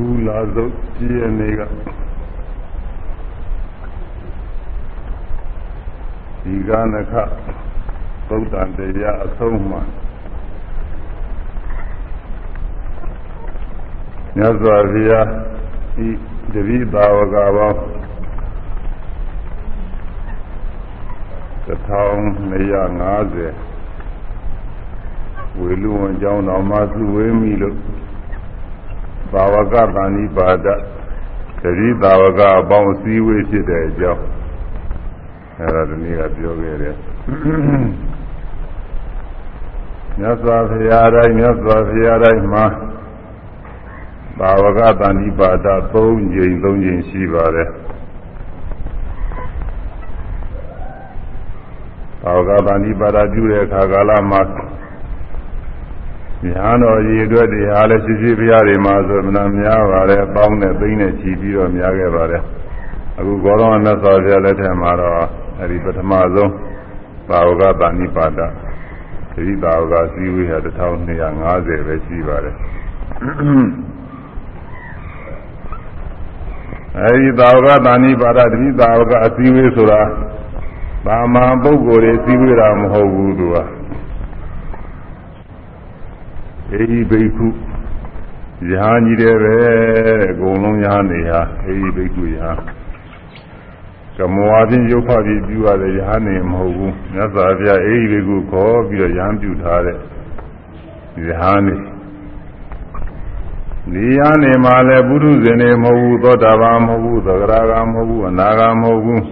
ခုလာစုပ်ပြည့်နေကဒီကနခသုတ်တန်တရားအဆုံးမှာမြတ်စွာဘုရားဤတတိသာဝကပေါင်း1250ဝေလူဝန်ကျောင်းတော်မှာသူဝေးမိလို့ သာဝကတန်ဤပါဒတတိသာဝကအပေါင်းစည်းဝေးဖြစ်တဲ့အကြောင်းအဲဒါဒီနေ့ကပြောခဲ့တယ်မြတ်စွာဘုရားတိုင်းမြတ်စွာဘုရားတိုင်းမှာသာဝကတန်ဤပါဒ၃ကြိမ်၃ကြိမ်ရှိပါတယ်သာဝကတန်ဤပါဒပြုတဲ့အခါကာလမှာ ညာတော်ရည်အတွက်တွေဟာလည်းရှိရှိဘုရားတွေမှာဆိုမနာများပါတယ်ပေါင်းနဲ့သိမ့်နဲ့ချီပြီးတော့များခဲ့ပါတယ်အခုဂေါရမမြတ်စွာဘုရားလက်ထက်မှာတော့အဲဒီပထမဆုံးသာဝကတာနိပါဒဒီသာဝကစည်းဝေးဟာ1250ပဲရှိပါတယ်အဲဒီသာဝကတာနိပါဒဒီသာဝကအစည်းဝေးဆိုတာဘာမှပုဂ္ဂိုလ်တွေစည်းဝေးတာမဟုတ်ဘူးသူက အေဟိဘိက္ခုယဟန်ကြီးတယ်ပဲအကုန်လုံးယဟန်နေဟာအေဟိဘိက္ခုယဟန်ကမောအချင်းရုပ်ဖပြီးပြုရတဲ့ယဟန်နေမဟုတ်ဘူးမြတ်စွာဘုရားအေဟိဘိက္ခုခေါ်ပြီးတော့ယဟန်ပြုထားတဲ့ယဟန်နေဒီယဟန်နေမှာလည်းပုထုဇဉ်နေမဟုတ်ဘူးသောတာပန်မဟုတ်ဘူးသဂရဂမဟုတ်ဘူးအနာဂမဟုတ်ဘူး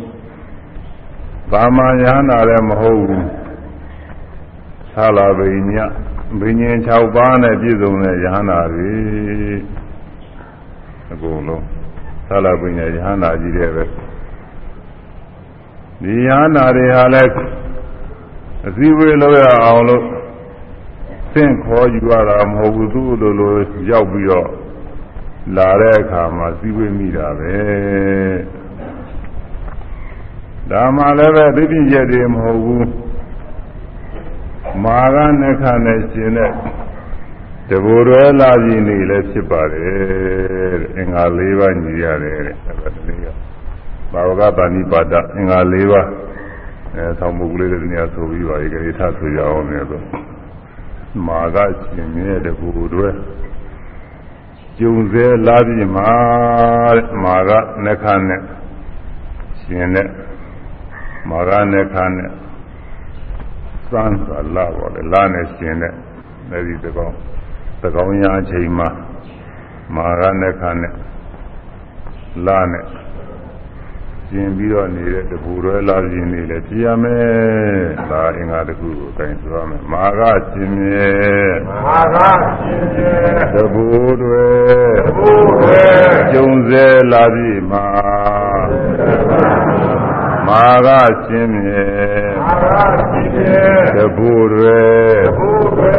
သာမန်ယဟန်နာလည်းမဟုတ်ဘူးသာလဘိည ဘိညာဉ်6ပါးနဲ့ပြည့်စုံတဲ့ယဟန္တာတွေအကုန်လုံးသာလဘိညာဉ်ယဟန္တာကြီးတဲ့ပဲဒီယဟန္တာတွေဟာလည်းအစည်းအဝေးလုပ်ရအောင်လို့သင်ခေါ်ယူရတာမဟုတ်ဘူးသူ့လိုလိုရောက်ပြီးတော့လာတဲ့အခါမှာစည်းဝေးမိတာပဲဒါမှလည်းပဲသိပြည့်ရက်တွေမဟုတ်ဘူး မာကနှခနဲ့ရှင်တဲ့တဘူရဲလာပြီနေလည်းဖြစ်ပါတယ်တဲ့အင်္ဂါ၄ပါးညီရတယ်တဲ့အဲ့ဒါတနည်းကဘာဝကပါဏိပါဒအင်္ဂါ၄ပါးအဲဆောင်းပုဂ္ဂလေးတွေတနည်းဆိုပြီးပါရေကြေထဆိုကြအောင်လည်းဆိုမာကရှင်မြဲတဘူရဲကျုံစဲလာပြီမှာတဲ့မာကနှခနဲ့ရှင်တဲ့မာကနှခနဲ့ စမ်းသာလာပါလေလာနဲ့ရှင်တဲ့အဲဒီတကောင်တကောင်ရအချိန်မှာမာရနဲ့ခါနဲ့လာနဲ့ရှင်ပြီးတော့နေတဲ့တပူရဲလာရှင်နေလေကြည်ရမယ်လာအင်္ဂါတခုကိုတိုင်ဆိုရမယ်မာရရှင်မြဲမာရရှင်မြဲတပူတွေတပူတွေကျုံစဲလာပြီမှာ မာရရှင်မြဲမာရရှင်မြဲတပူတွေတပူတွေ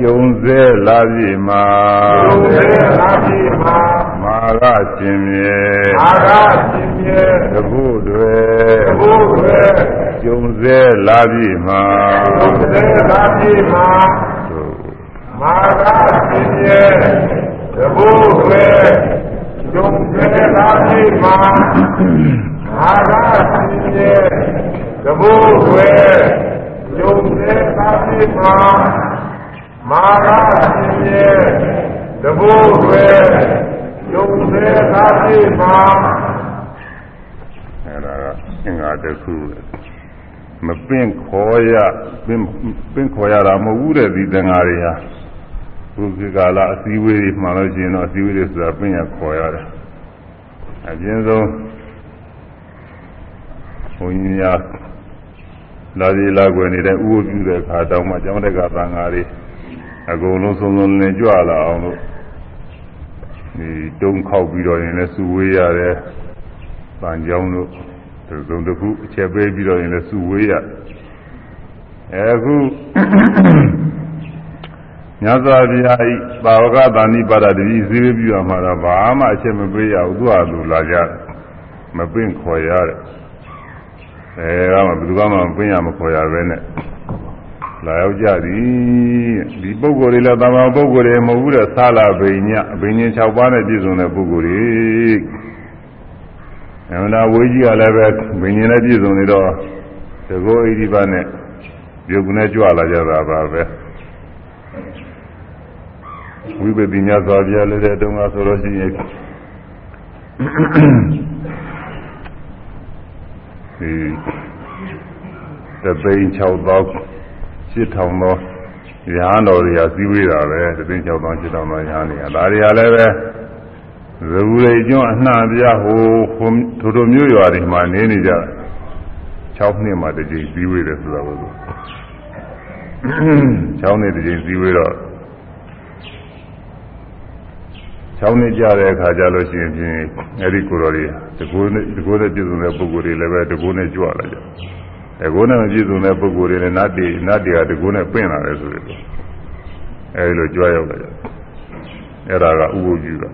ကျုံစဲလာပြီမှာကျုံစဲလာပြီမှာမာရရှင်မြဲမာရရှင်မြဲတပူတွေတပူတွေကျုံစဲလာပြီမှာကျုံစဲလာပြီမှာမာရရှင်မြဲတပူတွေကျုံစဲလာပြီ မှာမာရရှင်မြဲတပူတွေကျုံစဲလာပြီမှာမာရရှင်မြဲတပူတွေကျုံစဲလာပြီမှာအဲ့ဒါကအင်္ဂါတစ်ခုပဲမပင့်ခေါ်ရပင့်ပင့်ခေါ်ရတာမဟုတ်ဘူးတဲ့ဒီသင်္ဃာတွေဟာဘုရားကာလအစည်းအဝေးတွေမှလို့ရှိရင်တော့အစည်းအဝေးတွေဆိုတာပင့်ရခေါ်ရတယ် အပြင်ဆုံးဘုန်းကြီးများလာစီလာွယ်နေတဲ့ဥပ္ပပြုတဲ့အခါတောင်းမှကျောင်းတက်ကသံဃာတွေအကုန်လုံးစုံစုံလင်ကြွလာအောင်လို့ဒီတုံးခောက်ပြီးတော့ရင်လည်းစုဝေးရတယ်။တန်ကြောင်းတို့သုံးတစ်ခုအချက်ပေးပြီးတော့ရင်လည်းစုဝေးရ။အခု ညဇာဗျာဤဘာဝကတာနိပါဒတတိဇေပြုရမှာတော့ဘာမှအချက်မပေးရဘူးသူ့ဟာသူလာကြမပင့်ခေါ်ရတယ်။အဲကမှဘယ်သူမှမပင့်ရမခေါ်ရပဲနဲ့လာရောက်ကြသည်ဒီပုဂ္ဂိုလ်တွေလည်းတာမန်ပုဂ္ဂိုလ်တွေမဟုတ်ဘူးတဲ့သာလာဘိညာဘိညာဉ်6ပါးနဲ့ပြည့်စုံတဲ့ပုဂ္ဂိုလ်တွေအမှန်တရားဝေကြီးကလည်းပဲဘိညာဉ်နဲ့ပြည့်စုံနေတော့သဘောဣတိပါနဲ့ပြုတ်ကနေကြွလာကြတာပါပဲ ဝိပဿနာသွားပြလည်းတဲ့တုန်းကဆိုလို့ရှိရင်ဒီတသိန်း6သော8000သောရဟန်းတော်တွေကစည်းဝေးတာပဲတသိန်း6သော8000သောရဟန်းတွေကဒါတွေကလည်းပဲဇဝူရိကျွန်းအနှံ့ပြဟိုထိုတို့မျိုးရွာတွေမှာနေနေကြ6နှစ်မှတစ်ကြိမ်စည်းဝေးတယ်ဆိုတာကို6နှစ်တစ်ကြိမ်စည်းဝေးတော့ 6နှစ်ကြာတဲ့အခါကျလို့ရှိရင်ဖြင့်အဲ့ဒီကိုယ်တော်တွေတကူနဲ့တကူနဲ့ပြည့်စုံတဲ့ပုဂ္ဂိုလ်တွေလည်းပဲတကူနဲ့ကြွလာကြတကူနဲ့မပြည့်စုံတဲ့ပုဂ္ဂိုလ်တွေလည်းနတ်တွေနတ်တွေကတကူနဲ့ပင့်လာတယ်ဆိုတယ်အဲဒီလိုကြွရောက်လာကြအဲ့ဒါကဥပုပ်ကြီးက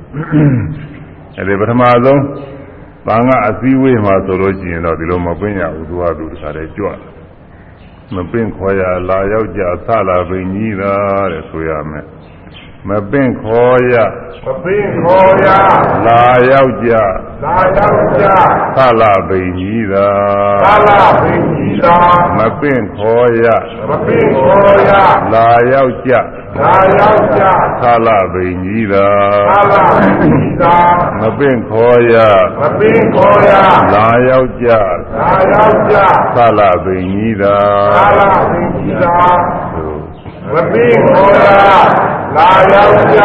အဲ့ဒီပထမဆုံးဘာငါအစည်းဝေးမှာဆိုလို့ရှိရင်တော့ဒီလိုမပင့်ရဘူးသူကသူတခါတည်းကြွမပင့်ခေါ်ရလာရောက်ကြဆလာပင်ကြီးတာတဲ့ဆိုရမယ် မပင့်ခေါ်ရမပင့်ခေါ်ရလာရောက်ကြလာရောက်ကြသလပိန်ကြီးသာသလပိန်ကြီးသာမပင့်ခေါ်ရမပင့်ခေါ်ရလာရောက်ကြလာရောက်ကြသလပိန်ကြီးသာသလပိန်ကြီးသာမပင့်ခေါ်ရမပင့်ခေါ်ရလာရောက်ကြလာရောက်ကြသလပိန်ကြီးသာသလပိန်ကြီးသာမပင့်ခေါ်ရ လာရောက်ကြ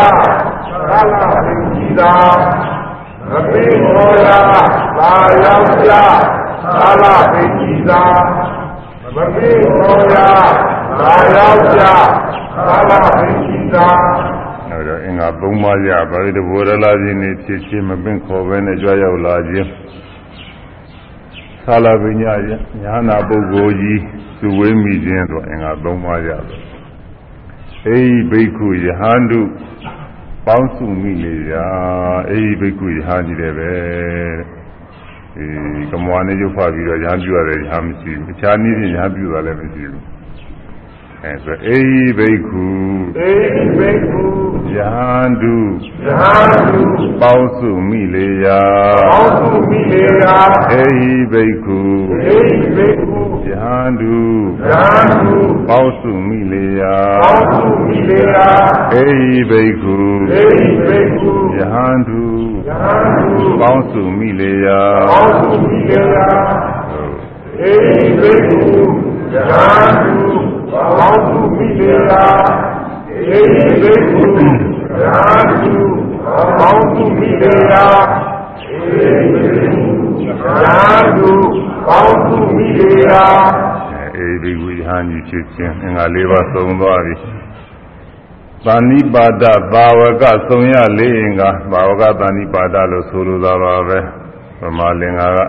သာလပင်ကြီးသာမပိမောရာလာရောက်ကြသာလပင်ကြီးသာမပိမောရာလာရောက်ကြသာလပင်ကြီးသာအဲ့တော့အင်္ဂါ၃ပါးရပါဠိတဘောရလာခြင်းနေဖြစ်ချင်းမပင့်ခေါ်ဘဲနဲ့ကြွရောက်လာခြင်းသာလပညာညာနာပုဂ္ဂိုလ်ကြီးသူဝေးမိခြင်းတော့အင်္ဂါ၃ပါးရတယ် အေဟိဘိက္ခုယဟန္တုပေါင်းစုမိလေရာအေဟိဘိက္ခုယဟန်ကြီးတယ်ပဲအေကမောနဲ့ရုပ်ဖပြီးတော့ရဟန်းပြုရတယ်ရဟန်းမရှိဘူးအခြားနည်းဖြင့်ရဟန်းပြုတာလည်းမရှိဘူးအဲဆိုအေဟိဘိက္ခုအေဟိဘိက္ခုယဟန္တုယဟန္တုပေါင်းစုမိလေရာပေါင်းစုမိလေရာအေဟိဘိက္ခုအေဟိဘိက္ခု ယဟန္တုယဟန္တုပေါင်းစုမိလေရာပေါင်းစုမိလေရာအေဟိဘိက္ခုအေဟိဘိက္ခုယဟန္တုယဟန္တုပေါင်းစုမိလေရာပေါင်းစုမိလေရာအေဟိဘိက္ခုယဟန္တုပေါင်းစုမိလေရာအေဟိဘိက္ခုယဟန္တုပေါင်းစုမိလေရာအေဟိဘိက္ခုယဟန္တု ပေါင်းစုမိလေရာအေဒီဝိဟန်ကြီးဖြစ်ခြင်းအင်္ဂါ၄ပါးသုံးသွားပြီသာနိပါဒဘာဝကသုံရလေးအင်္ဂါဘာဝကသာနိပါဒလို့ဆိုလိုတာပါပဲဗမာလင်္ကာက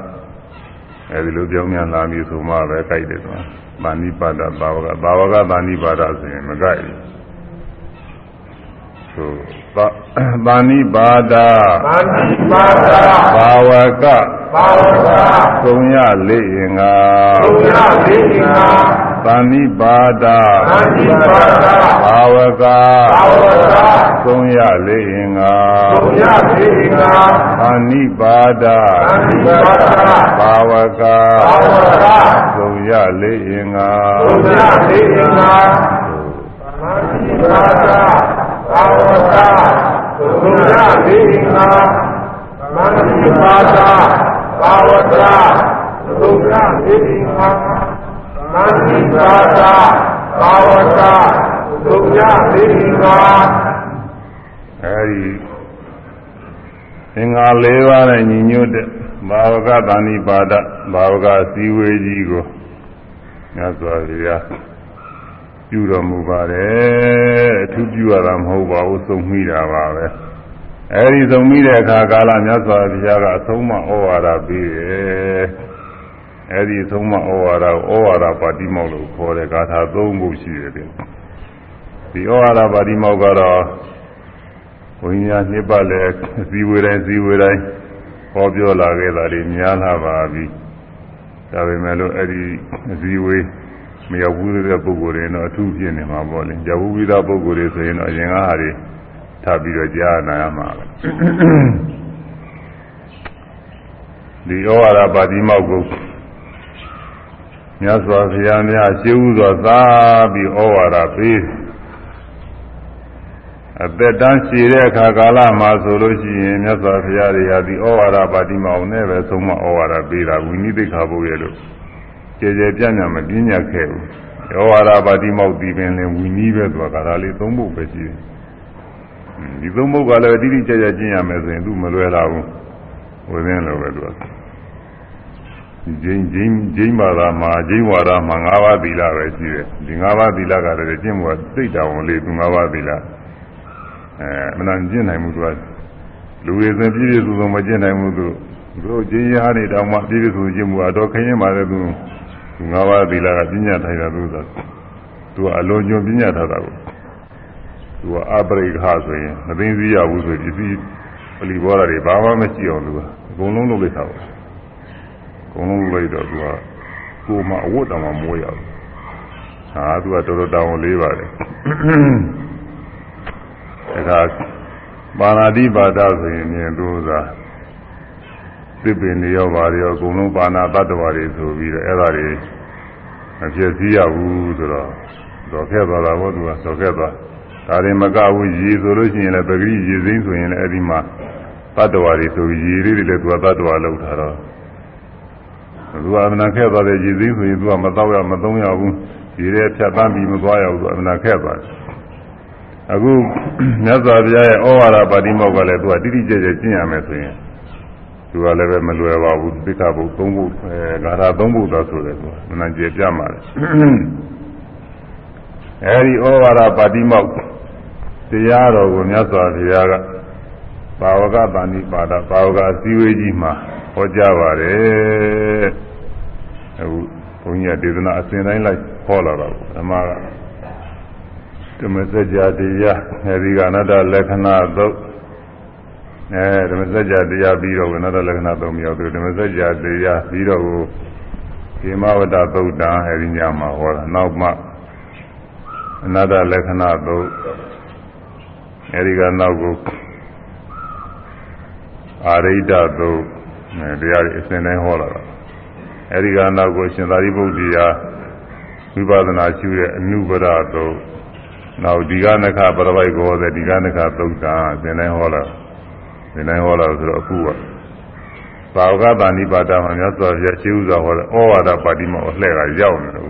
အဲဒီလိုပြောင်းပြန်လာပြီဆိုမှပဲကြိုက်တယ်ဆိုတာသာနိပါဒဘာဝကဘာဝကသာနိပါဒဆိုရင်မကြိုက်ဘူး ဆိုသာနိပါဒသာနိပါဒဘာဝကဘာဝကသုံးရလေးအင်္ဂါသုံးရလေးအင်္ဂါသာနိပါဒသာနိပါဒဘာဝကဘာဝကသုံးရလေးအင်္ဂါသုံးရလေးအင်္ဂါသာနိပါဒသာနိပါဒဘာဝကဘာဝကသုံးရလေးအင်္ဂါသုံးရလေးအင်္ဂါသာနိပါဒ သာဝကသုရဒေငါမန္တိပါဒသာဝကသုရဒေငါမန္တိပါဒသာဝကသုရဒေငါအဲဒီသင်္ဃာ၄ပါးနဲ့ညီညွတ်တဲ့ဘာဝကသန္တိပါဒဘာဝကစည်းဝေးကြီးကိုမြတ်စွာဘုရား ပြုတော်မူပါတယ်အထူးပြုရတာမဟုတ်ပါဘူးသုံးမိတာပါပဲအဲဒီသုံးမိတဲ့အခါကာလမြတ်စွာဘုရားကအဆုံးမဩဝါဒပေးတယ်အဲဒီသုံးမဩဝါဒကိုဩဝါဒပါတိမောက်လို့ခေါ်တဲ့ဂါထာ၃ခုရှိတယ်ဒီဩဝါဒပါတိမောက်ကတော့ဝိညာဉ်နှစ်ပတ်လည်းဇီဝေတိုင်းဇီဝေတိုင်းဟောပြောလာခဲ့တာတွေများလာပါပြီဒါပေမဲ့လို့အဲ့ဒီဇီဝေ မရောက်ဘူးတဲ့ပုဂ္ဂိုလ်တွေတော့အထူးဖြစ်နေမှာပေါ့လေရောက်ဘူးပြီးသားပုဂ္ဂိုလ်တွေဆိုရင်တော့အရင်ကဟာတွေထပ်ပြီးတော့ကြားနာရမှာပဲဒီဩဝါဒပါတိမောက်ကိုမြတ်စွာဘုရားများရှင်းဥစွာသာပြီးဩဝါဒပေးအသက်တန်းရှည်တဲ့အခါကာလမှာဆိုလို့ရှိရင်မြတ်စွာဘုရားတွေဟာဒီဩဝါဒပါတိမောက်နဲ့ပဲသုံးမဩဝါဒပေးတာဝိနိသိက္ခာဘုရားလို့ ကျေကျေပြန့်ပြန့်မပြညာခဲ့ဘူးဩဝါဒပါတိမောက်ဒီပင်လင်ဝိနည်းပဲသူကဒါလေးသုံးဖို့ပဲရှိတယ်ဒီသုံးဖို့ကလည်းတိတိကျကျကျင့်ရမယ်ဆိုရင်သူမလွယ်လာဘူးဝိသင်းလိုပဲသူကဂျိန်းဂျိန်းဂျိန်းဘာသာမှာဂျိန်းဝါဒမှာ၅ပါးသီလပဲရှိတယ်ဒီ၅ပါးသီလကလည်းကျင့်ဖို့စိတ်တောင်လေးသူ၅ပါးသီလအဲမနာကျင့်နိုင်မှုသူကလူရည်စင်ပြည့်ပြည့်စုံစုံမကျင့်နိုင်မှုသူတို့ဂျိန်းရဟနေတောင်မှပြည့်ပြည့်စုံကျင့်မှုအတော်ခရင်ပါလေသူ သူ၅ပါးသီလကပညာထိုင်တာသူကသူကအလုံးကျွပညာထားတာကိုသူကအပရိခဆိုရင်မသိသိရဘူးဆိုပစ္စည်းပလီဘောဓာတွေဘာမှမရှိအောင်သူကအကုန်လုံးလုပ်လိုက်တာပေါ့အကုန်လုံးလိုက်တော့သူကကိုယ်မှအဝတ်တောင်မှမိုးရဘူးဟာသူကတော်တော်တောင်းလေးပါတယ်ဒါကပါဏာတိပါဒဆိုရင်မြင်သူသာ သစ်ပင်တွေရောပါရောအကုန်လုံးပါဏာတတ္တဝါတွေဆိုပြီးတော့အဲ့ဒါတွေမဖြစ်စည်းရဘူးဆိုတော့တော့ခဲ့သွားတာဘောသူကတော့ခဲ့သွားဒါရင်မကဘူးရေဆိုလို့ရှိရင်လည်းပဂရိရေစိမ့်ဆိုရင်လည်းအဲ့ဒီမှာတတ္တဝါတွေဆိုပြီးရေလေးတွေလည်းသူကတတ္တဝါလောက်ထားတော့သူကအမနာခဲ့သွားတဲ့ရေစိမ့်ဆိုရင်သူကမတော့ရမသုံးရဘူးရေထဲဖြတ်တန်းပြီးမသွားရဘူးသူအမနာခဲ့သွားတယ်အခုမြတ်စွာဘုရားရဲ့ဩဝါဒပါတိမောက်ကလည်းသူကတိတိကျကျကျင့်ရမယ်ဆိုရင် သူကလည်းပဲမလွယ်ပါဘူးသိက္ခာပုသုံးဖို့အဲဂါထာသုံးဖို့သာဆိုတယ်သူကမနာကျေပြမှာလေအဲဒီဩဝါဒပါတိမောက်တရားတော်ကိုမြတ်စွာဘုရားကဘာဝကတဏိပါဒဘာဝကအစည်းအဝေးကြီးမှာဟောကြားပါတယ်အခုဘုန်းကြီးကဒေသနာအစဉ်တိုင်းလိုက်ဟောလာတာကိုဓမ္မကဓမ္မစကြာတရားအဲဒီကအနတ္တလက္ခဏာသုတ် အဲဓမ္မစကြာတရားပြီးတော့အနတ္တလက္ခဏာသုတ်မြောက်သူဓမ္မစကြာတရားပြီးတော့ကိုဒီမဝတ္တသုတ်တံအဲဒီညမှာဟောတာနောက်မှအနတ္တလက္ခဏာသုတ်အဲဒီကနောက်ကိုအာရိဒသုတ်တရားတွေအစဉ်တိုင်းဟောလာတာအဲဒီကနောက်ကိုရှင်သာရိပုတ္တရာဝိပဿနာရှုတဲ့အနုပရသုတ်နောက်ဒီကနခပရပိုက်ကိုဟောတဲ့ဒီကနခသုတ်တာအစဉ်တိုင်းဟောလာအ စဉ်တိုင်းဟောလာဆိုတော့အခုကသာဝကတာနိပါဒမှာမြတ်စွာဘုရားရှင်းဥစွာဟောတဲ့ဩဝါဒပါတိမောအလှဲ့ကရောက်နေတယ်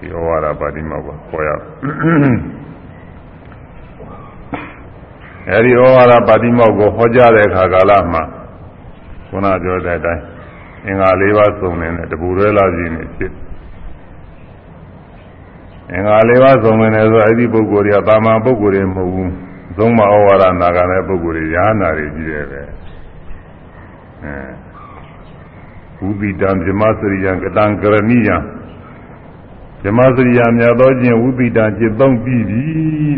ဒီဩဝါဒပါတိမောကိုခေါ်ရအဲဒီဩဝါဒပါတိမောကိုဟောကြားတဲ့အခါကာလမှာခုနပြောတဲ့အတိုင်းအင်္ဂါ၄ပါးစုံနေတဲ့တပူရဲလာစီနေဖြစ်အင်္ဂါ၄ပါးစုံနေတယ်ဆိုအဲ့ဒီပုဂ္ဂိုလ်တွေကတာမန်ပုဂ္ဂိုလ်တွေမဟုတ်ဘူး သုံးမဩဝါဒနာခံတဲ့ပုဂ္ဂိုလ်တွေညာနာတွေကြီးတယ်ပဲအဲဝိပိတံဓမ္မစရိယံကတံကရဏိယံဓမ္မစရိယာမြတ်သောခြင်းဝိပိတံကျင့်သုံးပြီးပြီ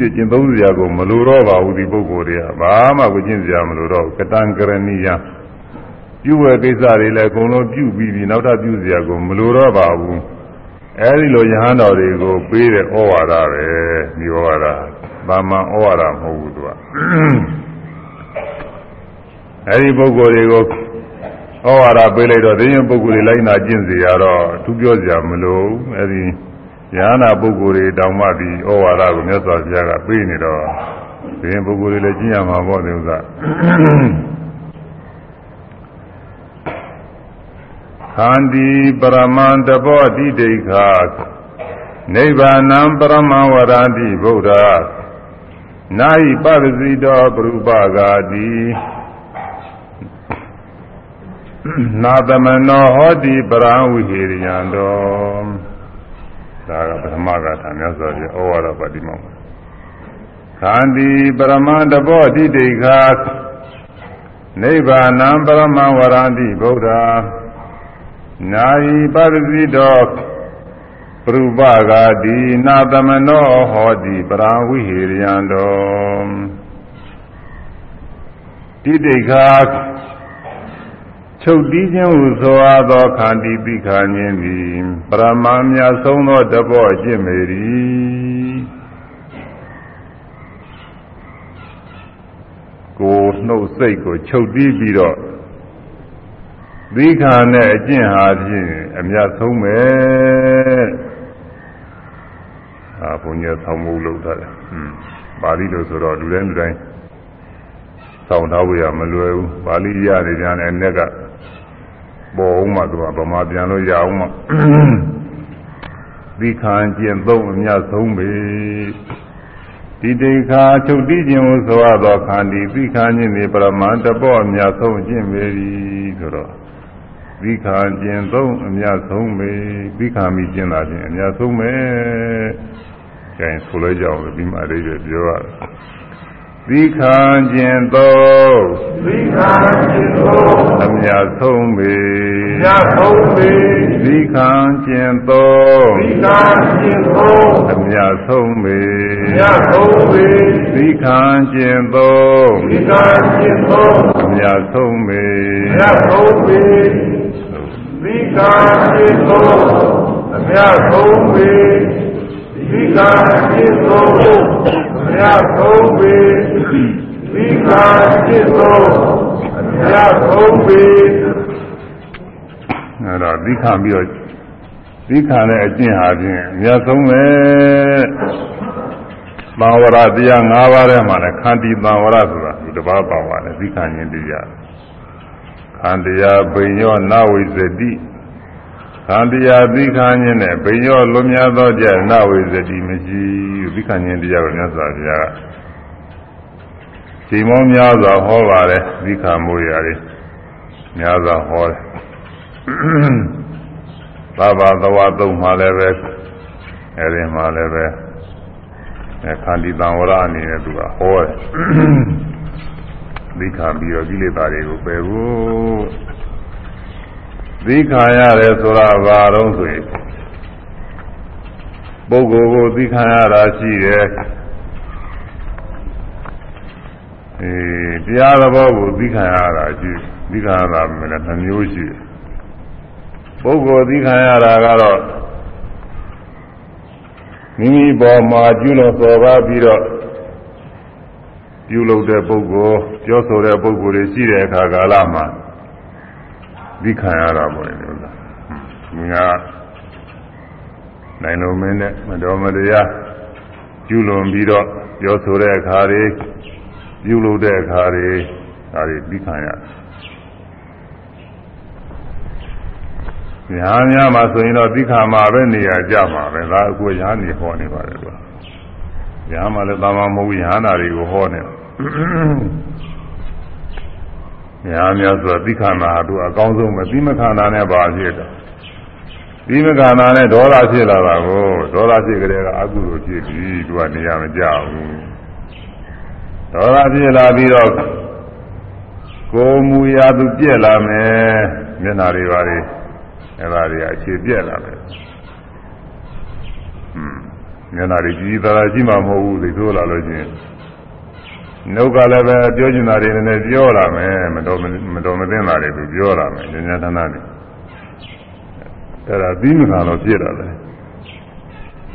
တဲ့ကျင့်သုံးစရာကိုမလိုတော့ပါဘူးဒီပုဂ္ဂိုလ်တွေကဘာမှကိုကျင့်စရာမလိုတော့ကတံကရဏိယံပြုဝဲကိစ္စတွေလည်းအကုန်လုံးပြုပြီးပြီနောက်ထပ်ပြုစရာကိုမလိုတော့ပါဘူးအဲဒီလိုယဟန်တော်တွေကိုပေးတဲ့ဩဝါဒပဲဒီဩဝါဒ ဘာမှဩဝါဒမဟုတ်ဘူးသူကအဲဒီပုဂ္ဂိုလ်တွေကိုဩဝါဒပေးလိုက်တော့ဒီရင်ပုဂ္ဂိုလ်တွေလိုက်နာကျင့်စီရတော့သူပြောစရာမလိုအဲဒီယဟနာပုဂ္ဂိုလ်တွေတောင်မှဒီဩဝါဒကိုမြတ်စွာဘုရားကပေးနေတော့ဒီရင်ပုဂ္ဂိုလ်တွေလည်းကျင့်ရမှာပေါ့ဒီဥစ္စာခန္တီပရမန္တဘောတိဒိဋ္ဌာနိဗ္ဗာနံပရမဝရတိဗုဒ္ဓ နာဟိပပစီတောပရုပဂာတိနာသမနောဟောတိပရံဝိဟိရိယံတောဒါကပထမကထာမြတ်စွာဘုရားဩဝါဒပါတိမောခန္တီပရမန္တဘောတိဒိဋ္ဌာနိဗ္ဗာနံပရမဝရတိဗုဒ္ဓနာယီပရစီတော ပရုပဂာတိနာသမနောဟောတိပရာဝိဟိရိယံတောတိတိခာချုပ်တီးခြင်းဟုဆိုအပ်သောခန္တီပိခာခြင်းသည်ပရမအမြတ်ဆုံးသောတဘောအကျင့်မေရီကိုနှုတ်စိတ်ကိုချုပ်တီးပြီးတော့သီခာနဲ့အကျင့်ဟာဖြင့်အမြတ်ဆုံးပဲအာ ဘုန်းကြီးဆောင်းမှုလုပ်တာဟွန်းပါဠိလိုဆိုတော့လူတိုင်းလူတိုင်းဆောင်းထားဖို့ရမလွယ်ဘူးပါဠိရတယ်ညာနဲ့နဲ့ကပေါ်အောင်မှသူကဗမာပြန်လို့ရအောင်မှသီခာကျင့်သုံးအမြတ်ဆုံးပဲဒီတိခါချုပ်တိခြင်းကိုဆိုရသောခန္တီသီခာခြင်းဒီပရမန်တပောအမြတ်ဆုံးကျင့်ပေသည်ဆိုတော့သီခာကျင့်သုံးအမြတ်ဆုံးပဲသီခာမိကျင့်တာချင်းအမြတ်ဆုံးပဲ ကျရင်ဆိုလိုက်ကြအောင်ဒီမှာအရေးပြောရတယ်သီခံခြင်းသောသီခံခြင်းသောအမြတ်ဆုံးပေမြတ်ဆုံးပေသီခံခြင်းသောသီခံခြင်းသောအမြတ်ဆုံးပေမြတ်ဆုံးပေသီခံခြင်းသောသီခံခြင်းသောအမြတ်ဆုံးပေမြတ်ဆုံးပေသီခံခြင်းသောအမြတ်ဆုံးပေ သီခံခြင်းသောမြတ်ဆုံးပေသီကာจิตသောအမြတ်ဆုံးပေအဲ့တော့သီခပြီးတော့သီခနဲ့အကျင့်ဟာဖြင့်အမြတ်ဆုံးပဲဘာဝရတရား၅ပါးထဲမှာလည်းခန္တီဘာဝရဆိုတာဒီတစ်ပါးပါပါတယ်သီခဉ္ဉ်တရားခန္တရားဘိညောနဝိဇတိ ခန္တရားသီခဉ္ဉ်နဲ့ဘိညောလွန်များသောကြနဝိဇတိမရှိသီခဉ္ဉ်တရားကိုမြတ်စွာဘုရားချိန်မောများစွာဟောပါတယ်သီခမူရာတွေများစွာဟောတယ်သဘာသဝသုံးမှာလည်းပဲအဲဒီမှာလည်းပဲခန္တီတံဝရအနေနဲ့သူကဟောတယ်သီခပြီးတော့ကိလေသာတွေကိုပယ်ဖို့ သီခရတယ်ဆိုတာဘာတော့ဆိုရင်ပုဂ္ဂိုလ်ကိုသီခရတာရှိတယ်အဲတရားသဘောကိုသီခရတာရှိသီခရတာမလည်းနှမျိုးရှိတယ်ပုဂ္ဂိုလ်သီခရတာကတော့မိမိပေါ်မှာကျွလို့စော်ကားပြီးတော့ပြုလုပ်တဲ့ပုဂ္ဂိုလ်ပြောဆိုတဲ့ပုဂ္ဂိုလ်တွေရှိတဲ့အခါကာလမှာ သီခရတာပေါ့လေဥစ္စာငါနိုင်လုံးမင်းနဲ့မတော်မတရားကျူးလွန်ပြီးတော့ပြောဆိုတဲ့အခါတွေပြုလုပ်တဲ့အခါတွေဒါတွေပြီးခံရတယ်။ညာများမှာဆိုရင်တော့သီခါမှာပဲနေရာကြမှာပဲဒါအကူညာနေဟောနေပါတယ်ကွာ။ညာမှာလည်းတာမမဟုတ်ညာနာတွေကိုဟောနေ။ညာ များဆိုတော့သီခါနာတို့အကောင်းဆုံးပဲသီမခန္ဓာနဲ့ပါဖြစ်တယ်ဒီမကနာနဲ့ဒေါသဖြစ်လာတာကိုဒေါသဖြစ်ကြတဲ့ကအကုသိုလ်ဖြစ်ပြီသူကနေရာမကြဘူးဒေါသဖြစ်လာပြီးတော့ကိုယ်မူရာသူပြက်လာမယ်မျက်နာတွေပါလေအဲ့ဒါတွေအခြေပြက်လာမယ်ဟွန်းမျက်နာတွေကြီးသာသာရှိမှမဟုတ်ဘူးသိဆိုးလာလို့ချင်း နှုတ်ကလည်းပဲပြောချင်တာတွေလည်းပြောလာမယ်မတော်မတော်မသိတာတွေသူပြောလာမယ်ဉာဏ်ဌာနတွေအဲ့ဒါပြီးမခံတော့ပြည့်တာလေ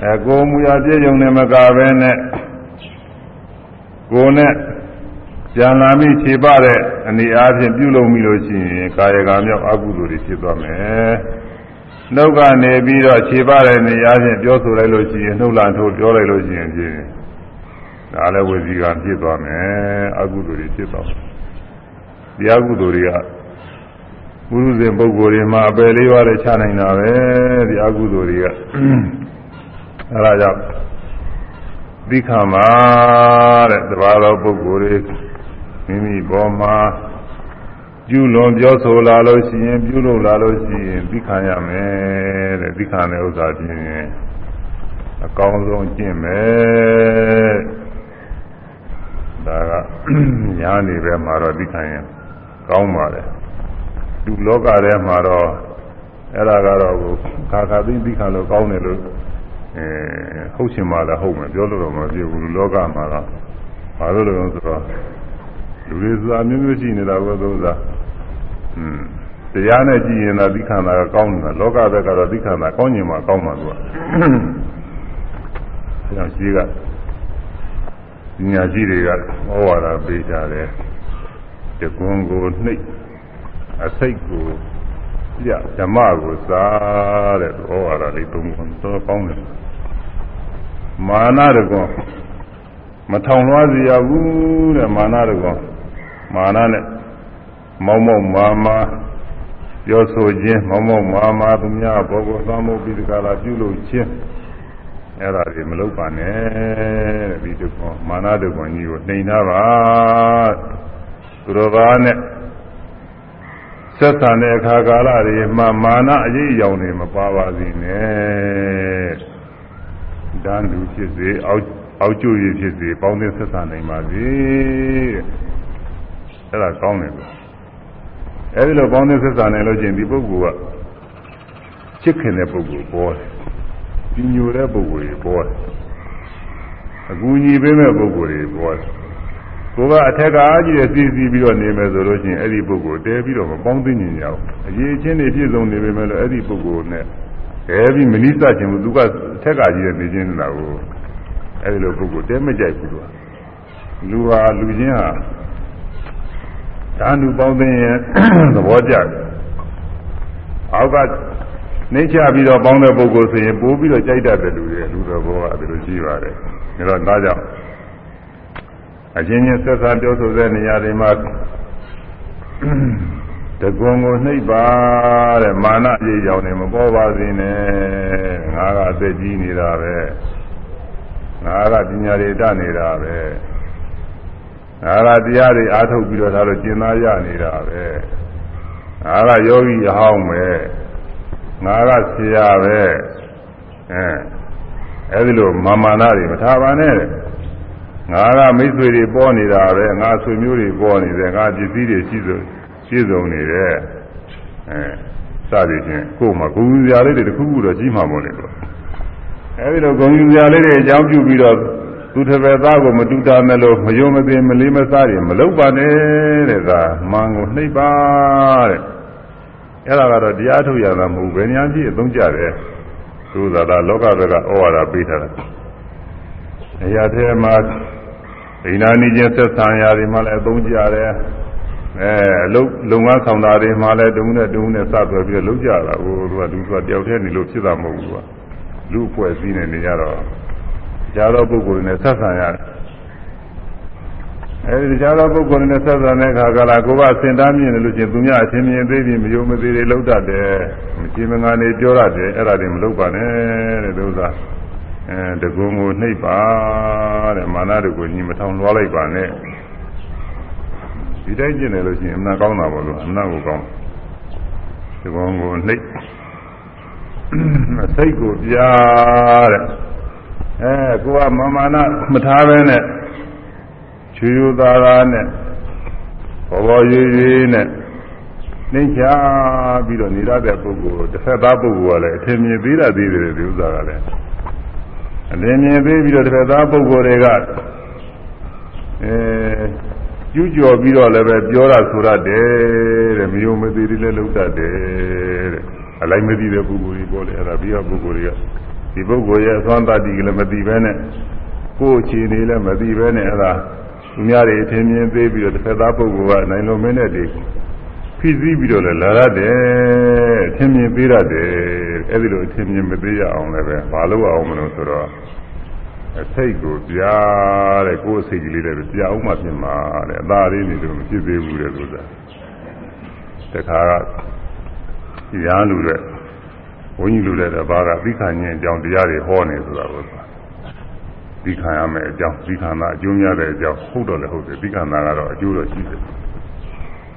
အဲကိုမူရပြည့်ုံနဲ့မကပဲနဲ့ကိုနဲ့ကြံလာမိခြေပတဲ့အနေအားဖြင့်ပြုလုပ်မိလို့ရှိရင်ကာယကံမြောက်အကုသိုလ်တွေဖြစ်သွားမယ်နှုတ်ကနေပြီးတော့ခြေပတဲ့နေရာချင်းပြောဆိုလိုက်လို့ရှိရင်နှုတ်လာထိုးပြောလိုက်လို့ရှိရင်ဖြင့် ဒါလည်းဝစီကံဖြစ်သွားမယ်အကုသိုလ်တွေဖြစ်သွားမယ်ဒီအကုသိုလ်တွေကပုရုဇဉ်ပုဂ္ဂိုလ်တွေမှာအပယ်လေးပါးနဲ့ချနိုင်တာပဲဒီအကုသိုလ်တွေကအဲဒါကြောင့်သီခမှာတဲ့တပါးသောပုဂ္ဂိုလ်တွေမိမိပေါ်မှာပြုလွန်ပြောဆိုလာလို့ရှိရင်ပြုလုပ်လာလို့ရှိရင်သီခရမယ်တဲ့သီခတဲ့ဥစ္စာဖြင့်အကောင်းဆုံးကျင့်မယ် ဒါကညာနေပဲမှာတော့သီခရင်ကောင်းပါလေလူလောကထဲမှာတော့အဲ့ဒါကတော့ခါခါသိသိခါလို့ကောင်းတယ်လို့အဲဟုတ်ရှင်မှလည်းဟုတ်မယ်ပြောလို့တော့မဖြစ်ဘူးလူလောကမှာတော့ဘာလို့လဲဆိုတော့လူတွေဆိုတာမျိုးမျိုးရှိနေတာကိုသုံးစားอืมတရားနဲ့ကြည့်ရင်တော့သီခန္ဓာကကောင်းတယ်လောကဘက်ကတော့သီခန္ဓာကောင်းကျင်မှကောင်းမှာသူကအဲကြောင့်ရှိက ညာကြီးတွေကဩဝါဒပေးကြတယ်တကွန်ကိုနှိပ်အစိတ်ကိုပြဓမ္မကိုစားတဲ့ဩဝါဒလေးသုံးခုတော့ကောင်းတယ်မာနတကွန်မထောင်လွှားစေရဘူးတဲ့မာနတကွန်မာနနဲ့မောက်မောက်မာမာပြောဆိုခြင်းမောက်မောက်မာမာသူများဘောဘောသွားမှုပြီးဒီကလာပြုလုပ်ခြင်း အဲ့ဒါတွေမလုပ်ပါနဲ့တဲ့ဒီတကွန်မာနတကွန်ကြီးကိုနှိမ်ထားပါသူတော်ဘာနဲ့ဆက်ဆံတဲ့အခါကာလတွေမှာမာနအရေးအယောင်တွေမပါပါစေနဲ့တန်းလူဖြစ်စေအောက်အောက်ကျရဖြစ်စေပေါင်းသင်းဆက်ဆံနိုင်ပါစေအဲ့ဒါကောင်းတယ်ကွအဲဒီလိုပေါင်းသင်းဆက်ဆံနိုင်လို့ချင်းဒီပုဂ္ဂိုလ်ကချစ်ခင်တဲ့ပုဂ္ဂိုလ်ပေါ်တယ် ဒီညိုတဲ့ပုဂ္ဂိုလ်ကြီးပေါ်တယ်အကူအညီပေးမဲ့ပုဂ္ဂိုလ်တွေပေါ်တယ်ကိုကအထက်ကအားကြီးတဲ့စီးစီးပြီးတော့နေမယ်ဆိုလို့ချင်းအဲ့ဒီပုဂ္ဂိုလ်တဲပြီးတော့မပေါင်းသိညင်ကြဘူးအရေးချင်းတွေပြည့်စုံနေပေမဲ့လို့အဲ့ဒီပုဂ္ဂိုလ်နဲ့တဲပြီးမနိစ္စခြင်းဘူးသူကအထက်ကကြီးတဲ့နေချင်းလာကိုအဲ့ဒီလိုပုဂ္ဂိုလ်တဲမကြိုက်ဘူးသူကလူဟာလူချင်းဟာဓာနုပေါင်းသိရင်သဘောကျတယ်အောက်က နေချပြီးတော့ပေါင်းတဲ့ပုဂ္ဂိုလ်ဆိုရင်ပိုးပြီးတော့ကြိုက်တတ်တယ်လူတွေလူတော်ဘောကအဲ့လိုရှိပါတယ်ဒါတော့ဒါကြောင့်အချင်းချင်းဆက်ဆံပြောဆိုတဲ့နေရာတွေမှာတကွန်ကိုနှိပ်ပါတဲ့မာနအရေးကြောင့်နေမပေါ်ပါစေနဲ့ငါကအသက်ကြီးနေတာပဲငါကပညာတွေတတ်နေတာပဲငါကတရားတွေအားထုတ်ပြီးတော့ဒါတော့ကျင်သားရနေတာပဲငါကယောဂီအဟောင်းပဲ ငါကဆရာပဲအဲအဲဒီလိုမာမာနတွေမထားပါနဲ့တဲ့ငါကမိတ်ဆွေတွေပေါ်နေတာပဲငါဆွေမျိုးတွေပေါ်နေတယ်ငါပစ္စည်းတွေရှိစုရှိစုံနေတယ်အဲစသည်ဖြင့်ကိုယ်မှာဂုဏ်ယူစရာလေးတွေတစ်ခုခုတော့ကြီးမှာပေါ့လေတော့အဲဒီလိုဂုဏ်ယူစရာလေးတွေအကြောင်းပြုပြီးတော့သူတစ်ပည့်သားကိုမတူတာမဲ့လို့မယုံမသိမလေးမစားရင်မလုပ်ပါနဲ့တဲ့ကမန်ကိုနှိပ်ပါတဲ့ အဲ့ဒါကတော့တရားထုတ်ရတာမဟုတ်ဘယ်ညာကြည့်အသုံးကြတယ်သူသာသာလောကဘက်ကဩဝါဒပေးထားတာအရာထဲမှာဒိနာနီချင်းဆက်ဆံရာတွေမှာလည်းအသုံးကြတယ်အဲအလုပ်လုပ်ငန်းဆောင်တာတွေမှာလည်းတုံးနဲ့တုံးနဲ့စသွယ်ပြီးလုပ်ကြတာဟိုသူကလူကတယောက်တည်းနေလို့ဖြစ်တာမဟုတ်ဘူးကလူအဖွဲ့စည်းနေနေကြတော့ကြားသောပုဂ္ဂိုလ်တွေနဲ့ဆက်ဆံရတယ် အဲဒီကြားသောပုဂ္ဂိုလ်တွေနဲ့ဆက်ဆံတဲ့အခါကလာကိုယ်ကစင်တားမြင်တယ်လို့ချင်းသူများအချင်းမြင်သေးပြီးမယုံမသေးတွေလောက်တတ်တယ်မချင်မငါနေပြောရတယ်အဲ့ဒါတွေမလုပ်ပါနဲ့တဲ့ဒုစရအဲတကုံကိုနှိပ်ပါတဲ့မာနတကုညီမထောင်လွှားလိုက်ပါနဲ့ဒီတိုင်းကျင့်တယ်လို့ရှိရင်အမှန်ကောင်းတာပေါ့လို့အမှန်ကိုကောင်းတကုံကိုနှိပ်စိတ်ကိုပြားတဲ့အဲကိုကမမာနမထားဘဲနဲ့ ချွေရသာသာနဲ့ဘောဘောရေးရေးနဲ့နှိမ့်ချပြီးတော့နေရတဲ့ပုဂ္ဂိုလ်တစ်ဖက်သားပုဂ္ဂိုလ်ကလည်းအထင်မြင်သေးတာသေးတယ်ဒီဥစ္စာကလည်းအထင်မြင်သေးပြီးတော့တစ်ဖက်သားပုဂ္ဂိုလ်တွေကအဲကျူးကျော်ပြီးတော့လည်းပဲပြောတာဆိုရတယ်တဲ့မယုံမသိသေးလည်းလုပ်တတ်တယ်တဲ့အလိုက်မသိတဲ့ပုဂ္ဂိုလ်ကြီးပေါ်လေအဲ့ဒါပြီးတော့ပုဂ္ဂိုလ်တွေကဒီပုဂ္ဂိုလ်ရဲ့အသွမ်းတတ္တိကလည်းမသိဘဲနဲ့ကိုယ်အခြေအနေလည်းမသိဘဲနဲ့အဲ့ဒါ သူများတွေအထင်မြင်သေးပြီးတော့တစ်ဖက်သားပုဂ္ဂိုလ်ကနိုင်လုံးမင်းနဲ့တည်းဖိစီးပြီးတော့လည်းလာရတယ်အထင်မြင်သေးရတယ်အဲ့ဒီလိုအထင်မြင်မသေးရအောင်လည်းပဲမလုပ်အောင်မလို့ဆိုတော့အစိတ်ကိုပြားတဲ့ကိုယ်အစိတ်ကလေးတွေပြားအောင်မှဖြစ်မှာတဲ့အသားလေးနေလို့မဖြစ်သေးဘူးတဲ့ဆိုတာတခါကရန်လူတဲ့ဘုန်းကြီးလူတဲ့ဘာကသိခါညင်အကြောင်းတရားတွေဟောနေဆိုတာကို သိခံရမယ်အကြောင်းသိခံတာအကျိုးများတဲ့အကြောင်းဟုတ်တော့လည်းဟုတ်တယ်သိခံတာကတော့အကျိုးတော့ရှိတယ်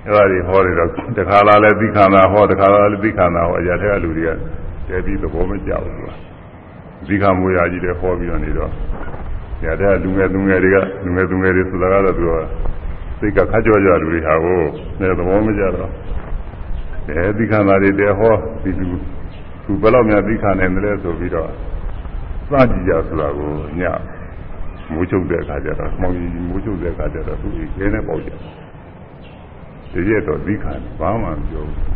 အဲ့ဒါတွေဟောနေတော့တခါလာလဲသိခံတာဟောတခါလာလဲသိခံတာဟောအရာထက်ကလူတွေကတဲပြီးသဘောမကျဘူးကွာသိခံမွေရာကြီးတွေဟောပြီးတော့နေတော့အရာထက်ကလူငယ်လူငယ်တွေကလူငယ်လူငယ်တွေဆိုတာကတော့သူကစိတ်ကခါကြောကြလူတွေဟာကိုနေသဘောမကျတော့အဲသိခံတာတွေတဲဟောဒီလူသူဘယ်တော့မှသိခံနိုင်တယ်လဲဆိုပြီးတော့ စကြည့်ကြဆိုတာကိုညမိုးချုပ်တဲ့အခါကျတော့မောင်ကြီးမိုးချုပ်တဲ့အခါကျတော့သူကြီးကျင်းနေပေါ့ကြဒီရက်တော့သိခံဘာမှမပြောဘူး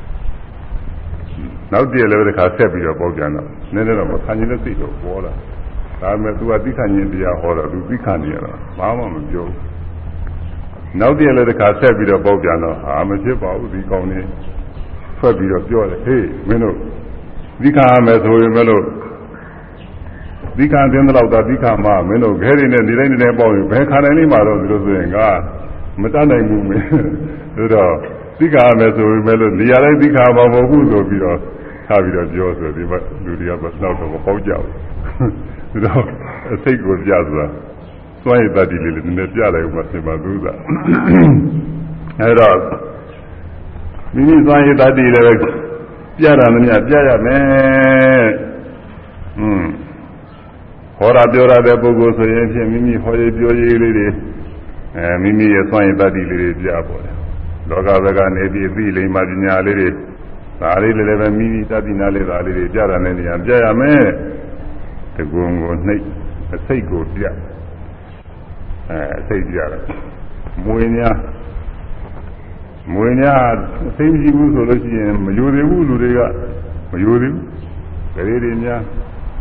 နောက်တည့်လည်းတစ်ခါဆက်ပြီးတော့ပေါက်ပြန်တော့နည်းနည်းတော့မခံရင်လည်းစိတ်တော့ပေါ်လာဒါပေမဲ့ तू ကသိခံရင်တရားဟောတော့ तू သိခံနေရတော့ဘာမှမပြောနောက်တည့်လည်းတစ်ခါဆက်ပြီးတော့ပေါက်ပြန်တော့အာမဖြစ်ပါဘူးဒီကောင်းနေထွက်ပြီးတော့ပြောတယ်ဟေးမင်းတို့သိခံရမယ်ဆိုရင်မလို့ သီခံသင်းတော့တာသီခံမှာမင်းတို့ခဲတွေနဲ့နေတိုင်းနေတိုင်းပေါ့ရင်ဘယ်ခါတိုင်းလေးမှာတော့ဒီလိုဆိုရင်ကမတတ်နိုင်ဘူးမင်းဆိုတော့သီခံရမယ်ဆိုရင်မလို့နေရာတိုင်းသီခံမှာမဟုတ်ဘူးဆိုပြီးတော့ထားပြီးတော့ပြောဆိုဒီမှာလူတွေကတော့တော့တော့ပေါက်ကြဘူးဒါတော့အစိတ်ကိုပြဆိုတာစွန့်ရည်တတ်တယ်လေနည်းနည်းပြလိုက်ဦးမဆင်ပါဘူးသာအဲတော့မိမိစွန့်ရည်တတ်တယ်လည်းပြတာမများပြရမယ်อืม ဟောတာပြောရတဲ့ပုဂ္ဂိုလ်ဆိုရင်ဖြင့်မိမိဟောရပြောရလေးတွေအဲမိမိရဲ့စွန့်ရည်တတ်တယ်လေးတွေပြပေါ်တယ်လောကဘက်ကနေပြီးသိလိမ္မာပညာလေးတွေဒါလေးလည်းပဲမိမိတတ်သိနာလေးဒါလေးတွေပြတာနဲ့နေရာပြရမယ်တကွန်ကိုနှိပ်အစိတ်ကိုပြအဲအစိတ်ပြတယ်မွေများမွေများအသိမရှိဘူးဆိုလို့ရှိရင်မယိုသေးဘူးလူတွေကမယိုသေးဘူးကလေးတွေများ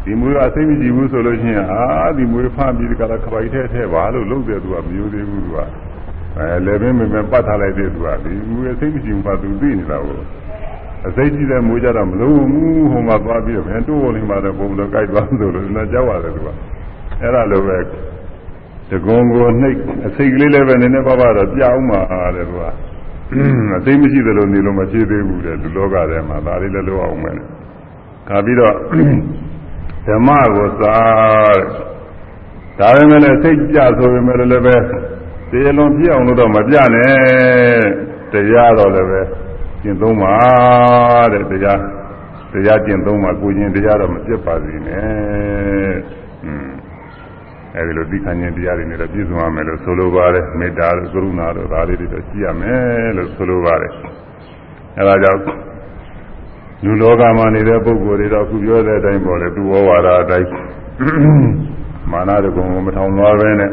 ဒီမွေကအသိမရှိဘူးဆိုလို့ရှိရင်အာဒီမွေဖမ်းပြီးဒီကလာခပိုက်ထဲထဲပါလို့လုပ်တယ်သူကမယိုသေးဘူးသူကအဲလည်းပင်မင်ပတ်ထားလိုက်တဲ့သူကဒီမွေအသိမရှိဘူးပါသူသိနေတာကိုအစိတ်ကြီးတဲ့မွေးကြတော့မလို့ဘူးဟိုမှာသွားပြီးတော့ဘယ်တိုးဝင်မှာတော့ပုံတော့ကြိုက်သွားဆိုလို့လည်းကြောက်ရတယ်သူကအဲ့ဒါလိုပဲတကုံကိုနှိပ်အစိတ်ကလေးလည်းပဲနည်းနည်းပါးပါးတော့ကြောက်မှာတဲ့သူကအသိမရှိသလိုနေလို့မဖြစ်သေးဘူးတဲ့လူလောကထဲမှာဒါလေးလည်းလိုအောင်မယ်ခါပြီးတော့ ဓမ္မကိုစားတဲ့ဒါပေမဲ့လည်းစိတ်ကြဆိုပေမဲ့လည်းပဲတရားလုံးပြည့်အောင်လို့တော့မပြနဲ့တရားတော့လည်းပဲကျင့်သုံးပါတဲ့တရားတရားကျင့်သုံးပါကိုရင်တရားတော့မပြတ်ပါစေနဲ့อืมအဲဒီလိုသိခံခြင်းတရားတွေနဲ့တော့ပြည့်စုံရမယ်လို့ဆိုလိုပါတယ်မေတ္တာတို့ကရုဏာတို့ဒါလေးတွေတော့ရှိရမယ်လို့ဆိုလိုပါတယ်အဲဒါကြောင့် လူလောကမှာနေတဲ့ပုဂ္ဂိုလ်တွေတော့အခုပြောတဲ့အတိုင်းပေါ်လေသူဝဝါဒအတိုင်းမာနတကုံကိုမထောင်သွားပဲနဲ့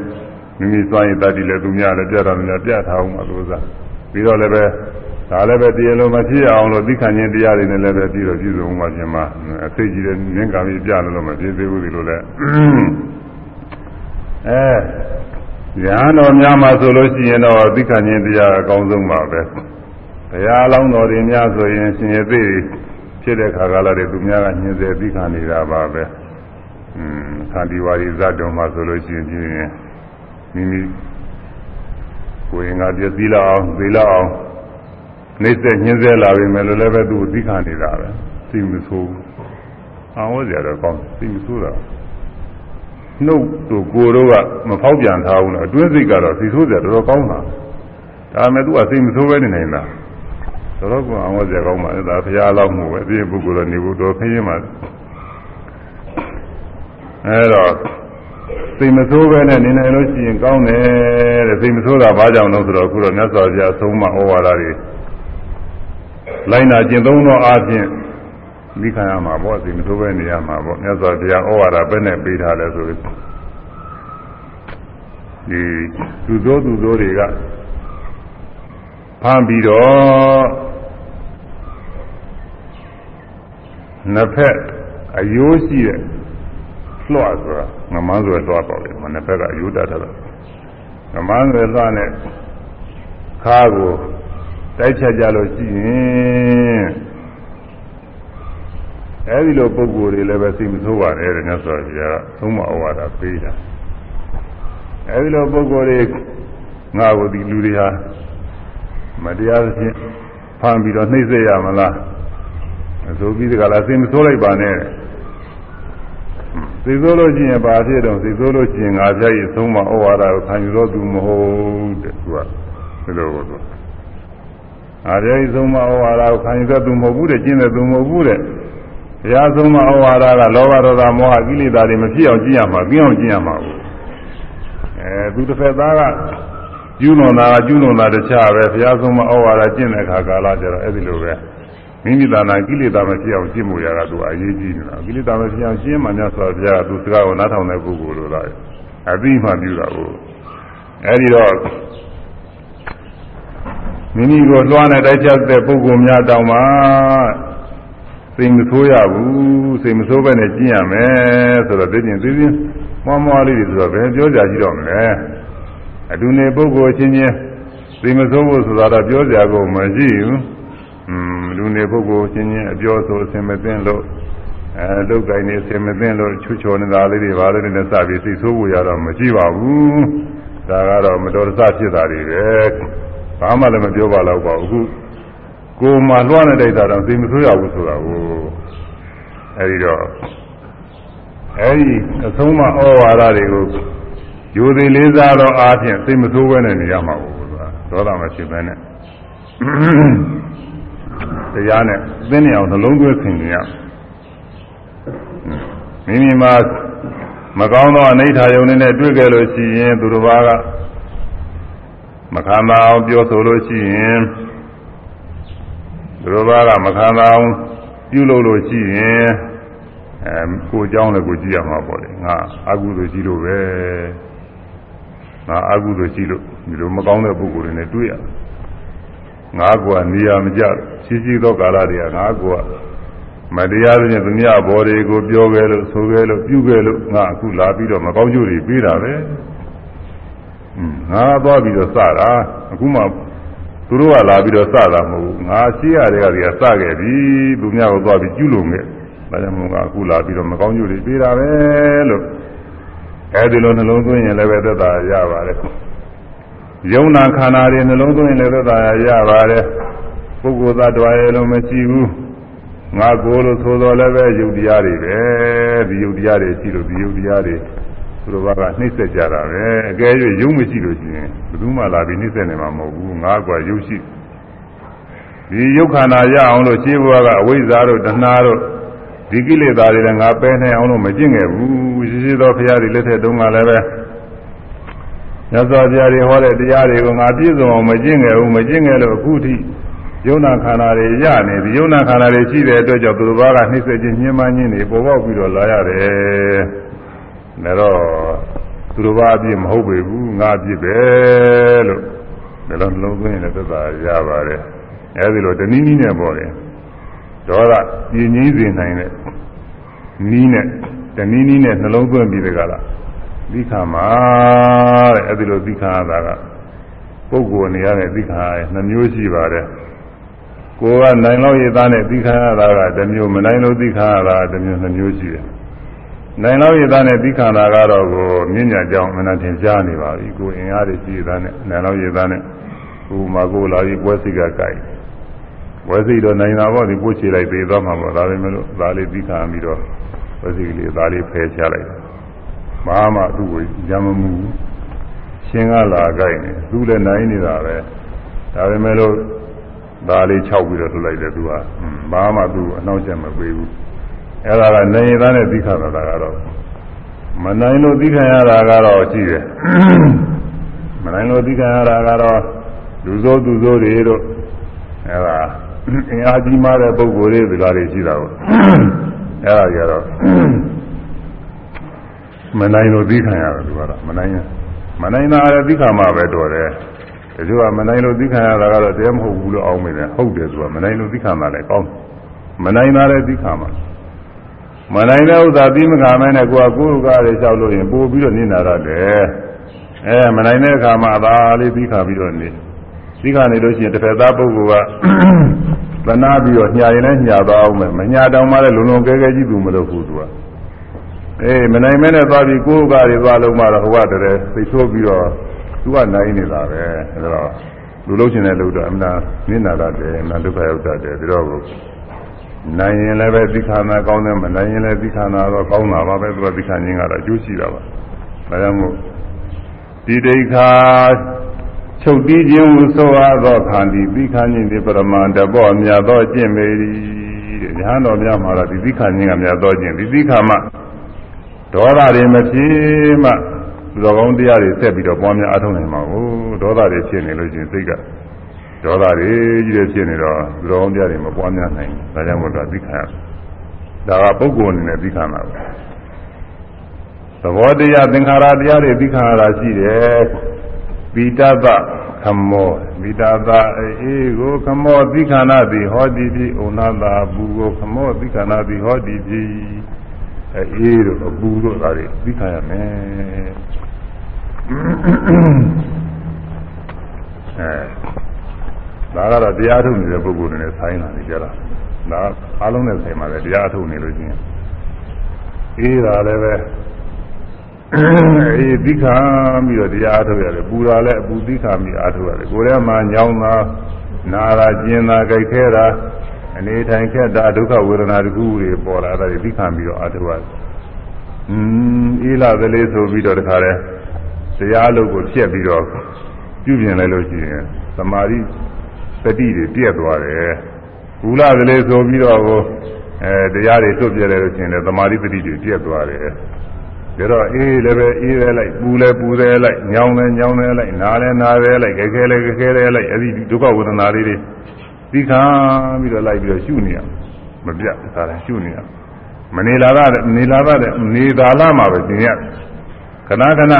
မိမိစွန့်ရင်တတ်တယ်လေသူများလည်းပြတာများပြထားအောင်ပါလို့စားပြီးတော့လည်းပဲဒါလည်းပဲတရားလုံးမဖြစ်အောင်လို့သိခံခြင်းတရားတွေနဲ့လည်းပဲပြီးတော့ပြည့်စုံမှပြင်မှာအသိကြီးတဲ့မြင့်ကံကြီးပြလို့မဖြစ်သေးဘူးဒီလိုလဲအဲဉာဏ်တော်များမှာဆိုလို့ရှိရင်တော့သိခံခြင်းတရားအကောင်းဆုံးပါပဲဘုရားလောင်းတော်တွေများဆိုရင်ရှင်ရသေး ဖြစ်တဲ့ခါကာလတွေသူများကညှင်းစေသိခံနေတာပါပဲอืมခန္တီဝါရီဇတ်တော်မှာဆိုလို့ရှိရင်မိမိကိုယ်ငါပြည့်စည်လောက်အောင်သိလောက်အောင်နှိမ့်ဆက်ညှင်းဆဲလာပြီမယ်လို့လည်းပဲသူသိခံနေတာပဲသိမဆိုးအောင်ဝဲကြတော့ကောင်းသိမဆိုးတာနှုတ်တို့ကိုယ်တို့ကမဖောက်ပြန်ထားဘူးလားအတွင်းစိတ်ကတော့သိဆိုးကြတော်တော်ကောင်းတာဒါမဲ့သူကသိမဆိုးပဲနေနေတာ တော်တော်ကအောင်ဝဲကြကောင်းပါလေဒါဘုရားလောက်မှုပဲအပြည့်ပုဂ္ဂိုလ်တော့နေဖို့တော်ခင်းရင်ပါအဲတော့စိတ်မဆိုးပဲနဲ့နေနိုင်လို့ရှိရင်ကောင်းတယ်တဲ့စိတ်မဆိုးတာဘာကြောင့်လဲဆိုတော့အခုတော့မြတ်စွာဘုရားဆုံးမဩဝါဒတွေလိုင်းနာကျင့်သုံးသောအားဖြင့်မိခံရမှာပေါ့စိတ်မဆိုးပဲနေရမှာပေါ့မြတ်စွာဘုရားဩဝါဒပဲနဲ့ပေးထားတယ်ဆိုပြီးဒီသူသောသူသောတွေကဖမ်းပြီးတော့ နှစ်ဖက်အယိုးရှိတဲ့လွှတ်ဆိုတာငမန်းဆွဲလွှတ်ပေါ့လေမနေ့ဘက်ကအယူတတ်တာငမန်းဆွဲလွှတ်နဲ့ခါကိုတိုက်ချက်ကြလို့ရှိရင်အဲဒီလိုပုံကိုယ်တွေလည်းပဲသိမဆိုးပါနဲ့တဲ့မြတ်စွာဘုရားသုံးမဩဝါဒပေးတာအဲဒီလိုပုံကိုယ်တွေငါ့ကိုဒီလူတွေဟာမတရားသဖြင့်ဖမ်းပြီးတော့နှိမ့်ဆက်ရမလား ဆိုပြီးတကလားသိမဆိုးလိုက်ပါနဲ့သိဆိုးလို့ရှိရင်ဘာဖြစ်တော့သိဆိုးလို့ရှိရင်ငါပြည့်သုံးမဩဝါဒကိုခံယူတော့သူမဟုတ်တဲ့သူကဒီလိုပေါ့အာရိယသုံးမဩဝါဒကိုခံယူတော့သူမဟုတ်ဘူးတဲ့ကျင့်တဲ့သူမဟုတ်ဘူးတဲ့ဘုရားသုံးမဩဝါဒကလောဘဒေါသမောဟကိလေသာတွေမဖြစ်အောင်ကျင့်ရမှာပြီးအောင်ကျင့်ရမှာဘူးအဲသူတစ်ဖက်သားကကျူးလွန်တာကကျူးလွန်တာတခြားပဲဘုရားဆုံးမဩဝါဒကျင့်တဲ့အခါကာလကျတော့အဲ့ဒီလိုပဲ မိမိသာနာကိလေသာမဖြစ်အောင်ကျင့်မှုရတာသူအရေးကြီးနေတာကိလေသာမဖြစ်အောင်ကျင့်မှမြတ်စွာဘုရားသူစကားကိုနားထောင်တဲ့ပုဂ္ဂိုလ်လိုလားအပြီးမှပြုတာကိုအဲ့ဒီတော့မိမိကိုလွှမ်းတဲ့တိုက်ချက်တဲ့ပုဂ္ဂိုလ်များတောင်မှစိတ်မဆိုးရဘူးစိတ်မဆိုးပဲနဲ့ကျင့်ရမယ်ဆိုတော့သိချင်းသိချင်းမွားမွားလေးတွေဆိုတော့ဘယ်ပြောကြကြည့်တော့မလဲအတူနေပုဂ္ဂိုလ်ချင်းချင်းစိတ်မဆိုးဖို့ဆိုတာတော့ပြောကြကုန်မရှိဘူးอืม လူနေပုဂ္ဂိုလ်ချင်းချင်းအပြောဆိုအစင်မသိလို့အဲလုတ်ကိုင်းနေအစင်မသိလို့ချွချောနေတာလေးတွေဘာလို့လဲနဲ့စပြီးစိတ်ဆိုးဖို့ရတော့မရှိပါဘူးဒါကတော့မတော်တဆဖြစ်တာတွေပဲဘာမှလည်းမပြောပါတော့ပါဘူးအခုကိုယ်မှလွှမ်းတဲ့တိုက်တာတော့စိတ်မဆိုးရဘူးဆိုတာကိုအဲဒီတော့အဲဒီအဆုံးမဩဝါဒတွေကိုယူသည်လေးစားတော့အားဖြင့်စိတ်မဆိုးဘဲနဲ့နေရမှာဘူးဆိုတာဒေါသမဖြစ်ဘဲနဲ့ တရားနဲ့သိနေအောင်နှလုံးသွင်းဆင်ကြရမိမိမှာမကောင်းသောအနိဋ္ဌာယုံနဲ့တွေ့ကြလို့ရှိရင်သူတစ်ပါးကမခံမအောင်ပြောဆိုလို့ရှိရင်သူတစ်ပါးကမခံမအောင်ပြုလုပ်လို့ရှိရင်အဲကိုเจ้าလည်းကိုကြည့်ရမှာပေါ့လေငါအကုသိုလ်ရှိလို့ပဲငါအကုသိုလ်ရှိလို့ဒီလိုမကောင်းတဲ့ပုဂ္ဂိုလ်တွေနဲ့တွေ့ရ ငါကနေရာမကြရှိရှိသောကာလတွေကငါကမတရားတဲ့သူများဘော်တွေကိုပြောခဲ့လို့ဆိုခဲ့လို့ပြုခဲ့လို့ငါအခုလာပြီးတော့မကောင်းကျိုးတွေပေးတာပဲอืมငါသွားပြီးတော့စတာအခုမှသူတို့ကလာပြီးတော့စတာမဟုတ်ဘူးငါရှိရတဲ့ကတွေကစခဲ့ပြီသူများကိုသွားပြီးကျူးလုံခဲ့ဒါကြောင့်မို့ငါအခုလာပြီးတော့မကောင်းကျိုးတွေပေးတာပဲလို့အဲဒီလိုနှလုံးသွင်းရင်လည်းပဲသက်သာရပါတယ် ယုံနာခန္ဓာတွေနှလုံးသွင်းရင်လည်းသက်သာရပါတယ်ပုဂ္ဂိုလ်သားတော်ရဲ့လုံးမရှိဘူးငါကိုယ်လို့ဆိုတော်လည်းပဲယုတ်တရားတွေပဲဒီယုတ်တရားတွေရှိလို့ဒီယုတ်တရားတွေသူတို့ဘာကနှိမ့်ဆက်ကြတာပဲအကယ်၍ယုံမရှိလို့ရှိရင်ဘယ်သူမှလာပြီးနှိမ့်ဆက်နေမှာမဟုတ်ဘူးငါကွာယုတ်ရှိဒီယုတ်ခန္ဓာရအောင်လို့ရှင်းဘွားကအဝိဇ္ဇာတို့တဏှာတို့ဒီကိလေသာတွေလည်းငါပယ်နိုင်အောင်လို့မကျင့်ခဲ့ဘူးရှိရှိသောဘုရားတွေလက်ထက်တုန်းကလည်းပဲ မြတ်စွာဘုရားတွေဟောတဲ့တရားတွေကိုငါပြည့်စုံအောင်မကျင့်ခဲ့ဘူးမကျင့်ခဲ့လို့အခုထိယုံနာခန္ဓာတွေရနေပြီယုံနာခန္ဓာတွေရှိတဲ့အတွက်ကြောင့်သူတို့ဘာကနှိမ့်ဆက်ခြင်းညှဉ်းပန်းခြင်းတွေပေါ်ပေါက်ပြီးတော့လာရတယ်။ဒါတော့သူတို့ဘာအပြစ်မဟုတ်ပေဘူးငါအပြစ်ပဲလို့ဒါတော့နှလုံးသွင်းရင်လည်းသက်သာရပါတယ်။အဲဒီလိုတနည်းနည်းနဲ့ပေါ်တယ်။ဒေါသပြင်းကြီးစေနိုင်တဲ့နီးနဲ့တနည်းနည်းနဲ့နှလုံးသွင်းပြီးတကလား သီခါမှာတဲ့အဲဒီလိုသီခါရတာကပုဂ္ဂိုလ်နေရတဲ့သီခါရနှမျိုးရှိပါတယ်။ကိုကနိုင်လို့ရသားနဲ့သိခံရတာကတစ်မျိုးမနိုင်လို့သိခံရတာတစ်မျိုးနှမျိုးရှိတယ်။နိုင်လို့ရသားနဲ့သိခံတာကတော့ကိုမြင့်ညာကြောင်းမနာထင်ရှားနေပါပြီ။ကိုအင်အားတွေရှိသားနဲ့နိုင်လို့ရသားနဲ့ကိုမကိုလာပြီးပွဲစိတ်ကကြိုက်။ပွဲစိတ်တော့နိုင်တာပေါ့ဒီပို့ချလိုက်သေးသွားမှာပေါ့ဒါပေမဲ့လို့ဒါလေးသိခံပြီးတော့ပွဲစိတ်ကလေးဒါလေးဖယ်ချလိုက်တယ်။ ဘာမှသူ့ကိုရမ်းမမှုရှင်းကလာကြိုက်နေသူလည်းနိုင်နေတာပဲ။ဒါပေမဲ့လို့ဒါလေး၆ပြီးတော့ထုတ်လိုက်တယ်သူကဘာမှသူ့အနှောင့်အယှက်မပေးဘူးအဲ့ဒါကနိုင်သားနဲ့သိခါတာကတော့မနိုင်လို့သိခံရတာကတော့ရှိတယ်မနိုင်လို့သိခံရတာကတော့လူစိုးသူစိုးတွေတို့အဲ့ဒါအင်အားကြီးမားတဲ့ပုံကိုယ်တွေဒီကားတွေရှိတာကိုအဲ့ဒါကြီးကတော့ မနိုင်လို့သိခံရတယ်သူကတော့မနိုင်ရင်မနိုင်တာလည်းသိခံမှပဲတော်တယ်တချို့ကမနိုင်လို့သိခံရတာကတော့တရားမဟုတ်ဘူးလို့အောင်းမိတယ်ဟုတ်တယ်ဆိုတာမနိုင်လို့သိခံတာလည်းကောင်းမနိုင်တာလည်းသိခံမှာမနိုင်တဲ့ဥစ္စာသိမခံမဲနဲ့ကိုကကိုယ်ကားလေးလျှောက်လို့ရင်ပို့ပြီးတော့နေတာရတယ်အဲမနိုင်တဲ့အခါမှာဒါလေးသိခံပြီးတော့နေသိခံနေလို့ရှိရင်တစ်ဖက်သားပုဂ္ဂိုလ်ကသနာပြီးတော့ညာရင်လည်းညာသွားအောင်မယ်မညာတောင်မှလည်းလုံလုံကဲကဲကြီးသူမလုပ်ဘူးသူက အေးမနိုင်မဲနဲ့သွားပြီးကိုယ်ကားလေးသွားလုံးမှတော့ဟိုကတည်းကသိဆိုးပြီးတော့သူကနိုင်နေတာပဲအဲတော့လူလုံးချင်းတဲ့လူတော့အမှန်နင်းနာတတ်တယ်အမှန်ဒုက္ခရောက်တတ်တယ်ဒါတော့နိုင်ရင်လည်းပဲသိခါနာကောင်းတယ်မနိုင်ရင်လည်းသိခါနာတော့ကောင်းတာပါပဲသူကသိခါခြင်းကတော့အကျိုးရှိတာပါဒါကြောင့်မို့ဒီဒိဋ္ဌာချုပ်တီးခြင်းဟုဆိုအပ်သောခန္တီသိခါခြင်းဒီပရမန္တဘောမြတ်သောကျင့်ပေ၏တဲ့ညာတော်များမှာတော့ဒီသိခါခြင်းကမြတ်သောကျင့်ဒီသိခါမှ ဒေါသတွေမဖြစ်မှသူတော်ကောင်းတရားတွေဆက်ပြီးတော့ပွားများအားထုတ်နိုင်မှာကိုဒေါသတွေဖြစ်နေလို့ချင်းစိတ်ကဒေါသတွေကြီးတွေဖြစ်နေတော့သူတော်ကောင်းတရားတွေမပွားများနိုင်ဘူးဒါကြောင့်မို့လို့သိခံရဒါကပုဂ္ဂိုလ်အနေနဲ့သိခံတာပဲသဘောတရားသင်္ခါရတရားတွေသိခံရတာရှိတယ်ပိတ္တသခခမောမိတာသာအေကိုခမောသီခဏတိဟောတိတိဩနာတာဘူကိုခမောသီခဏတိဟောတိတိ အေတို့အပူတို့ဒါတွေသီခရမယ်အဲဒါကတော့တရားထုတ်နေတဲ့ပုဂ္ဂိုလ်တွေနဲ့ဆိုင်လာနေကြတာဒါအားလုံးနဲ့ဆိုင်ပါတယ်တရားထုတ်နေလို့ချင်းအေးတာလည်းပဲအေးသီခာပြီးတော့တရားအားထုတ်ရတယ်ပူတာလည်းအပူသီခာပြီးအားထုတ်ရတယ်ကိုယ်ထဲမှာညောင်းတာနာတာကျင်တာကြိုက်ခဲတာ အနေထိုင်ခက်တာဒုက္ခဝေဒနာတခုတွေပေါ်လာတာတွေသီခာပြီးတော့အားထုတ်ရတယ်อืมအေးလာသလေးဆိုပြီးတော့တခါလဲတရားအလုပ်ကိုဖြတ်ပြီးတော့ပြုပြင်လိုက်လို့ရှိရင်သမာဓိတတိတွေပြည့်သွားတယ်ဘူလာကလေးဆိုပြီးတော့ကိုအဲတရားတွေတွတ်ပြတယ်လို့ရှိရင်လည်းသမာဓိတတိတွေပြည့်သွားတယ်ဒါတော့အေးလည်းပဲအေးလည်းလိုက်ပူလည်းပူတယ်လိုက်ညောင်းလည်းညောင်းတယ်လိုက်နားလည်းနားတယ်လိုက်ခဲခဲလည်းခဲခဲလည်းလိုက်အဲ့ဒီဒုက္ခဝေဒနာလေးတွေ သိခံပြီးတော့လိုက်ပြီးတော့ရှုနေရမပြတ်ဒါလည်းရှုနေရမနေလာတဲ့နေလာတဲ့နေသာလာမှာပဲသင်ရခဏခဏ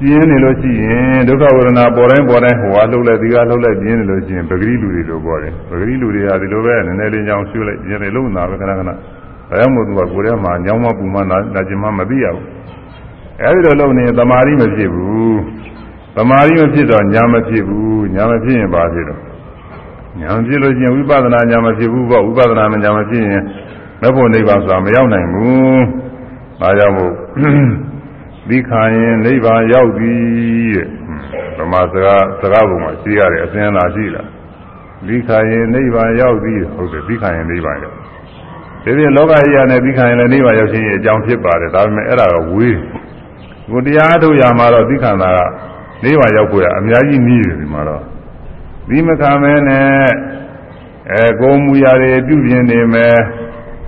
ပြင်းနေလို့ရှိရင်ဒုက္ခဝေဒနာပေါ်တိုင်းပေါ်တိုင်းဟိုဟာလှုပ်လိုက်ဒီကလှုပ်လိုက်ပြင်းနေလို့ရှိရင်ပဂရိလူတွေလိုပေါ်တယ်ပဂရိလူတွေကဒီလိုပဲနည်းနည်းလေးကြောင်ရှုလိုက်ပြင်းနေလို့နာပဲခဏခဏဒါကြောင့်မို့သူကကိုယ်ထဲမှာညောင်းမပူမနာနာကျင်မမသိရဘူးအဲဒီလိုလုပ်နေသမာဓိမဖြစ်ဘူးသမာဓိမဖြစ်တော့ညာမဖြစ်ဘူးညာမဖြစ်ရင်ဘာဖြစ်တော့ ညာမဖြစ်လို့ရှိရင်ဝိပဿနာညာမဖြစ်ဘူးပေါ့ဝိပဿနာညာမဖြစ်ရင်မဖို့နိဗ္ဗာန်ဆိုတာမရောက်နိုင်ဘူးဒါကြောင့်မို့ဒီခါရင်နိဗ္ဗာန်ရောက်ပြီတဲ့ဗမာစကားစကားပုံမှာရှိရတဲ့အစဉ်လာရှိလားဒီခါရင်နိဗ္ဗာန်ရောက်ပြီဟုတ်တယ်ဒီခါရင်နိဗ္ဗာန်ရောက်ဒီပြင်လောကကြီးရနဲ့ဒီခါရင်လည်းနိဗ္ဗာန်ရောက်ခြင်းရဲ့အကြောင်းဖြစ်ပါတယ်ဒါပေမဲ့အဲ့ဒါကဝေးကိုတရားထုတ်ရမှာတော့ဒီခန္ဓာကနိဗ္ဗာန်ရောက်ဖို့ရအများကြီးနည်းတယ်ဒီမှာတော့ ဒီမခံမဲနဲ့အဲကိုမူရာတွေပြုပြင်နေမယ်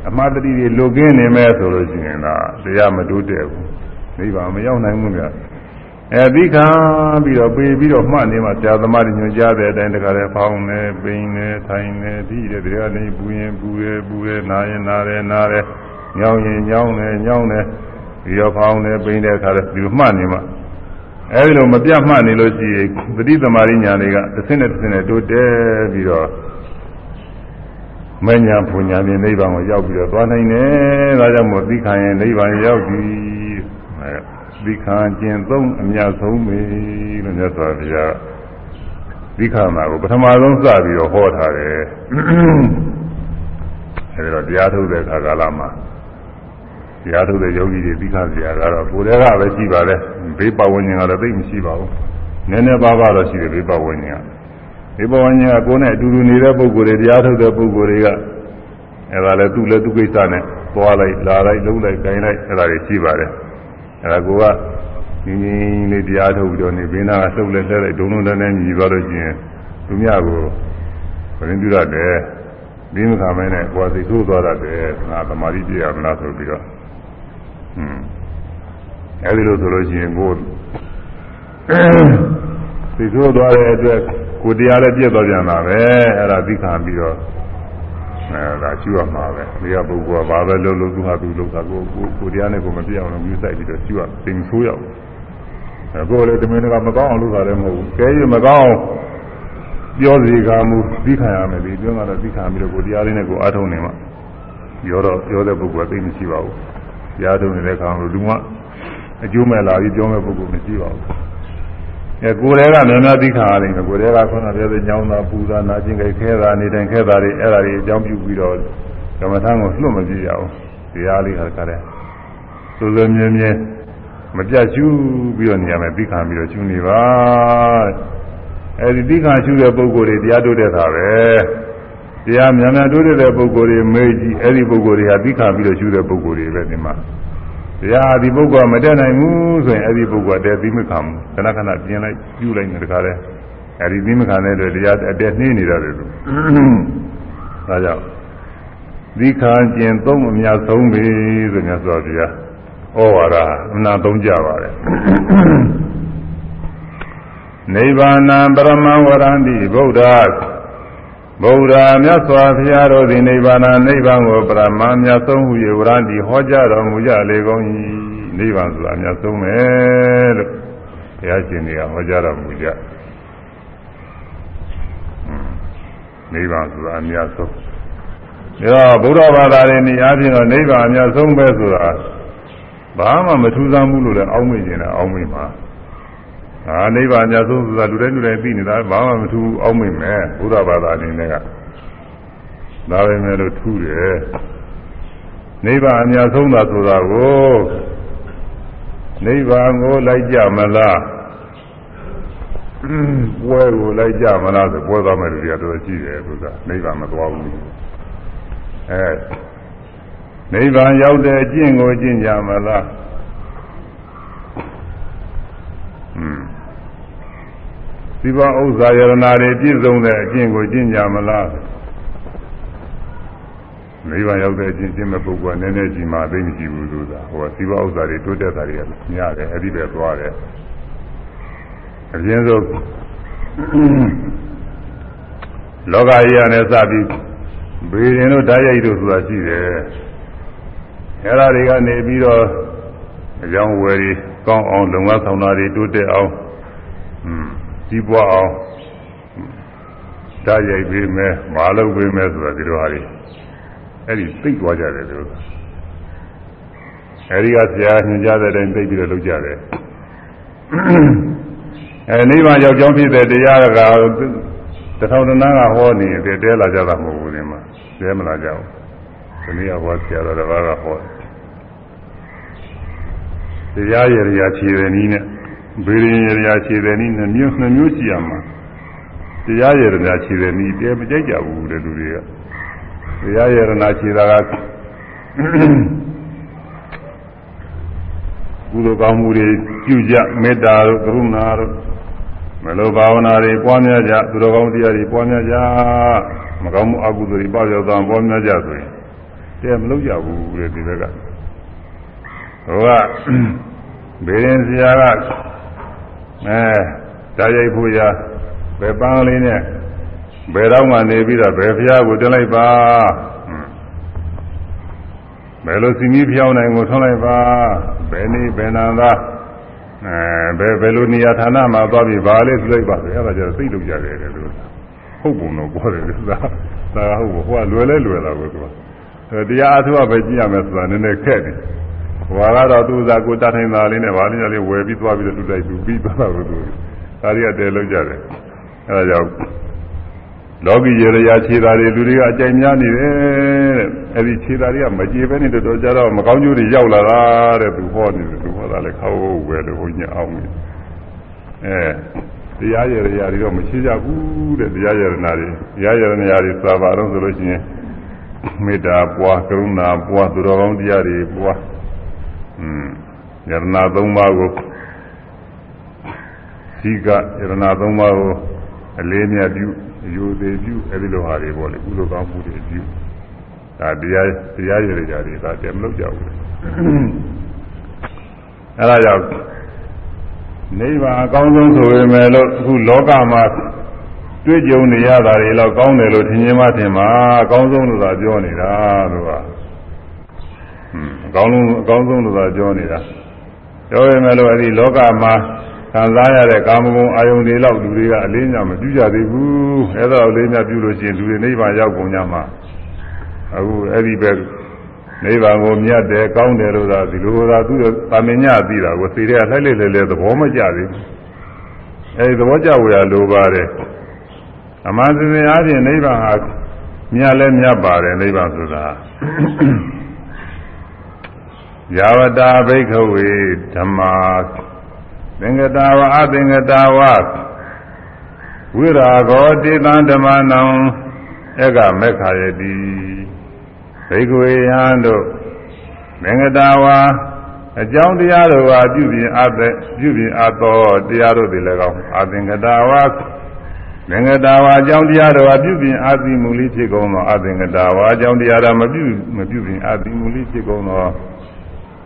အမှားတတိတွေလိုကင်းနေမယ်ဆိုလို့ရှိရင်တော့တရားမတိုးတက်ဘူးနိဗ္ဗာန်မရောက်နိုင်ဘူးများအဲဒီခံပြီးတော့ပေပြီးတော့မှတ်နေမှဆရာသမားတွေညွှန်ကြားတဲ့အတိုင်းတခါတည်းဖောင်းနေပိန်နေထိုင်နေဒီတဲ့တရားနေပူရင်ပူရဲပူရဲနာရင်နာရဲနာရဲညောင်းရင်ညောင်းနေညောင်းနေပြီးတော့ဖောင်းနေပိန်တဲ့အခါတည်းဒီလိုမှတ်နေမှ အဲဒီလိုမပြတ်မှတ်နေလို့ရှိရင်ပฏิသမารိညာတွေကတစ်ဆင့်နဲ့တစ်ဆင့်နဲ့တိုးတက်ပြီးတော့မညာပူညာပြင်နိဗ္ဗာန်ကိုရောက်ပြီးတော့သွားနိုင်တယ်ဒါကြောင့်မို့သိခံရင်နိဗ္ဗာန်ရောက်ပြီသီခာကျင်သုံးအများဆုံးပဲလို့မြတ်စွာဘုရားသီခာမှာကိုပထမဆုံးစပြီးတော့ဟောထားတယ်အဲဒီတော့တရားထုတ်တဲ့ခါကာလမှာ တရားထုတ်တဲ့ယောဂီတွေသီခာစရာကတော့ကိုယ်တည်းကပဲရှိပါလေဘေးပဝဉ္ဉင်ကတော့သိမရှိပါဘူးနည်းနည်းပါးပါးတော့ရှိတယ်ဘေးပဝဉ္ဉင်ကဘေးပဝဉ္ဉင်ကကိုယ်နဲ့အတူတူနေတဲ့ပုဂ္ဂိုလ်တွေတရားထုတ်တဲ့ပုဂ္ဂိုလ်တွေကအဲဒါလည်းသူ့လည်းသူ့ကိစ္စနဲ့သွားလိုက်လာလိုက်လုံးလိုက်ကြိုင်လိုက်အဲဒါတွေရှိပါတယ်အဲဒါကိုကငင်းငင်းလေးတရားထုတ်ပြီးတော့နေဘင်းသားကလှုပ်လက်လှဲလိုက်ဒုံဒုံတန်းတန်းညီသွားလို့ရှိရင်သူမြကိုဘယ်ရင်ပြုရတယ်ဒီမခါမဲနဲ့ကိုယ်စိတ်ဆိုးသွားတယ်ငါသမာဓိပြရမလားဆိုပြီးတော့ဟွန်း အဲဒီလိုဆိုလို့ရှိရင်ကိုယ်စိတ်ဆိုးသွားတဲ့အတွက်ကိုယ်တရားလည်းပြည့်သွားပြန်တာပဲအဲ့ဒါသိခံပြီးတော့အဲဒါကျူရမှာပဲဒီကပုဂ္ဂိုလ်ကဘာပဲလုပ်လို့သူဟာသူလုပ်တာကိုကိုကိုတရားနဲ့ကိုမပြအောင်လို့မြူးဆိုင်ပြီးတော့ကျူရသိမ်ဆိုးရအောင်အဲကိုလည်းတမင်ကမကောင်းအောင်လုပ်တာလည်းမဟုတ်ဘူးကဲရမကောင်းပြောစီကမှုသိခံရမယ်ဒီပြောတာတော့သိခံပြီးတော့ကိုတရားလေးနဲ့ကိုအားထုတ်နေမှာပြောတော့ပြောတဲ့ပုဂ္ဂိုလ်ကသိမရှိပါဘူးတ ရားထုတ်နေတဲ့အခါမှာလူကအကျိုးမဲ့လာပြီးပြောမဲ့ပုဂ္ဂိုလ်မရှိပါဘူးအဲကိုယ်တည်းကများများသိခါရတယ်ကိုယ်တည်းကခုနပြောတဲ့ညောင်းတာပူတာနာကျင်ကြိုက်ခဲတာနေတိုင်းခဲတာတွေအဲ့ဒါတွေအကြောင်းပြုပြီးတော့ကမ္မထံကိုလွတ်မပြေရအောင်တရားလေးခါခါတဲ့စိုးစိုးမြဲမြဲမပြတ်ကျူးပြီးတော့နေရာမှာသိခါပြီးတော့ကျူးနေပါအဲဒီသိခါကျူးတဲ့ပုဂ္ဂိုလ်တွေတရားတိုးတဲ့ခါပဲ တရားများများတိုးတဲ့ပုဂ္ဂိုလ်တွေမေးကြည့်အဲဒီပုဂ္ဂိုလ်တွေဟာသိခါပြီးတော့ကျူးတဲ့ပုဂ္ဂိုလ်တွေပဲဒီမှာတရားဒီပုဂ္ဂိုလ်မတက်နိုင်ဘူးဆိုရင်အဲ့ဒီပုဂ္ဂိုလ်တဲပြီးမခံဘူးခဏခဏပြင်လိုက်ပြုလိုက်နေတခါလဲအဲ့ဒီပြီးမခံတဲ့တွေတရားအတက်နှင်းနေတယ်လို့ဒါကြောင့်ဒီခါကျင်သုံးအများဆုံးပြီဆိုမြတ်စွာဘုရားဩဝါဒအနာသုံးကြပါတယ်နိဗ္ဗာန်ပရမဝရန္တိဗုဒ္ဓ ဗုဒ္ဓမြတ်စွာဘုရားတို့သည်နိဗ္ဗာန်နိဗ္ဗာန်ကိုပရမမြတ်ဆုံးဟု၍ဝရံတိဟောကြားတော်မူကြလေကုန်၏နိဗ္ဗာန်ဆိုတာမြတ်ဆုံးပဲလို့ဘုရားရှင်တွေကဟောကြားတော်မူကြနိဗ္ဗာန်ဆိုတာအမြတ်ဆုံးဒါဗုဒ္ဓဘာသာရဲ့နေရာချင်းတော့နိဗ္ဗာန်အမြတ်ဆုံးပဲဆိုတာဘာမှမထူးဆန်းဘူးလို့လည်းအောက်မေ့နေတာအောက်မေ့ပါ အာနိဗ္ဗာန်အများဆုံးဆိုတာလူတိုင်းလူတိုင်းသိနေတာဘာမှမထူးအောက်မေ့မယ်ဘုရားဘာသာအနေနဲ့ကဒါပဲမဲ့လို့ထူးတယ်နိဗ္ဗာန်အများဆုံးသာဆိုတာကိုနိဗ္ဗာန်ကိုလိုက်ကြမလားပွဲကိုလိုက်ကြမလားဆိုပွဲသွားမယ်လူတွေကတော်တော်ရှိတယ်ဆိုတာနိဗ္ဗာန်မသွားဘူးအဲနိဗ္ဗာန်ရောက်တဲ့အကျင့်ကိုကျင့်ကြမလားอืม ဒီဘဥစ္စာယရနာတွေပြည့်စုံတဲ့အကျင့်ကိုကျင့်ကြမလားနိဗ္ဗာန်ရောက်တဲ့အကျင့်ကျင့်မဲ့ပုဂ္ဂိုလ်ကနည်းနည်းကြီးမှသိမရှိဘူးဆိုတာဟိုကဒီဘဥစ္စာတွေတိုးတက်တာတွေကများတယ်အဲ့ဒီပဲသွားတယ်အရင်ဆုံးလောကကြီးရနဲ့စပြီးဘေးရင်တို့ဓာတ်ရိုက်တို့ဆိုတာရှိတယ်အဲ့ဒါတွေကနေပြီးတော့အကြောင်းဝယ်ပြီးကောင်းအောင်လုံငန်းဆောင်တာတွေတိုးတက်အောင်อืม ကြီးပွားအောင်ဓာတ်ရိုက်ပေးမယ်မလုပ်ပေးမယ်ဆိုတာဒီလိုဟာတွေအဲ့ဒီသိသွားကြတယ်လို့အဲဒီကဆရာညွှန်ကြားတဲ့အတိုင်းသိပြီးတော့လုပ်ကြတယ်အဲနိဗ္ဗာန်ရောက်ကြောင်းဖြစ်တဲ့တရားကတထောင်တနာကဟောနေတယ်တဲလာကြတာမဟုတ်ဘူးဒီမှာတဲမလာကြဘူးဒီနေ့ကဟောဆရာတော်တစ်ပါးကဟောတရားရရာခြေတယ်နည်းနဲ့ ဘေးရင်ရရာခြေတယ်နည်းနဲ့မျိုးနှစ်မျိုးရှိရမှာတရားရရာခြေတယ်နည်းတဲမကြိုက်ကြဘူးတဲ့လူတွေကတရားရရာခြေတာကကုသိုလ်ကောင်းမှုတွေပြုကြမေတ္တာတို့ကရုဏာတို့မလိုဘာဝနာတွေပွားများကြသူတော်ကောင်းတရားတွေပွားများကြမကောင်းမှုအကုသိုလ်တွေပေါ့ရောက်သွားပွားများကြဆိုရင်တဲမလုပ်ကြဘူးတဲ့ဒီဘက်ကဟိုကဘေရင်ဆရာက အဲဓာတ်ရိုက်ဖို့ရဘယ်ပန်းလေးနဲ့ဘယ်တော့မှနေပြီးတော့ဘယ်ဖျားကိုတင်လိုက်ပါဘယ်လိုစီမီဖျောင်းနိုင်ကိုထွန်းလိုက်ပါဘယ်နေ့ဘယ်နာသာအဲဘယ်ဘယ်လိုနေရာဌာနမှာသွားပြီးဘာလဲဆိုလိုက်ပါဆိုအဲ့ဒါကျတော့သိလို့ရတယ်လေလို့ဟုတ်ပုံတော့ပေါ်တယ်လို့သာသာဟုတ်ဟိုကလွယ်လဲလွယ်တာကိုသူကတရားအထုအပဲကြည့်ရမယ်ဆိုတာနည်းနည်းခက်တယ် ဟိုကတော့သူ့စားကိုတတ်ထိုင်တာလေးနဲ့ဗာလေးလေးဝယ်ပြီးသွားပြီးတော့လူလိုက်သူပြီးသွားတာကိုသူဒါတွေကတည်းလို့ကြတယ်အဲ့ဒါကြောင့်လောကီရေရာခြေသားတွေလူတွေကအကြိုက်များနေတယ်တဲ့အဲ့ဒီခြေသားတွေကမကြေပဲနေတော့ကြတော့မကောင်းကျိုးတွေရောက်လာတာတဲ့သူဟောနေတယ်သူဟောတာလည်းခေါဝဝယ်လို့ဘုညာအောင်နေအဲတရားရေရာတွေတော့မရှိကြဘူးတဲ့တရားရေနာတွေတရားရေနာတွေသာပါတော့ဆိုလို့ရှိရင်မေတ္တာပွားကရုဏာပွားသူတော်ကောင်းတရားတွေပွား อืมယရနာ၃ပါးကိုစီကယရနာ၃ပါးကိုအလေးမြတ်ပြုအယူသေးပြုအဲဒီလိုဟာတွေပေါ့လေကုသိုလ်ကောင်းမှုတွေပြုဒါတရားတရားရည်ကြတွေဒါတည်းမလုပ်ကြဘူးအဲဒါကြောင့်နိဗ္ဗာန်အကောင်းဆုံးဆိုပေမဲ့လို့အခုလောကမှာတွေ့ကြုံနေရတာတွေတော့ကောင်းတယ်လို့ထင်မြင်မှထင်မှာအကောင်းဆုံးလို့သာပြောနေတာလို့ကဟွန်း အကောင်းဆုံးအကောင်းဆုံးလို့သာပြောနေတာပြောပေမဲ့လို့အဲဒီလောကမှာခံစားရတဲ့ကာမဂုဏ်အာယုန်တွေလောက်လူတွေကအလေးညာမပြုကြသေးဘူးအဲဒါအလေးညာပြုလို့ရှိရင်လူတွေနိဗ္ဗာန်ရောက်ကုန်ကြမှာအခုအဲ့ဒီပဲနိဗ္ဗာန်ကိုမြတ်တယ်ကောင်းတယ်လို့သာဒီလိုသာသူသာမညသိတာကိုသိတဲ့လှိုက်လိုက်လေလေသဘောမကျသေးဘူးအဲဒီသဘောကျဝရလိုပါတယ်အမှန်စင်စင်အားဖြင့်နိဗ္ဗာန်ဟာမြတ်လဲမြတ်ပါတယ်နိဗ္ဗာန်ဆိုတာ ယာဝတာဘိက္ခဝေဓမ္မာသင်္ကတာဝအသင်္ကတာဝဝိရာဂောတိတံဓမ္မနံဧကမေခာယတိဘိက္ခဝေယံတို့သင်္ကတာဝအကြောင်းတရားတို့ဟာပြုပြင်အပ်တဲ့ပြုပြင်အပ်သောတရားတို့တွေလည်းကောင်းအသင်္ကတာဝသင်္ကတာဝအကြောင်းတရားတို့ဟာပြုပြင်အပ်သည်မူလိဖြစ်ကုန်သောအသင်္ကတာဝအကြောင်းတရားတော်မပြုမပြုပြင်အပ်သည်မူလိဖြစ်ကုန်သော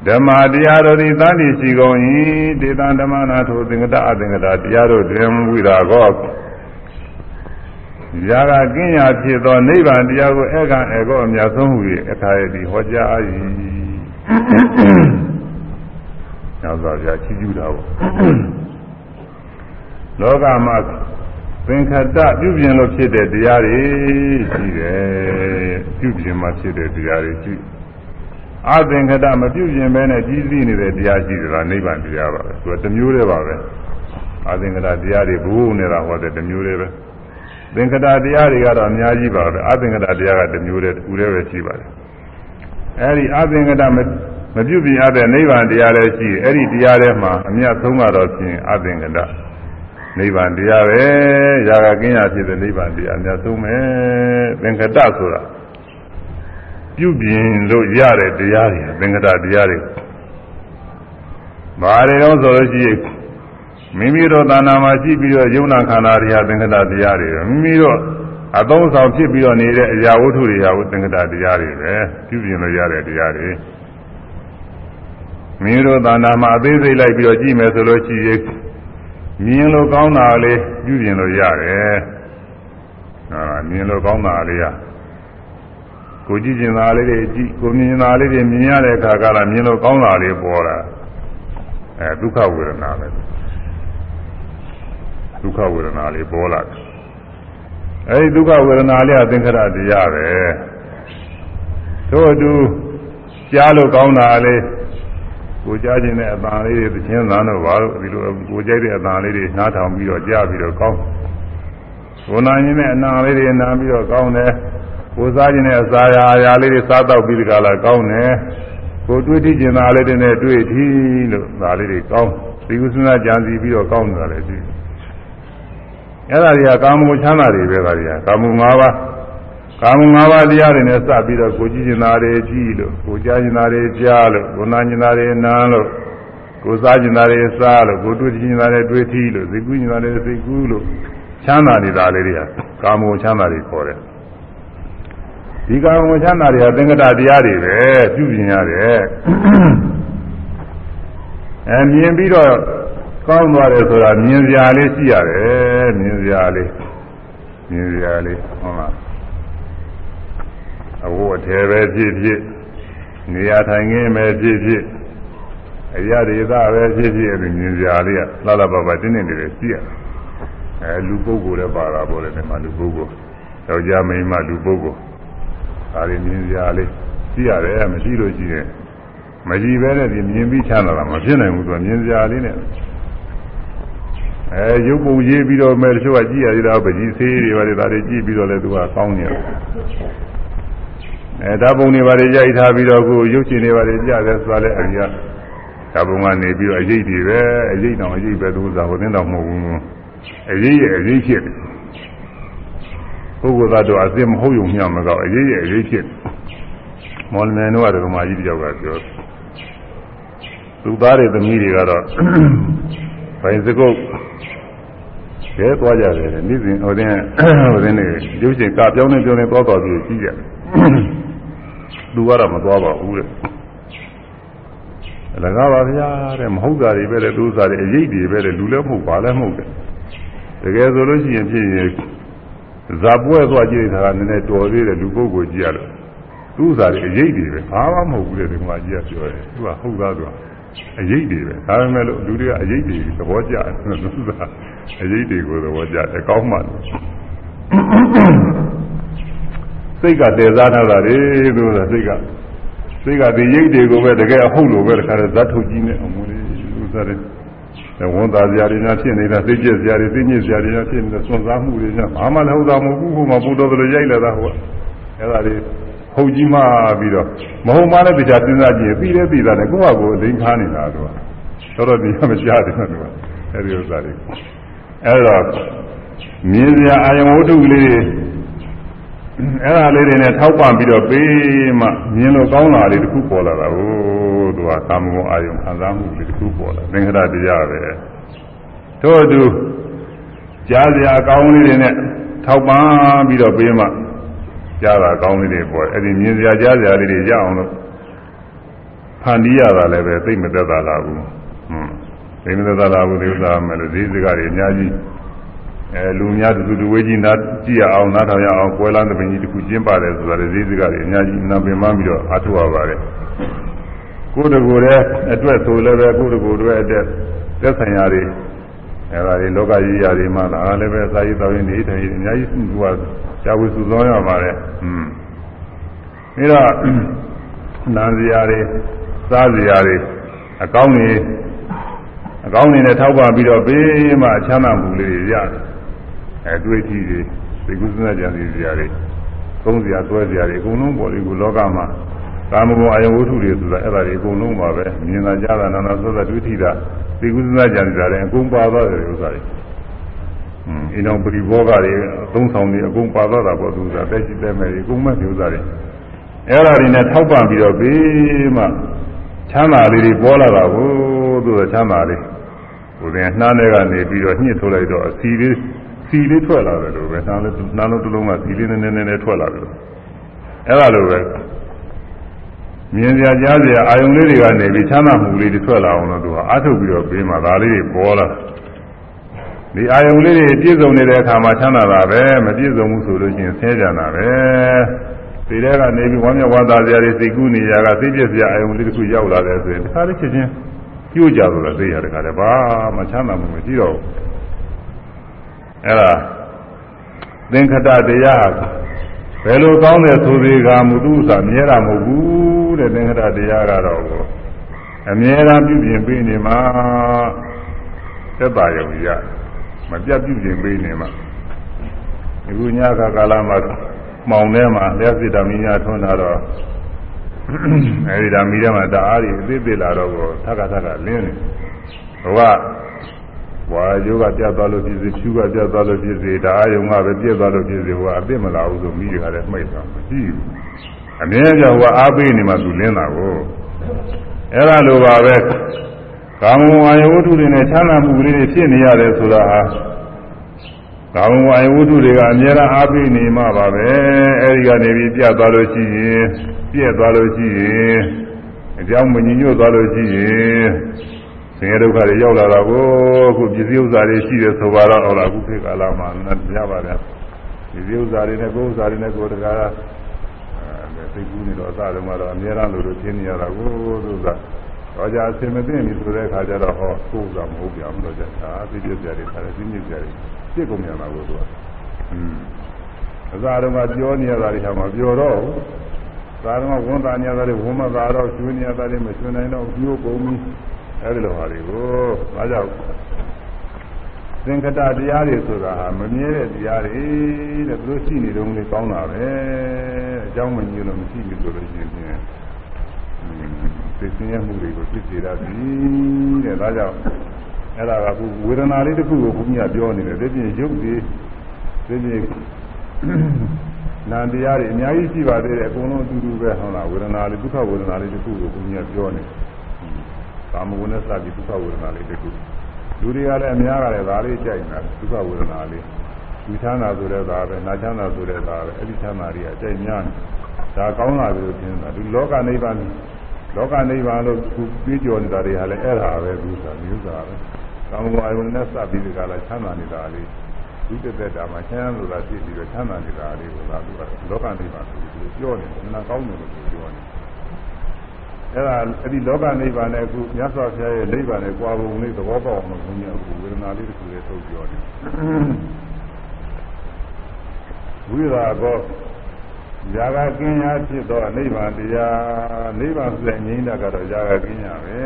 ဓမ္မတရားတို့သည်သတိရှိကုန်၏ဒေသဓမ္မနာထိုသင်္ကတအသင်္ကတာတရားတို့တွင်ဝိရာကောဇာကကင်းရာဖြစ်သောနိဗ္ဗာန်တရားကိုဧကံဧကောအမြတ်ဆုံးဟူ၍အခါယတိဟောကြား၏။နောက်တော့ဗျာချီးကျူးတာပေါ့။လောကမှာသင်္ခတပြုပြင်လို့ဖြစ်တဲ့တရားတွေရှိတယ်ပြုပြင်မှဖြစ်တဲ့တရားတွေရှိ အသင်္ခတမပြုပြင်ဘဲနဲ့ကြီးစည်းနေတဲ့တရားရှိသလားနိဗ္ဗာန်တရားပါပဲသူကတစ်မျိုးတည်းပါပဲအသင်္ခတတရားတွေဘိုးနေတာဟောတဲ့တစ်မျိုးတည်းပဲသင်္ခတတရားတွေကတော့အများကြီးပါပဲအသင်္ခတတရားကတစ်မျိုးတည်းတူတည်းပဲရှိပါတယ်အဲဒီအသင်္ခတမမပြုပြင်ရတဲ့နိဗ္ဗာန်တရားလည်းရှိအဲ့ဒီတရားထဲမှာအမြတ်ဆုံးကတော့ဖြင့်အသင်္ကတနိဗ္ဗာန်တရားပဲຢာကကင်းရဖြစ်တဲ့နိဗ္ဗာန်တရားအမြတ်ဆုံးပဲသင်္ကတဆိုတာ ပြုပြင်လို့ရတဲ့တရားတွေသင်္ကတတရားတွေဘာတွေတော့ဆိုလို့ရှိရင်မိမိတို့သာနာမှာရှိပြီးတော့ယုံနာခန္ဓာတွေဟာသင်္ကတတရားတွေပဲမိမိတို့အသုံးဆောင်ဖြစ်ပြီးတော့နေတဲ့အရာဝတ္ထုတွေဟာသင်္ကတတရားတွေပဲပြုပြင်လို့ရတဲ့တရားတွေမင်းတို့သာနာမှာအသေးစိတ်လိုက်ပြီးတော့ကြည့်မယ်ဆိုလို့ရှိရင်မြင်လို့ကောင်းတာလေးပြုပြင်လို့ရတယ်။အာမြင်လို့ကောင်းတာလေးက ကိုကြည့်ကျင်တာလေးတွေကြည့်ကိုမြင်တာလေးတွေမြင်ရတဲ့အခါကလည်းမြင်လို့ကောင်းတာလေးပေါ်တာအဲဒုက္ခဝေဒနာပဲဒုက္ခဝေဒနာလေးပေါ်လာတယ်။အဲဒီဒုက္ခဝေဒနာလေးကသင်္ခရတရားပဲ။သို့အတူကြားလို့ကောင်းတာလေးကိုကြားခြင်းတဲ့အတန်လေးတွေသချင်းသံတို့ဘာလို့ဒီလိုကိုကြိုက်တဲ့အတန်လေးတွေနားထောင်ပြီးတော့ကြားပြီးတော့ကောင်းကိုနာခြင်းတဲ့အနာလေးတွေနားပြီးတော့ကောင်းတယ် ကိုစားခြင်းတဲ့အစာရာအရာလေးတွေစားတော့ပြီးဒီကလာကောင်းတယ်ကိုတွေးကြည့်ခြင်းသားလေးတွေနဲ့တွေ့ထီးလို့ဒါလေးတွေကောင်းဒီကုသနာကြံစီပြီးတော့ကောင်းတာလည်းဒီအဲ့ဒါတွေကကာမဂုဏ်ချမ်းသာတွေပဲဒါတွေကကာမဂုဏ်၅ပါးကာမ၅ပါးတရားတွေနဲ့စပြီးတော့ကိုကြည့်ကျင်တာတွေကြည့်လို့ကိုကြားကျင်တာတွေကြားလို့ကိုနာကျင်တာတွေနားလို့ကိုစားကျင်တာတွေစားလို့ကိုတွေ့ကျင်တာတွေတွေ့ထီးလို့သိကူးကျင်တာတွေသိကူးလို့ချမ်းသာနေတာလေးတွေကကာမဂုဏ်ချမ်းသာတွေခေါ်တယ် ဒီကာမဂုဏ်ချမ်းသာတွေကသင်္ကတတရားတွေပဲပြုပြင်ရတယ်အဲမြင်ပြီးတော့ကောင်းသွားတယ်ဆိုတာမြင်စရာလေးရှိရတယ်မြင်စရာလေးမြင်စရာလေးဟုတ်လားအဝတ်အထည်ပဲဖြစ်ဖြစ်နေရာထိုင်ခင်းပဲဖြစ်ဖြစ်အရာဒေသပဲဖြစ်ဖြစ်အဲ့ဒီမြင်စရာလေးကလှလှပပတင်းတင်းတွေရှိရအဲလူပုဂ္ဂိုလ်လည်းပါတာပေါ့လေဒီမှာလူပုဂ္ဂိုလ်ယောက်ျားမိန်းမလူပုဂ္ဂိုလ် ဒါတွေမြင်စရာလေးရှိရတယ်မရှိလို့ရှိရင်မကြည့်ပဲနဲ့ဒီမြင်ပြီးချမ်းသာတာမဖြစ်နိုင်ဘူးသူကမြင်စရာလေးနဲ့အဲရုပ်ပုံရေးပြီးတော့မယ်တချို့ကကြည့်ရသေးတာပကြီးသေးတွေပါလေဒါတွေကြည့်ပြီးတော့လည်းသူကကောင်းနေတယ်အဲဓာတ်ပုံတွေပါလေရိုက်ထားပြီးတော့ကိုရုပ်ရှင်တွေပါလေကြတယ်ဆိုတာလည်းအရိယာဓာတ်ပုံကနေပြီးတော့အရေးတွေပဲအရေးတောင်အရေးပဲသူစားဟိုသင်းတော်မဟုတ်ဘူးအရေးရဲ့အရေးဖြစ်တယ် ပုဂ္ဂိုလ်သားတို့အသိမဟုတ်ုံမျှမကောက်အရေးရဲ့အရေးဖြစ်မော်လမြိုင်တို့ကတော့ဓမ္မကြီးတယောက်ကပြောသူသားတွေသမီးတွေကတော့ဘိုင်စကုတ်ကျဲသွားကြတယ်နေ့စဉ်ဟိုတင်းဟိုတင်းနေရုပ်ရှင်ကပြောင်းနေပြောင်းနေသွားသွားပြီးကြည့်ကြသူကတော့မသွားပါဘူးတဲ့အလကားပါဗျာတဲ့မဟုတ်တာတွေပဲလေသူစားတယ်အရေးတွေပဲလေလူလည်းမဟုတ်ပါလည်းမဟုတ်တယ်တကယ်ဆိုလို့ရှိရင်ဖြစ်ရင် ဇာပွဲသွားကြည့်တာကနည်းနည်းတော်သေးတယ်လူပုဂ္ဂိုလ်ကြည့်ရလို့သူစားတယ်အရေးတွေပဲဘာမှမဟုတ်ဘူးတဲ့ဒီမှာကြည့်ရပြောတယ်သူကဟုတ်သားသူကအရေးတွေပဲဒါပေမဲ့လို့လူတွေကအရေးတွေသဘောကျတယ်သူကအရေးတွေကိုသဘောကျတယ်အကောင်းမှစိတ်ကတည်စားထားတာလေသူကစိတ်ကစိတ်ကဒီရိတ်တွေကိုပဲတကယ်အဟုတ်လို့ပဲတခါတည်းဇတ်ထုတ်ကြီးနေအမှုလေးသူစားတယ် ဝန်သားစရာတွေများဖြစ်နေတာသိကျက်စရာတွေသိညစ်စရာတွေများဖြစ်နေတာစွန့်စားမှုတွေများဘာမှလည်းဟုတ်တာမဟုတ်ဘူးဟိုမှာဘုတော်တို့ရိုက်လာတာဟိုကအဲ့ဒါတွေဟုတ်ကြီးမှပြီးတော့မဟုတ်မှလည်းတရားစဉ်းစားကြည့်ပြီးတယ်ပြီးတာနဲ့ကိုယ့်ဟာကိုယ်လိန်ခါနေတာသူကတော်တော်ဒီမကြားတယ်သူကအဲ့ဒီဥစ္စာတွေအဲ့တော့မြင်စရာအာယဝတ္ထုလေး အဲ့ဒါလေးတွေနဲ့ထောက်ပံ့ပြီးတော့ပေးမှမြင်လို့ကောင်းတာလေးတစ်ခုပေါ်လာတာဟိုသူကကာမဂုဏ်အာယုံခံစားမှုလေးတစ်ခုပေါ်လာသင်္ခရတရားပဲထို့အတူကြားစရာကောင်းလေးတွေနဲ့ထောက်ပံ့ပြီးတော့ပေးမှကြားတာကောင်းလေးတွေပေါ်အဲ့ဒီမြင်စရာကြားစရာလေးတွေရအောင်လို့ဖန်တီးရတာလည်းပဲသိမသက်သာလာဘူးဟွန်းသိမသက်သာလာဘူးဒီဥစ္စာမယ်လို့ဒီစကားတွေအများကြီး အဲလူများတူတူဝေးကြီးနားကြည့်ရအောင်နားထောင်ရအောင်ပွဲလန်းသပင်ကြီးတစ်ခုကျင်းပါတယ်ဆိုတာလေဒီစကားတွေအများကြီးနာပင်မှပြီးတော့အားထုတ်ရပါတယ်ကိုယ်တကူတဲ့အတွက်ဆိုလည်းပဲကိုယ်တကူတွေအတွက်သက်ဆိုင်ရာတွေအဲ့ဒါတွေလောကကြီးရာတွေမှာဒါလည်းပဲစာရေးတော်ရင်နေထိုင်ရင်အများကြီးသူကရှားဝေစုဆောင်ရပါတယ်อืมပြီးတော့နာစရာတွေစားစရာတွေအကောင်းကြီးအကောင်းနေနဲ့ထောက်ပံ့ပြီးတော့ဘေးမှာချမ်းသာမှုလေးတွေရတယ် အဲတွေးကြည့်တွေသိကုသနာကြံစီစရာတွေသုံးစရာတွဲစရာတွေအကုန်လုံးပေါ်လေးကိုလောကမှာကာမဂုဏ်အယဝတ္ထုတွေဆိုတာအဲ့ဒါတွေအကုန်လုံးပါပဲမြင်လာကြတာနာနာသောသောတွေးထိတာသိကုသနာကြံစီစရာတွေအကုန်ပါသွားတယ်ဥစ္စာတွေอืมအင်းအောင်ပရိဘောဂတွေအသုံးဆောင်တွေအကုန်ပါသွားတာပေါ့သူကတက်ရှိတဲ့မဲ့တွေအကုန်မဲ့ဒီဥစ္စာတွေအဲ့ဒါတွေနဲ့ထောက်ပံ့ပြီးတော့ဘေးမှာချမ်းသာလေးတွေပေါ်လာတာကိုသူကချမ်းသာလေးဟိုတင်နှားထဲကနေပြီးတော့ညှစ်ထုတ်လိုက်တော့အစီလေး စီလေးထွက်လာတယ်လို့ပဲနှားလေးနှားလုံးတစ်လုံးကစီလေးနည်းနည်းနည်းနည်းထွက်လာတယ်အဲ့ဒါလိုပဲမြင်စရာကြားစရာအာယုံလေးတွေကနေပြီးချမ်းသာမှုလေးတွေထွက်လာအောင်လို့သူကအားထုတ်ပြီးတော့ဘေးမှာဒါလေးတွေပေါ်လာဒီအာယုံလေးတွေပြည့်စုံနေတဲ့အခါမှာချမ်းသာတာပဲမပြည့်စုံဘူးဆိုလို့ရှိရင်ဆဲကြတာပဲဒီထဲကနေပြီးဝမ်းမြောက်ဝမ်းသာစရာတွေစိတ်ကူးနေရကသိပြည့်စရာအယုံလေးတစ်ခုရောက်လာတယ်ဆိုရင်တစ်ခါလေးချက်ချင်းပြို့ကြလို့လည်းသိရတခါလည်းဘာမှချမ်းသာမှုမရှိတော့ဘူး အဲ့ဒါသင်္ခတတရားဘယ်လိုကောင်းတဲ့ဆိုသေးကမူသူစာမြဲတာမဟုတ်ဘူးတဲ့သင်္ခတတရားကတော့အမြဲတမ်းပြုပြင်ပေးနေမှာသက်ပါရုံရမပြတ်ပြုပြင်ပေးနေမှာအခုညခါကာလမှာမှောင်ထဲမှာလက်စစ်တော်မင်းများထွန်းလာတော့အဲဒီဓာမီထဲမှာတအားကြီးအသေးသေးလာတော့ကိုထက်ကထက်ကလင်းနေဘ ဝဘွာယောဂပြတ်သွားလို့ဖြစ်စေဖြူကပြတ်သွားလို့ဖြစ်စေဒါအယုံကပဲပြတ်သွားလို့ဖြစ်စေဟိုကအသိမလာဘူးဆိုမိတွေကလည်းမှိတ်သွားမရှိဘူးအမြဲတမ်းဟိုအားပေးနေမှသူလင်းတာကိုအဲ့ဒါလိုပါပဲကာမဂုဏ်အာယဝတ္ထုတွေနဲ့ချမ်းသာမှုကလေးတွေဖြစ်နေရတယ်ဆိုတာဟာကာမဂုဏ်အာယဝတ္ထုတွေကအများအားအားပေးနေမှပါပဲအဲဒီကနေပြီးပြတ်သွားလို့ရှိရင်ပြည့်သွားလို့ရှိရင်အကြောင်းမညီညွတ်သွားလို့ရှိရင် ဆင်းရဲဒုက္ခတွေရောက်လာတာကိုအခုပစ္စည်းဥစ္စာတွေရှိတယ်ဆိုပါတော့ဟုတ်လားအခုခေတ်ကာလမှာရပါဗျာပစ္စည်းဥစ္စာတွေနဲ့ကိုယ်ဥစ္စာတွေနဲ့ကိုယ်တကားအဲသိကူးနေတော့အစတုန်းကတော့အများအားလို့လို့ရှင်းနေရတာကိုသူကတော့ကြာအစင်မသိနေဆိုတဲ့အခါကျတော့ဟောကိုယ်ဥစ္စာမဟုတ်ပြန်ဘူးတော့ကြာအာသိပြည့်စရာတွေခါတယ်သိမြင့်စရာတွေပြစ်ကုန်မြန်တာကိုသူကအင်းအစတုန်းကပြောနေရတာတွေဟာမပြောတော့ဘူးသာတော့ဝန်သားနေရတာတွေဝန်မသာတော့ကျွေးနေရတာတွေမကျွေးနိုင်တော့ပြိုးကုန်ပြီ အဲဒီလိုဟာတွေကိုဒါကြောင့်သင်္ကတတရားတွေဆိုတာဟာမမြဲတဲ့တရားတွေတဲ့သူတို့ရှိနေတုန်းလေးကောင်းတာပဲအကြောင်းမညို့လို့မရှိဘူးဆိုလို့ရှိရင်သိစင်းရမှုတွေကိုဖြစ်စေရသည်တဲ့ဒါကြောင့်အဲ့ဒါကခုဝေဒနာလေးတစ်ခုကိုဘုရားပြောနေတယ်ဒီပြင်ရုပ်တွေဒီပြင်နာတရားတွေအများကြီးရှိပါသေးတယ်အကုန်လုံးအတူတူပဲဟုတ်လားဝေဒနာလေးဒုက္ခဝေဒနာလေးတစ်ခုကိုဘုရားပြောနေတယ် ကာမဂုဏ်နဲ့စပြီးဒုက္ခဝေဒနာလေးတစ်ခုလူတွေကလည်းအများကလည်းဒါလေးကြိုက်နေတာဒုက္ခဝေဒနာလေးဒီချမ်းသာဆိုတဲ့ဒါပဲနာချမ်းသာဆိုတဲ့ဒါပဲအဲ့ဒီချမ်းသာတွေအကြိုက်များနေဒါကောင်းလာပြီလို့ထင်တာဒီလောကနိဗ္ဗာန်လောကနိဗ္ဗာန်လို့သူပြေးကြော်နေတာတွေဟာလည်းအဲ့ဒါပဲသူဆိုတာမျိုးစားပဲကာမဂုဏ်အယုန်နဲ့စပြီးဒီကလာချမ်းသာနေတာလေးဒီတက်တက်တာမှာချမ်းသာဆိုတာဖြစ်ပြီးတော့ချမ်းသာနေတာလေးကိုသာသူကလောကနိဗ္ဗာန်ဆိုပြီးပြောနေတယ်နာကောင်းတယ်လို့ပြောနေ အဲ့ဒါအဲ့ဒီလောကနိဗ္ဗာန်နဲ့အခုမြတ်စွာဘုရားရဲ့နိဗ္ဗာန်နဲ့ကြွားပုံလေးသဘောပေါက်အောင်လို့ဘုရားကဝေဒနာလေးတစ်ခုလေးထုတ်ပြောတယ်ဝိရာကောຢာကကင်းရာဖြစ်သောနိဗ္ဗာန်တရားနိဗ္ဗာန်ဆိုတဲ့ငြိမ်းတာကတော့ຢာကကင်းရာပဲ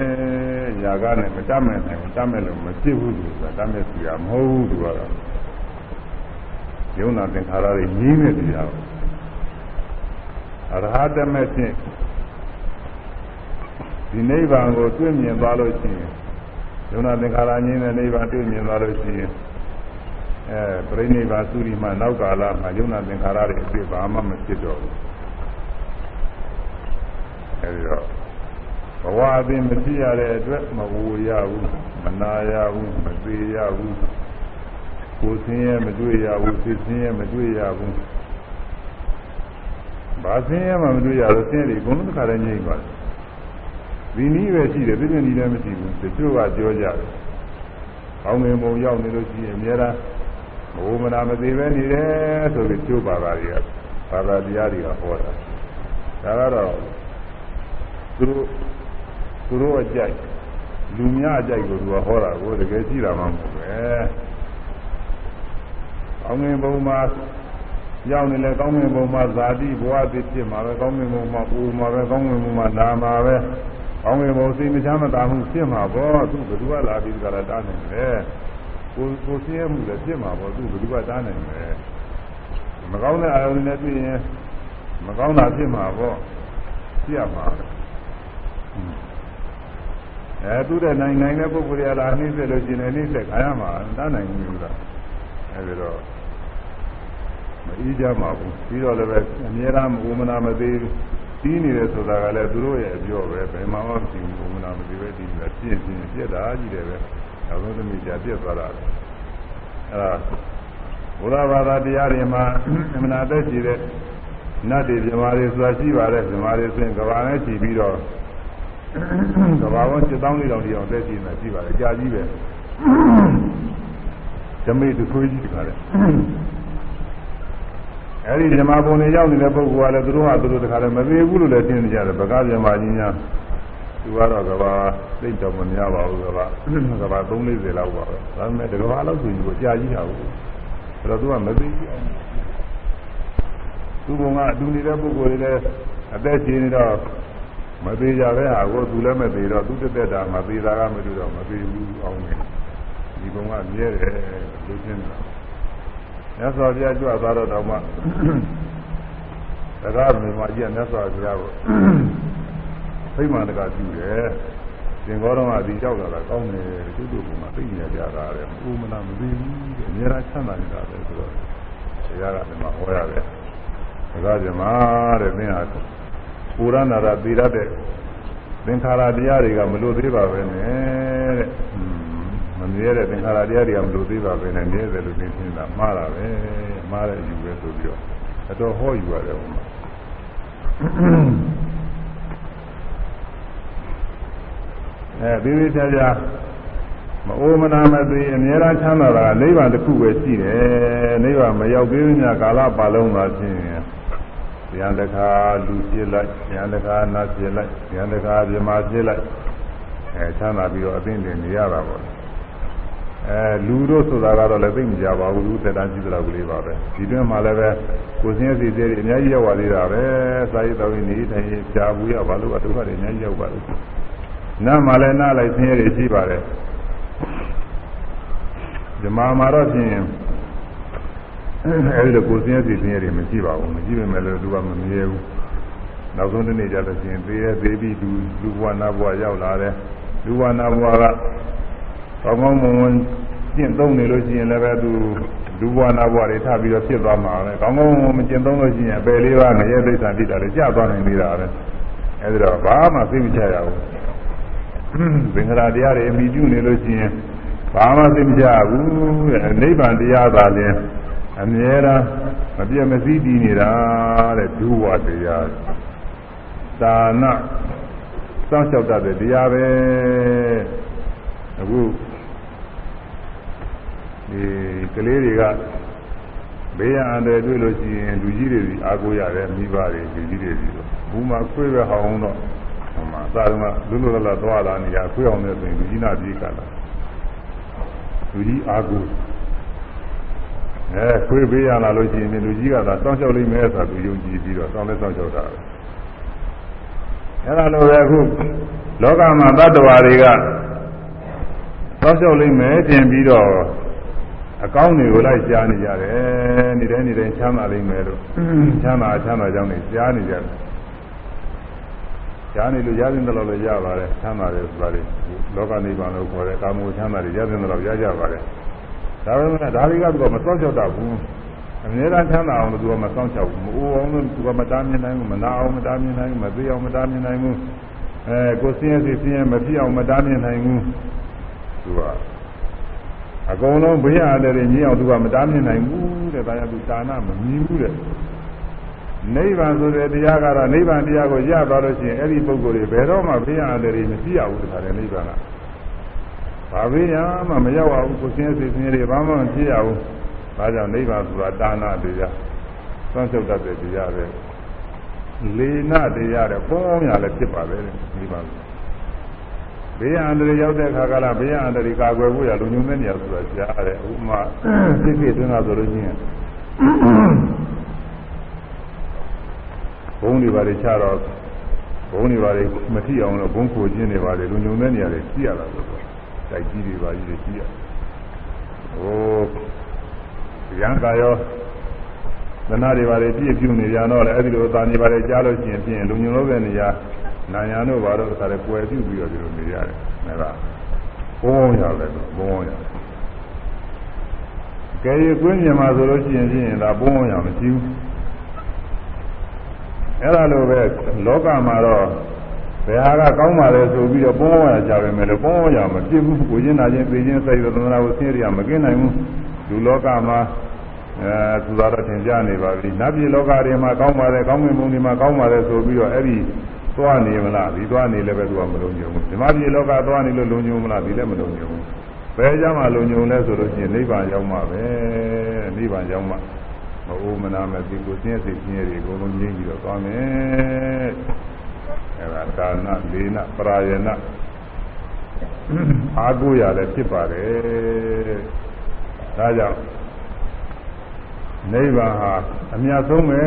ຢာကနဲ့မတတ်မဲ့နိုင်ဘူးတတ်မဲ့လို့မဖြစ်ဘူးဆိုတာတတ်မဲ့စီရမဟုတ်ဘူးသူကတော့ယုံနာသင်္ခါရတွေငြိမ်းတဲ့တရားအရဟတမဲ့ဖြင့် ဒီနိဗ္ဗာန်ကိုတွေ့မြင်သွားလို့ရှိရင်ယုံနာသင်္ခါရငြိမ်းတဲ့နိဗ္ဗာန်တွေ့မြင်သွားလို့ရှိရင်အဲပြိဋိဘာသုရိမနောက်ကာလမှာယုံနာသင်္ခါရတွေအဖြစ်ဘာမှမဖြစ်တော့ဘူးအဲဒီတော့ဘဝအပြင်မဖြစ်ရတဲ့အတွက်မဝူရဘူးမနာရဘူးမသေးရဘူးကိုယ်ဆင်းရဲမတွေ့ရဘူးသိဆင်းရဲမတွေ့ရဘူးဘာဆင်းရဲမှမတွေ့ရလို့ဆင်းရဲတွေအကုန်လုံးတစ်ခါတည်းငြိမ့်သွားတယ် ဒီနည်းပဲရှိတယ်ပြည့်ပြည့်နည်းလည်းမရှိဘူးတချို့ကပြောကြတယ်ကောင်းငင်ပုံရောက်နေလို့ရှိရင်အများအားဘုမနာမသေးပဲနေတယ်ဆိုပြီးကျိုးပါတာတွေကဘာသာတရားတွေကဟောတာဒါကတော့သူတို့သူတို့အကြိုက်လူများအကြိုက်ကိုသူကဟောတာကိုတကယ်ကြည့်တာမှမဟုတ်ပဲကောင်းငင်ဘုံမှာရောက်နေလဲကောင်းငင်ဘုံမှာဇာတိဘဝသိဖြစ်မှာပဲကောင်းငင်ဘုံမှာပူမှာပဲကောင်းငင်ဘုံမှာနာမှာပဲ ကောင်းငင်ဘုံစိတ်မချမ်းမသာမှုဖြစ်မှာပေါ့သူဘယ်သူကလာပြီးကြတာတားနေတယ်ကိုကိုဆင်းရဲမှုလည်းဖြစ်မှာပေါ့သူဘယ်သူကတားနိုင်လဲမကောင်းတဲ့အာရုံနဲ့တွေ့ရင်မကောင်းတာဖြစ်မှာပေါ့ဖြစ်ရမှာအဲသူတဲ့နိုင်နိုင်တဲ့ပုဂ္ဂိုလ်ရလာနှိမ့်ဆက်လို့ရှင်နေနှိမ့်ဆက်ခါရမှာတားနိုင်ဘူးလားအဲဒီတော့မအီးကြမှာဘူးပြီးတော့လည်းပဲအများအားမဥမနာမသေး ပြီးနေတယ်ဆိုတာကလည်းသူတို့ရဲ့အပြောပဲဘယ်မှာမှမရှိဘူးဥမနာမသေးပဲဒီလိုပြည့်ပြည့်ပြည့်တာကြီးတယ်ပဲနောက်ဆုံးသမီးကြာပြည့်သွားတာအဲဒါဘုရားဘာသာတရားတွေမှာအမှန်အသက်ရှိတဲ့နတ်တွေဇမားတွေဆိုတာရှိပါတယ်ဇမားတွေဆိုရင်ကဘာနဲ့ကြည့်ပြီးတော့ကဘာပေါင်း7000လေးတောင်ဒီအောင်သက်ရှိနေတာရှိပါတယ်ကြာကြီးပဲဓမိတ်သွေးကြီးတခါလေ အဲဒီဇမားပုံတွေရောက်နေတဲ့ပုဂ္ဂိုလ်ကလည်းသူတို့ဟာသူတို့တခါလေမသေးဘူးလို့လည်းသိနေကြတယ်ဗကားဇမားကြီးများသူကတော့ကဘာသိတော့မများပါဘူးကဘာကဘာ340လောက်ပါပဲဒါပေမဲ့တကဘာလောက်ဆိုရင်ကိုကြာကြီးတာဘူးဆိုတော့သူကမသေးဘူးသူကကအတူနေတဲ့ပုဂ္ဂိုလ်တွေလည်းအသက်ရှင်နေတော့မသေးကြပဲဟာကိုသူလည်းမသေးတော့သူတက်တက်တာမသေးတာကမတူတော့မသေးဘူးအောင်နေဒီကောင်ကမြဲတယ်လူချင်းတာ မြတ်စွာဘုရားကြွသွားတော့တော့မှတရားမြင်မှကြီးကမြတ်စွာဘုရားကိုဖိမှန်တကပြုတယ်သင်္ကောတော်ကဒီရောက်လာတာကောင်းတယ်သူတို့ကမှသိနေကြတာလေဥမနာမသိဘူးအများအားချမ်းသာနေတာပဲဆိုတော့ဘုရားကဒီမှာဟောရတယ်တရားကြမှာတဲ့သင်ဟာပူရဏရာသီရတဲ့သင်္ခါရတရားတွေကမလို့သေးပါပဲနဲ့တဲ့ မမြဲတဲ့သင်္ခါရတရားတွေကမလို့သေးပါပဲနဲ့မြဲတယ်လို့သင်ရှင်းတာမှားတာပဲမှားတဲ့ယူပဲဆိုပြီးတော့အတော်ဟောယူရတယ်ဘုရားအဲပြီးပြီးချာချာမအိုးမနာမသိအများအားချမ်းသာတာနိဗ္ဗာန်တစ်ခုပဲရှိတယ်နိဗ္ဗာန်မရောက်သေးဘူးများကာလပါလုံးသာဖြင့်ဉာဏ်တခါလူဖြစ်လိုက်ဉာဏ်တခါနတ်ဖြစ်လိုက်ဉာဏ်တခါပြမဖြစ်လိုက်အဲချမ်းသာပြီးတော့အသိဉာဏ်နေရတာပေါ့ အဲလူတို့ဆိုတာကတော့လည်းသိမကြပါဘူးလူတက်တန်းရှိသလားကလေးပါပဲဒီတွင်းမှာလည်းပဲကိုစင်းစီသေးတွေအများကြီးရောက်ပါသေးတာပဲစာရေးတော်ရင်နေထိုင်ကြာဘူးရဘာလို့အတုခတွေအများကြီးရောက်ပါလို့နတ်မှာလည်းနားလိုက်ဆင်းရဲတွေရှိပါတယ်ဒီမှာမှာတော့ဖြင့်အဲဒီလိုကိုယ်စင်းရစီစင်းရတွေမရှိပါဘူးမရှိပေမဲ့လည်းသူကမမြဲဘူးနောက်ဆုံးတနေ့ကျတော့ရှင်သေးရသေးပြီးသူလူဘဝနာဘဝရောက်လာတယ်လူဘဝနာဘဝက ကောင်းကောင်းမွန်မွန်ကျင့်သုံးနေလို့ရှိရင်လည်းပဲသူလူဘဝနာဘဝတွေထပ်ပြီးတော့ဖြစ်သွားမှာပဲကောင်းကောင်းမွန်မကျင့်သုံးလို့ရှိရင်အပယ်လေးပါးငရဲသိစ္စာတိတာလည်းကြာသွားနိုင်သေးတာပဲအဲဒီတော့ဘာမှသိမချရဘူးသင်္ခါရတရားတွေအမိပြုနေလို့ရှိရင်ဘာမှသိမကြဘူးတဲ့နိဗ္ဗာန်တရားသာလျှင်အမြဲတမ်းမပြတ်မစည်းတည်နေတာတဲ့ဒုဝတရားသာနာစောင့်ရှောက်တတ်တဲ့တရားပဲအခု ဒီကလေးတွေကဘေးရန်အန္တရာယ်တွေ့လို့ရှိရင်လူကြီးတွေစီအားကိုးရတယ်မိဘတွေလူကြီးတွေစီဘူးမှာခွေးပဲဟောင်းတော့ဟိုမှာသာဓမလွတ်လွတ်လပ်လပ်သွားလာနေရခွေးအောင်နေဆိုရင်လူကြီးနာပြေးကလာလူကြီးအားကိုးအဲခွေးပေးရလာလို့ရှိရင်လူကြီးကသာစောင့်ရှောက်လိမ့်မယ်ဆိုတာသူယုံကြည်ပြီးတော့စောင့်လဲစောင့်ရှောက်တာပဲအဲဒါလိုပဲအခုလောကမှာတ attva တွေကစောင့်ရှောက်လိမ့်မယ်တင်ပြီးတော့ အကောင်းတွေကိုလိုက်ကြားနေကြတယ်နေ့တိုင်းနေ့တိုင်းချမ်းသာလိမ့်မယ်လို့ချမ်းသာချမ်းသာကြောင်းနေကြားနေကြတယ်ကြားနေလို့ရတဲ့တော့လည်းရပါတယ်ချမ်းသာတယ်ဆိုတာလေလောကနိဗ္ဗာန်လို့ခေါ်တဲ့ကာမဂုဏ်ချမ်းသာတွေရတဲ့တော့ရကြပါတယ်ဒါပေမဲ့ဒါတွေကသူကမစောင့်ချောက်တတ်ဘူးအများအားချမ်းသာအောင်လို့သူကမစောင့်ချောက်ဘူးမအိုးအောင်လို့သူကမတားမြင်နိုင်ဘူးမနာအောင်မတားမြင်နိုင်ဘူးမသေးအောင်မတားမြင်နိုင်ဘူးအဲကိုစင်းရစီစင်းရမဖြစ်အောင်မတားမြင်နိုင်ဘူးသူက အကုန်လုံးဘေးရတယ်ညင်းအောင်သူကမတားမြင်နိုင်ဘူးတဲ့ဒါကြောင့်သူဒါနမမြင်ဘူးတဲ့နိဗ္ဗာန်ဆိုတဲ့တရားကတော့နိဗ္ဗာန်တရားကိုရသွားလို့ရှိရင်အဲ့ဒီပုဂ္ဂိုလ်တွေဘယ်တော့မှဘေးရတယ်မရှိရဘူးတခါတည်းနိဗ္ဗာန်ကဘာဘေးရမှမရောက်အောင်ကိုစင်းစီစင်းတွေဘာမှမဖြစ်ရဘူးဒါကြောင့်နိဗ္ဗာန်ဆိုတာဒါနတရားသွန်ဆုတ်တတ်တဲ့တရားပဲလေနတရားတဲ့ပေါင်းရလည်းဖြစ်ပါပဲနိဗ္ဗာန် ဘေးရန်အန္တရာယ်ရောက်တဲ့အခါကလည်းဘေးရန်အန္တရာယ်ကာကွယ်ဖို့ရလုံခြုံတဲ့နေရာဆိုတာကြားတယ်ဥပမာသိကိအတွင်းကဆိုလို့ရှိရင်ဘုံတွေပါလေချတော့ဘုံတွေပါလေမထိအောင်လို့ဘုံခိုခြင်းတွေပါလေလုံခြုံတဲ့နေရာတွေရှိရတာလို့ဆိုတိုက်ကြီးတွေပါကြီးတွေရှိရဟိုရန်ကာရောသနာတွေပါလေပြည့်ပြူနေကြတော့လေအဲ့ဒီလိုသာနေပါလေကြားလို့ရှိရင်ဖြင့်လုံခြုံလို့တဲ့နေရာ နာညာတို့ဘာလို့ခါလဲကွယ်ပြုပြီးတော့ဒီလိုနေရတယ်။ဒါကဘုံဘုံရတယ်ဘုံဘုံရ။ကဲရကွင်းမြင်မှာဆိုလို့ရှိရင်ဖြင့်ဒါဘုံဘုံရမရှိဘူး။အဲ့ဒါလိုပဲလောကမှာတော့ဘယ်ဟာကကောင်းပါလဲဆိုပြီးတော့ဘုံဘုံရကြပဲမယ်လို့ဘုံဘုံရမဖြစ်ဘူးကိုချင်းနာချင်းသိချင်းစိတ်သန္တာကိုဆင်းရဲရမကင်းနိုင်ဘူး။လူလောကမှာအဲသူသာတော့သင်ကြားနေပါပြီ။နတ်ပြည်လောကတွေမှာကောင်းပါတယ်ကောင်းမြင်မှုတွေမှာကောင်းပါတယ်ဆိုပြီးတော့အဲ့ဒီ သွားနေမလားဒီသွားနေလည်းပဲသူကမလုံးညုံဘူးဓမ္မပြည်လောကသွားနေလို့လုံညုံမလားဒီလည်းမလုံညုံဘူးဘယ်ကြမှာလုံညုံလဲဆိုလို့ရှိရင်နိဗ္ဗာန်ရောက်မှာပဲနိဗ္ဗာန်ရောက်မှာမအိုးမနာမသိကိုသိစိတ်ချင်းတွေအကုန်လုံးငြိမ်းပြီးတော့သွားမယ်အဲဒါဒါနလေနပရာယနအာကိုရလည်းဖြစ်ပါတယ်ဒါကြောင့်နိဗ္ဗာန်ဟာအမြတ်ဆုံးပဲ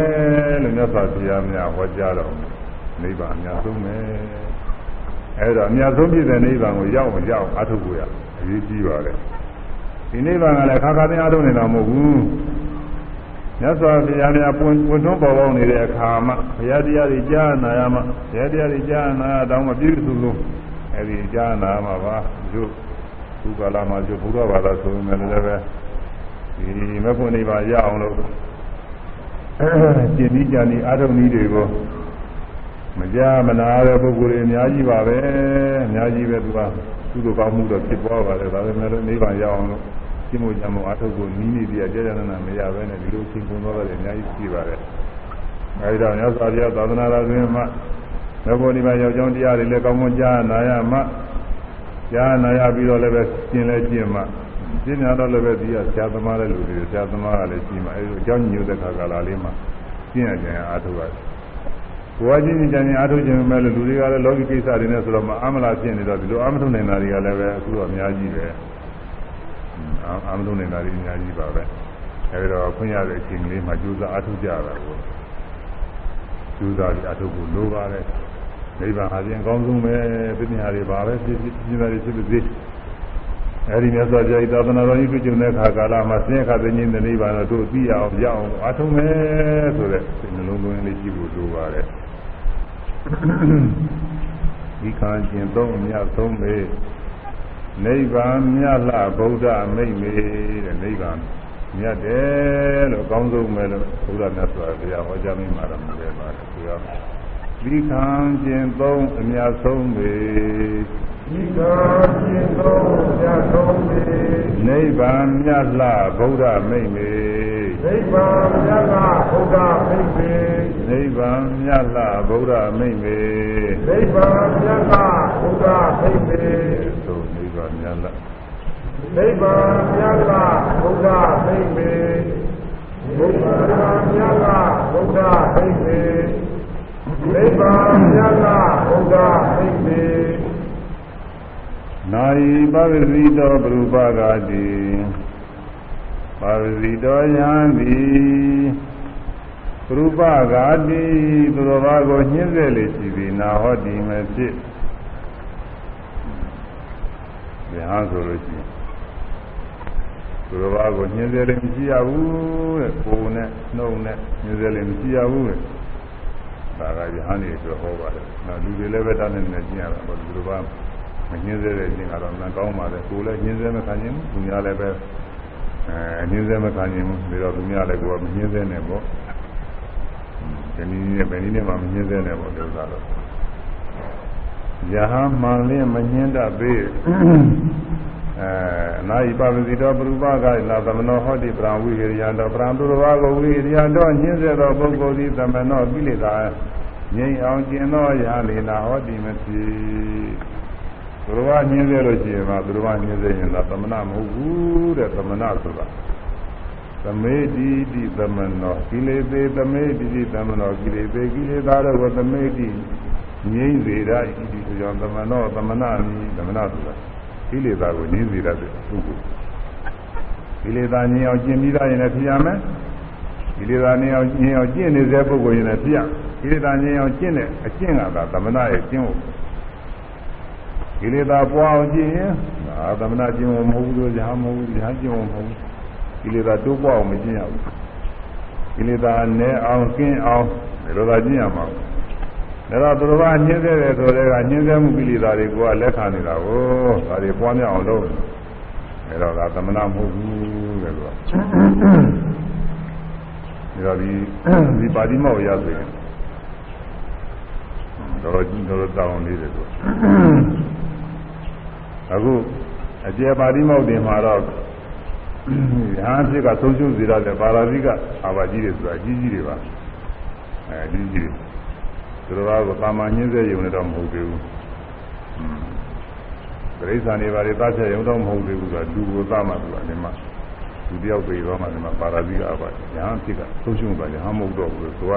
လို့မြတ်စွာဘုရားများဟောကြားတော်မူ နိဗ္ဗာန်အများဆုံးပဲအဲဒါအများဆုံးပြည့်တဲ့နိဗ္ဗာန်ကိုရောက်မရောက်အထုပ်ကိုရအရေးကြီးပါလေဒီနိဗ္ဗာန်ကလည်းခါခါသိအားထုတ်နေတာမဟုတ်ဘူးမြတ်စွာဘုရားများပွင့်ပွင့်ထွန်းပေါ်ပေါက်နေတဲ့အခါမှာဘုရားတရားတွေကြားနာရမှာဘုရားတရားတွေကြားနာတောင်းမပြည့်စုံလို့အဲဒီကြားနာမှာပါသူသူကလာမှာကျဘုရားဘာသာဆိုရင်လည်းပဲဒီမဖို့နိဗ္ဗာန်ရအောင်လို့ကျင့်ပြီးကြံဒီအာထုံနည်းတွေကို မကြမနာတဲ့ပုဂ္ဂိုလ်တွေအများကြီးပါပဲအများကြီးပဲသူကသူ့လိုကောင်းမှုတော့ဖြစ်ပေါ်ပါတယ်ဒါပေမဲ့လည်းနိဗ္ဗာန်ရောက်အောင်လို့ရှင်းဖို့ကြမှုအထုပ်ကိုနီးနီးပြကြကြနနာမရဘဲနဲ့ဒီလိုရှင်းကုန်တော့တယ်အများကြီးရှိပါတယ်အဲဒီတော့မြတ်စွာဘုရားသာသနာတော်တွင်မှာမေဖို့ဒီမှာရောက်ကြောင်းတရားတွေလည်းကောင်းမွန်ကြားနာရမှကြားနာရပြီးတော့လည်းပဲရှင်းလဲရှင်းမှရှင်းရတော့လည်းပဲဒီကဆရာသမားတဲ့လူတွေဆရာသမားကလည်းရှိမှအဲဒီအကြောင်းညွှန်တဲ့ခါကလာလေးမှာရှင်းရကြရင်အားထုတ်ရတယ် ဘဝချင်းချင်းချင်းအားထုတ်ခြင်းပဲလို့လူတွေကလည်းလောကီကိစ္စတွေနဲ့ဆိုတော့မအမလားဖြစ်နေတော့ဒီလိုအမထုတ်နိုင်တာတွေကလည်းပဲအခုတော့အများကြီးပဲအမထုတ်နိုင်တာတွေအများကြီးပါပဲအဲဒီတော့ခွင့်ရတဲ့အချိန်ကလေးမှာကြိုးစားအားထုတ်ကြတာကိုကြိုးစားပြီးအားထုတ်ဖို့လိုပါတယ်နိဗ္ဗာန်အပြင်အကောင်းဆုံးပဲပြညာတွေပါပဲဖြစ်ဖြစ်ပြညာတွေဖြစ်ဖြစ်အဲဒီမြတ်စွာဘုရားဤသာသနာတော်ကြီးပြုကျုံတဲ့အခါကာလမှာဆင်းရဲခါသိခြင်းတဲ့နိဗ္ဗာန်တို့သိရအောင်ရအောင်အားထုတ်မယ်ဆိုတဲ့နှလုံးသွင်းလေးရှိဖို့လိုပါတယ် ဒီခါကျင်သုံးအမြတ်သုံးမေနိဗ္ဗာန်မြတ်လဗုဒ္ဓမိတ်မေတဲ့နိဗ္ဗာန်မြတ်တယ်လို့အကောင်းဆုံးပဲလို့ဘုရားမြတ်စွာဘုရားဟောကြားမိမှာတော့မလဲပါတယ်သူကဒီခါကျင်သုံးအမြတ်ဆုံးမေ ဒီကကျင်သုံးမြတ်ဆုံးမေနိဗ္ဗာန်မြတ်လဗုဒ္ဓမိတ်မေနိဗ္ဗာန်မြတ်လဗုဒ္ဓမိတ်မေနိဗ္ဗာန်မြတ်လဗုဒ္ဓမိတ်မေနိဗ္ဗာန်မြတ်လဗုဒ္ဓမိတ်မေသို့နိဗ္ဗာန်မြတ်လနိဗ္ဗာန်မြတ်လဗုဒ္ဓမိတ်မေနိဗ္ဗာန်မြတ်လဗုဒ္ဓမိတ်မေနိဗ္ဗာန်မြတ်လဗုဒ္ဓမိတ်မေ နာယီပဝိရိတောပရုပဂာတိပါဝစီတော်ယံသည်ရူပဂာတိသူတော်ဘာကိုညှင်းစေလေရှိသည်နာဟောတိမဖြစ်ဉာဏ်ဆိုလို့ရှိရင်သူတော်ဘာကိုညှင်းစေလေမရှိရဘူးတဲ့ကိုယ်နဲ့နှုတ်နဲ့ညှင်းစေလေမရှိရဘူးတဲ့ဒါကယဟန်နေဆိုဟောပါတယ်နောက်လူတွေလည်းပဲတားနေနေကျင့်ရတာပေါ့သူတော်ဘာ မညှင်းစေတဲ့ခြင်းကတော့မှကောင်းပါလေကိုယ်လည်းညှင်းစေမခံခြင်းဘူးသူများလည်းပဲအဲညင်းစဲမခံရင်ဘူးဒါတော့သူများလည်းကိုယ်ကမညင်းစဲနဲ့ပေါ့ဒီနည်းနဲ့ဘယ်နည်းနဲ့မှမညင်းစဲနဲ့ပေါ့ဒီဥစ္စာတော့ယဟမှန်လင်းမညင်းတတ်သေးအဲအနာယိပပစီတော်ပရူပကလာသမနောဟောတိပရံဝိဟိရိယံတော်ပရံသူတော်ဘာကိုဝိဟိရိယံတော်ညင်းစေသောပုဂ္ဂိုလ်သည်သမနောကိလေသာငြိမ်အောင်ကျင်သောရာလေနာဟောတိမဖြစ် သူတော်ဘာညင်းစေလို့ရှိရင်တော့သူတော်ဘာညင်းစေရင်တော့သမဏမဟုတ်ဘူးတဲ့သမဏဆိုတာသမေတိတိသမနောကိလေသေသမေတိတိသမနောကိလေသေကိလေသာတော့သမေတိငြိမ့်စေတာဣတိဆိုကြောင့်သမနောသမနာမိသမနာဆိုတာကိလေသာကိုငြိမ့်စေတတ်တဲ့ပုဂ္ဂိုလ်ကိလေသာငြိမ်အောင်ကျင့်ပြီးသားရင်လည်းဖြစ်ရမယ်ကိလေသာငြိမ်အောင်ငြိမ်အောင်ကျင့်နေတဲ့ပုဂ္ဂိုလ်ရင်လည်းဖြစ်ရကိလေသာငြိမ်အောင်ကျင့်တဲ့အကျင့်ကသာသမနာရဲ့ကျင့်ဖို့ ကိလေသာပွားအောင်ကျင့်ရင်ဒါသမနာကျင့်ဖို့မဟုတ်ဘူးလို့ညာမဟုတ်ဘူးညာကျင့်ဖို့မဟုတ်ဘူးကိလေသာတိုးပွားအောင်မကျင့်ရဘူးကိလေသာနဲ့အောင်ကျင့်အောင်ဒီလိုသာကျင့်ရမှာဒါတော့သူတော်ကညှင်းသေးတယ်ဆိုတဲ့ကညှင်းသေးမှုကိလေသာတွေကိုကလက်ခံနေတာကိုဒါတွေပွားများအောင်လုပ်အဲတော့ကသမဏမဟုတ်ဘူးတဲ့လို့ဒါတော့ဒီဒီပါဠိမောက်ရဆိုရင်တော့ကြီးတော့တောင်းလေးတယ်ဆို အခုအကျေပါဠိမောက်တင်မှာတော့ဟာဖြစ်ကဆုံးရှုံးစေရတဲ့ပါရာဇိကအာဘာကြီးတွေဆိုတာကြီးကြီးတွေပါအဲဒီကြီးသူတော်ဘာကိုတာမန်ညင်းစေရုံနဲ့တော့မဟုတ်သေးဘူးပရိစ္ဆာနေပါလေသားချက်ရုံတော့မဟုတ်သေးဘူးဆိုတာလူကိုသားမှသူကနေမှသူတယောက်ပြေတော့မှဒီမှာပါရာဇိကအဘာညာဖြစ်ကဆုံးရှုံးသွားတယ်ဟာမဟုတ်တော့ဘူးသူက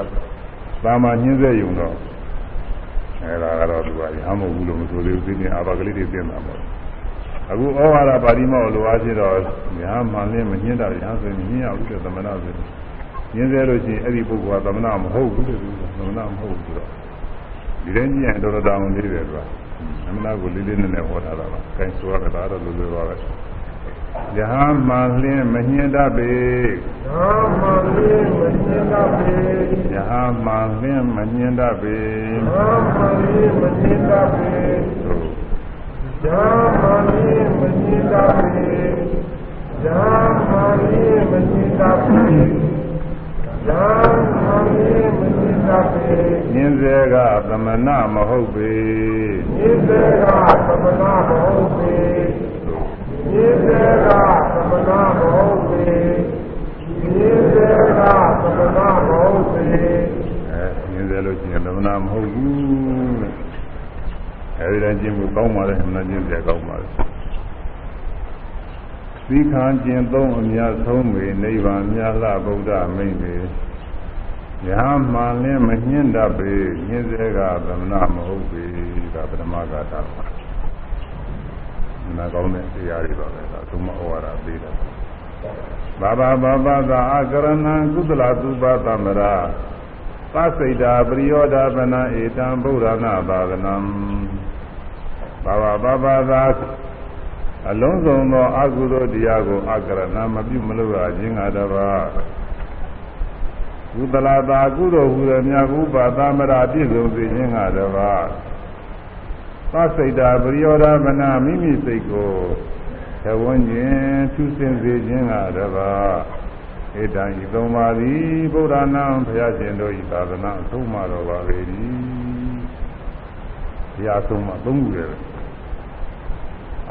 တာမန်ညင်းစေရုံတော့အဲဒါကတော့သူကဟာမဟုတ်ဘူးလို့မဆိုသေးဘူးဒီနေ့အာဘာကလေးတွေပြင်တာပေါ့ အခုဩဝါဒပါဠိမောလိုအားဖြင့်တော့ညာမှန်လင်းမညင်းတာညာဆိုရင်ညင်းရဘူးတဲ့သမဏဆိုရင်ညင်းသေးလို့ရှိရင်အဲ့ဒီပုဂ္ဂိုလ်ကသမဏမဟုတ်ဘူးတဲ့သူကသမဏမဟုတ်ဘူးဆိုတော့ဒီတိုင်းကြည့်ရင်တော်တော်တောင်းလေးတယ်သူကသမဏကိုလေးလေးနက်နက်ဟောထားတာပါ။အဲဆိုရတာတော့လိုလိုပါပဲ။ယဟမှန်လင်းမညင်းတတ်ပေ။ယဟမှန်လင်းမညင်းတတ်ပေ။ယဟမှန်လင်းမညင်းတတ်ပေ။ယဟမှန်လင်းမညင်းတတ်ပေ။ ယာမနိမနိတာပိယာမနိမနိတာပိယာမနိမနိတာပိညင်းစေကသမဏမဟုတ်ပေညင်းစေကသမဏမဟုတ်ပေညင်းစေကသမဏမဟုတ်ပေညင်းစေကသမဏမဟုတ်ပေအဲညင်းစေလို့ရှိရင်သမဏမဟုတ်ဘူး အဲဒီတိုင်းကျင့်ဖို့ကောင်းပါလေမနာကျင့်ကြကောင်းပါလေသီခံကျင့်သုံးအများဆုံးပေနိဗ္ဗာန်မြတ်လဗုဒ္ဓမိတ်ပေညာမှန်လင်းမညှင်းတတ်ပေညှင်းစေကသမဏမဟုတ်ပေဒါပထမကတာပါနာကောင်းတဲ့တရားတွေပါပဲဒါသုံးမဩဝါဒပေးတယ်ဘာဘာဘာဘာသာအကရဏံကုသလသုဘသမရာသစိတ်တာပရိယောဒပနဧတံဗုဒ္ဓနာသာသနံ ဘာဝဘာဘာသာအလုံးစုံသောအကုသိုလ်တရားကိုအကရဏမပြုမလို့ရခြင်းကတပါကုသလတာကုသိုလ်ဟူသည်မြတ်ဥပါသမရာပြည့်စုံစေခြင်းကတပါသစိတ်တာပရိယောဒပနမိမိစိတ်ကိုသဝန်းခြင်းထူးဆင်းစေခြင်းကတပါဧတံဤသုံးပါးသည်ဗုဒ္ဓနာဘုရားရှင်တို့ဤသာသနာအဆုံးမတော်ပါလေသည်ဘုရားဆုံးမသုံးခုတယ်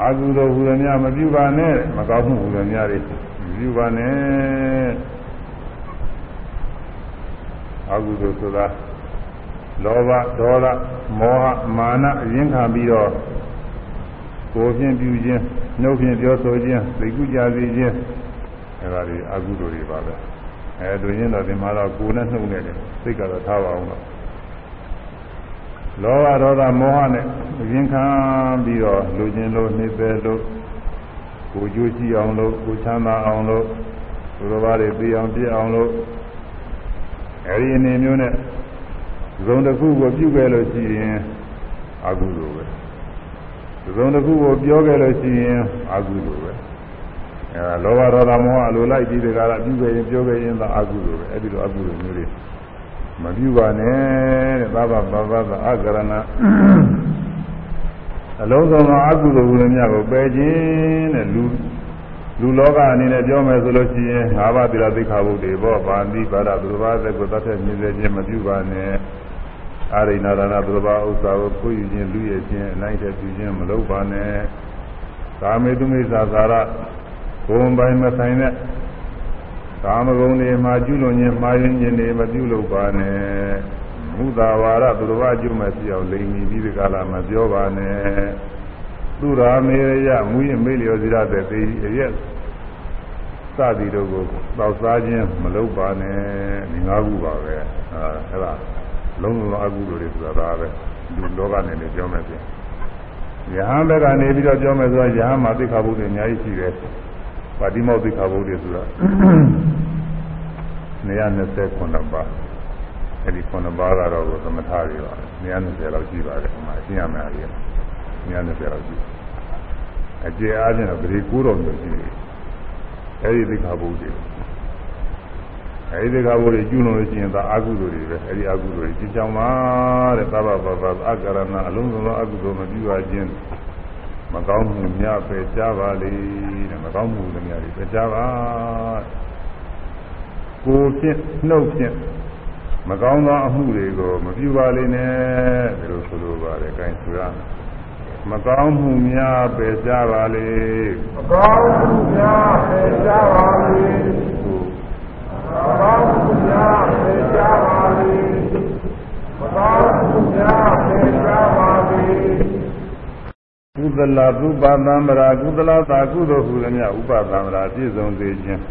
အာဟုသောဟူသည်များမပြုပါနဲ့မကောင်းမှုဟူသည်များတွေမပြုပါနဲ့အာဟုသောဆိုတာလောဘဒေါသမောဟမာနအရင်ခံပြီးတော့ကိုယ်ဖြင့်ပြုခြင်းနှုတ်ဖြင့်ပြောဆိုခြင်းသိကုကြစေခြင်းအဲဒါတွေအကုသိုလ်တွေပါပဲအဲတို့ရင်တော့ဒီမှာတော့ကိုယ်နဲ့နှုတ်နဲ့စိတ်ကတော့ထားပါအောင်တော့ လောဘဒေါသမောဟနဲ့အရင်ခံပြီးတော့လူချင်းလို့နှိမ့်ပဲလို့ကိုကြိုးကြည့်အောင်လို့ကိုချမ်းသာအောင်လို့သူတော်ဘာတွေသိအောင်ပြည့်အောင်လို့အဲဒီအနေမျိုးနဲ့ဇုံတစ်ခုကိုပြုခဲ့လို့ရှိရင်အကုသိုလ်ပဲဇုံတစ်ခုကိုပြောခဲ့လို့ရှိရင်အကုသိုလ်ပဲအဲလောဘဒေါသမောဟအလိုလိုက်ပြီးတကားပြုခဲ့ရင်ပြောခဲ့ရင်သာအကုသိုလ်ပဲအဲဒီလိုအကုသိုလ်မျိုးတွေ မပြုပါနဲ့တဲ့ဘာဘာဘာဘာသာအကရဏအလုံးစုံသောအကုသိုလ်ဝိညာဉ်ကိုပယ်ခြင်းတဲ့လူလူလောကအနေနဲ့ပြောမယ်ဆိုလို့ရှိရင်ငါးပါးသီလသိက္ခာပုဒ်တွေဘောပါဠိပါဒသူတော်ဘာသက်ကိုသတ်တဲ့မြင်စေခြင်းမပြုပါနဲ့အာရိဏဒါနသူတော်ဘာဥစ္စာကိုကိုယ်ယူခြင်းလူရခြင်းအနိုင်တဲ့ပြုခြင်းမလုပ်ပါနဲ့ကာမေတုမိစ္ဆာသာရဘုံပိုင်းမဆိုင်တဲ့ ကာမဂုဏ်တွေမှာကျွလွန်ခြင်းမှားယွင်းခြင်းတွေမပြုလုပ်ပါနဲ့မုသာဝါဒသူတော်ဘာကျွမဲ့ပြအောင်လိမ်မီပြီးဒီကလာမပြောပါနဲ့သူရာမေရယမူရင်မေလျောဇိရတဲ့သေအရက်စသည်တို့ကိုတောက်စားခြင်းမလုပ်ပါနဲ့ဒီ၅ခုပါပဲအဲအဲ့ဒါလုံးလုံးအကုသိုလ်တွေဆိုတာဒါပဲလူလောကနေလည်းပြောမယ်ပြန်ယဟန်ဘက်ကနေပြီးတော့ပြောမယ်ဆိုတော့ယဟန်မှာသိက္ခာပုဒ်တွေအများကြီးရှိတယ် ပါတိမောက်သိက္ခာပုဒ်တွေဆိုတာ129ပါးအဲ့ဒီ9ပါးကတော့သမထတွေပါ120လောက်ရှိပါတယ်ဟိုမှာအရှင်းရမယ်အရေး120လောက်ရှိအကျေအားဖြင့်တော့ဗေ9တော်မျိုးရှိတယ်အဲ့ဒီသိက္ခာပုဒ်တွေအဲဒီသိက္ခာပုဒ်တွေကျူးလွန်လို့ရှိရင်ဒါအကုသိုလ်တွေပဲအဲဒီအကုသိုလ်တွေကျင့်ကြပါတဲ့သဗ္ဗဗဗအကရဏအလုံးစုံသောအကုသိုလ်မပြုရခြင်း မကောင်းမှုများပဲကြားပါလေတဲ့မကောင်းမှုတွေများပဲကြားပါကိုဖြင့်နှုတ်ဖြင့်မကောင်းသောအမှုတွေကိုမပြုပါလိမ့်နဲ့ဒီလိုဆိုလိုပါတယ်အဲဒါဆိုရမကောင်းမှုများပဲကြားပါလေမကောင်းမှုများပဲကြားပါလေမကောင်းမှုများပဲကြားပါလေမကောင်းမှုများပဲကြားပါလေ ကုသလသုပါသံဗရာကုသလသာကုသိုလ်ဟူသည်များဥပသံဗရာပြည့်စုံစေခြင်း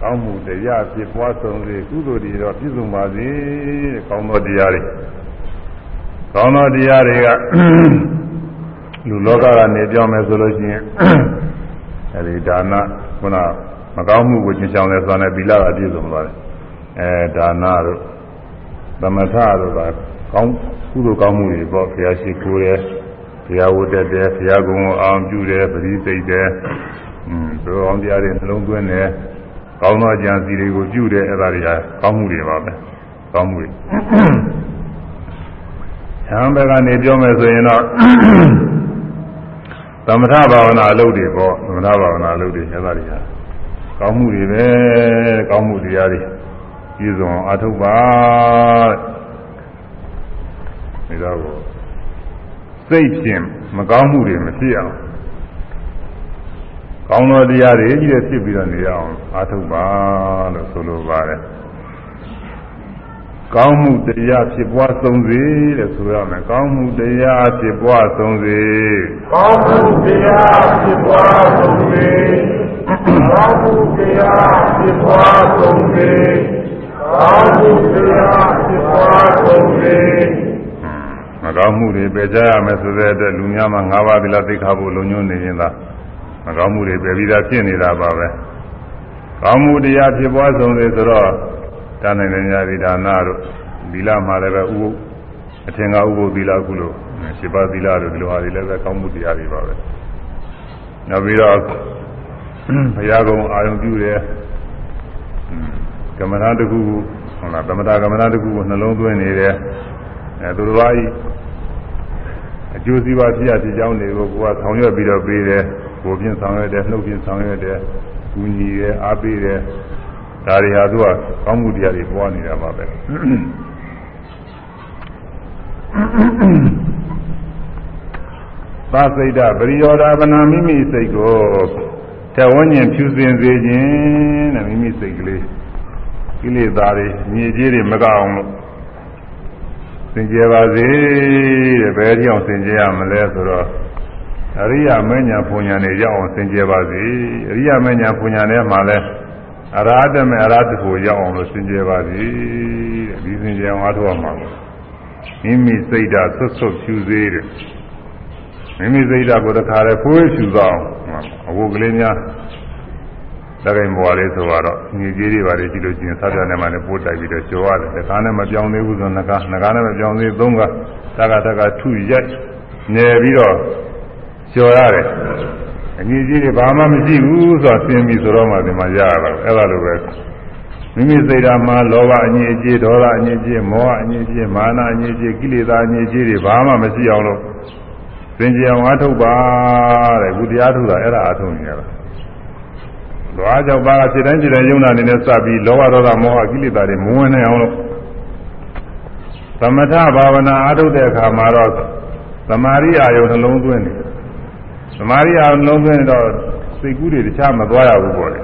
ကောင်းမှုတရားဖြစ်ပွားဆုံးစေကုသိုလ်တွေတော့ပြည့်စုံပါစေကောင်းသောတရားတွေကောင်းသောတရားတွေကလူလောကကနေပြောင်းမယ်ဆိုလို့ရှိရင်အဲဒီဒါနခုနမကောင်းမှုကိုချင်းချောင်းလဲဆိုတဲ့ဗီလာကပြည့်စုံသွားတယ်အဲဒါနတို့သမထတို့ကကောင်းကုသိုလ်ကောင်းမှုတွေပေါ့ဘုရားရှိခိုးတ ယ်ဘုရားဝတ်တက်တယ်ဘုရားကုံကိုအောင်ပြုတယ်ပရိသိတ်တယ်อืมသူတော်ကောင်းတရားတွေနှလုံးသွင်းတယ်ကောင်းသောကြံစီတွေကိုပြုတယ်အဲ့ဒါတွေကကောင်းမှုတွေပါပဲကောင်းမှုတွေဆံဘက်ကနေပြောမယ်ဆိုရင်တော့သမထဘာဝနာအလုပ်တွေပေါ့သမထဘာဝနာအလုပ်တွေအဲ့ဒါတွေကကောင်းမှုတွေပဲကောင်းမှုတရားတွေပြည့်စုံအထုပ်ပါတဲ့ဒါတော့ စိတ်ဖြင့်မကောင်းမှုတွေမဖြစ်အောင်ကောင်းသောတရားတွေကြီးတဲ့ဖြစ်ပြီးတော့နေအောင်အာထုတ်ပါလို့ဆိုလိုပါတယ်ကောင်းမှုတရားဖြစ်ပွားဆုံးစေတဲ့ဆိုရမယ်ကောင်းမှုတရားဖြစ်ပွားဆုံးစေကောင်းမှုတရားဖြစ်ပွားဆုံးစေကောင်းမှုတရားဖြစ်ပွားဆုံးစေကောင်းမှုတရားဖြစ်ပွားဆုံးစေမ ကောင်းမှုတွေပယ်ကြရမယ်ဆိုတဲ့အတွက်လူများမှာ၅ပါးသီလသိက္ခာပုလုံညွှန်းနေရင်သာမကောင်းမှုတွေပယ်ပြီးသားဖြစ်နေတာပါပဲကောင်းမှုတရားဖြစ်ပွားဆုံးတယ်ဆိုတော့တာနိုင်တဲ့ညာဒီဒါနတို့သီလမှာလည်းပဲဥပုအထင်ကဥပုသီလကုလို့ရှင်းပါသီလတို့ဒီလိုဟာတွေလည်းပဲကောင်းမှုတရားတွေပါပဲနောက်ပြီးတော့ဘုရားကုံအာယုံပြုတယ်ကမ္မထာတခုဟုတ်လားသမထကမ္မထာတခုကိုနှလုံးသွင်းနေတယ်အဲသူတော်ဘာကြီး အကျိုးစီးပွားဖြစ်ရဖြစ်ကြောင်းတွေကိုကိုကဆောင်ရွက်ပြီးတော့ပေးတယ်ကိုဖြင့်ဆောင်ရွက်တယ်နှုတ်ဖြင့်ဆောင်ရွက်တယ်ကူညီတယ်အားပေးတယ်ဒါတွေဟာသူကကောင်းမှုတရားတွေပွားနေတာပါပဲသာစိတ်တပရိယောဒဗနာမိမိစိတ်ကိုတဝဉ္ဉင်ဖြူစင်စေခြင်းတဲ့မိမိစိတ်ကလေးကိလေသာတွေမြေကြီးတွေမကအောင်လို့ စင်ကြယ်ပါစေတဲ့ဘယ်ကြောင့်စင်ကြယ်ရမလဲဆိုတော့အရိယာမဉ္ဇဉ်ပူညာနဲ့ရောက်အောင်စင်ကြယ်ပါစေအရိယာမဉ္ဇဉ်ပူညာနဲ့မှလည်းအရာတမေအရာတဖို့ရောက်အောင်လို့စင်ကြယ်ပါစေတဲ့ဒီစင်ကြယ်အောင်အားထုတ်ရမှာမိမိစိတ်ဓာတ်ဆွတ်ဆွတ်ဖြူစေတဲ့မိမိစိတ်ဓာတ်ကိုတခါလဲဖွေးဖြူသောအဝတ်ကလေးများ တကိန်ဘွားလေးဆိုတော့ညီကြီးတွေပါလေကြည့်လို့ချင်းသတ်ပြနဲ့မှလည်းပို့တိုက်ပြီးတော့ကြောရတယ်တခါနဲ့မပြောင်းသေးဘူးဆိုတော့ငကားငကားနဲ့မပြောင်းသေးသုံးကတကတကထုရိုက်နေပြီးတော့ကျော်ရတယ်အညီကြီးတွေဘာမှမရှိဘူးဆိုတော့သင်ပြီဆိုတော့မှဒီမှာရရတာအဲ့ဒါလိုပဲမိမိစိတ်ဓာတ်မှာလောဘအငြိအကျေးဒေါသအငြိအကျေးမောဟအငြိအကျေးမာနအငြိအကျေးကိလေသာအငြိအကျေးတွေဘာမှမရှိအောင်လို့သင်ကြအောင်အားထုတ်ပါတဲ့ခုတရားထုတ်တာအဲ့ဒါအားထုတ်နေရတာ လောအားကြောင့်ပါဖြစ်တိုင်းဖြစ်တိုင်းယုံနာနေနဲ့စပြီးလောဘဒေါသမောဟကိလေသာတွေမဝင်နိုင်အောင်လို့သမထဘာဝနာအားထုတ်တဲ့အခါမှာတော့သမာရိအာယုနှလုံးသွင်းတယ်သမာရိယာလုံးသွင်းတော့စိတ်ကူးတွေတခြားမသွားရဘူးပေါ့လေ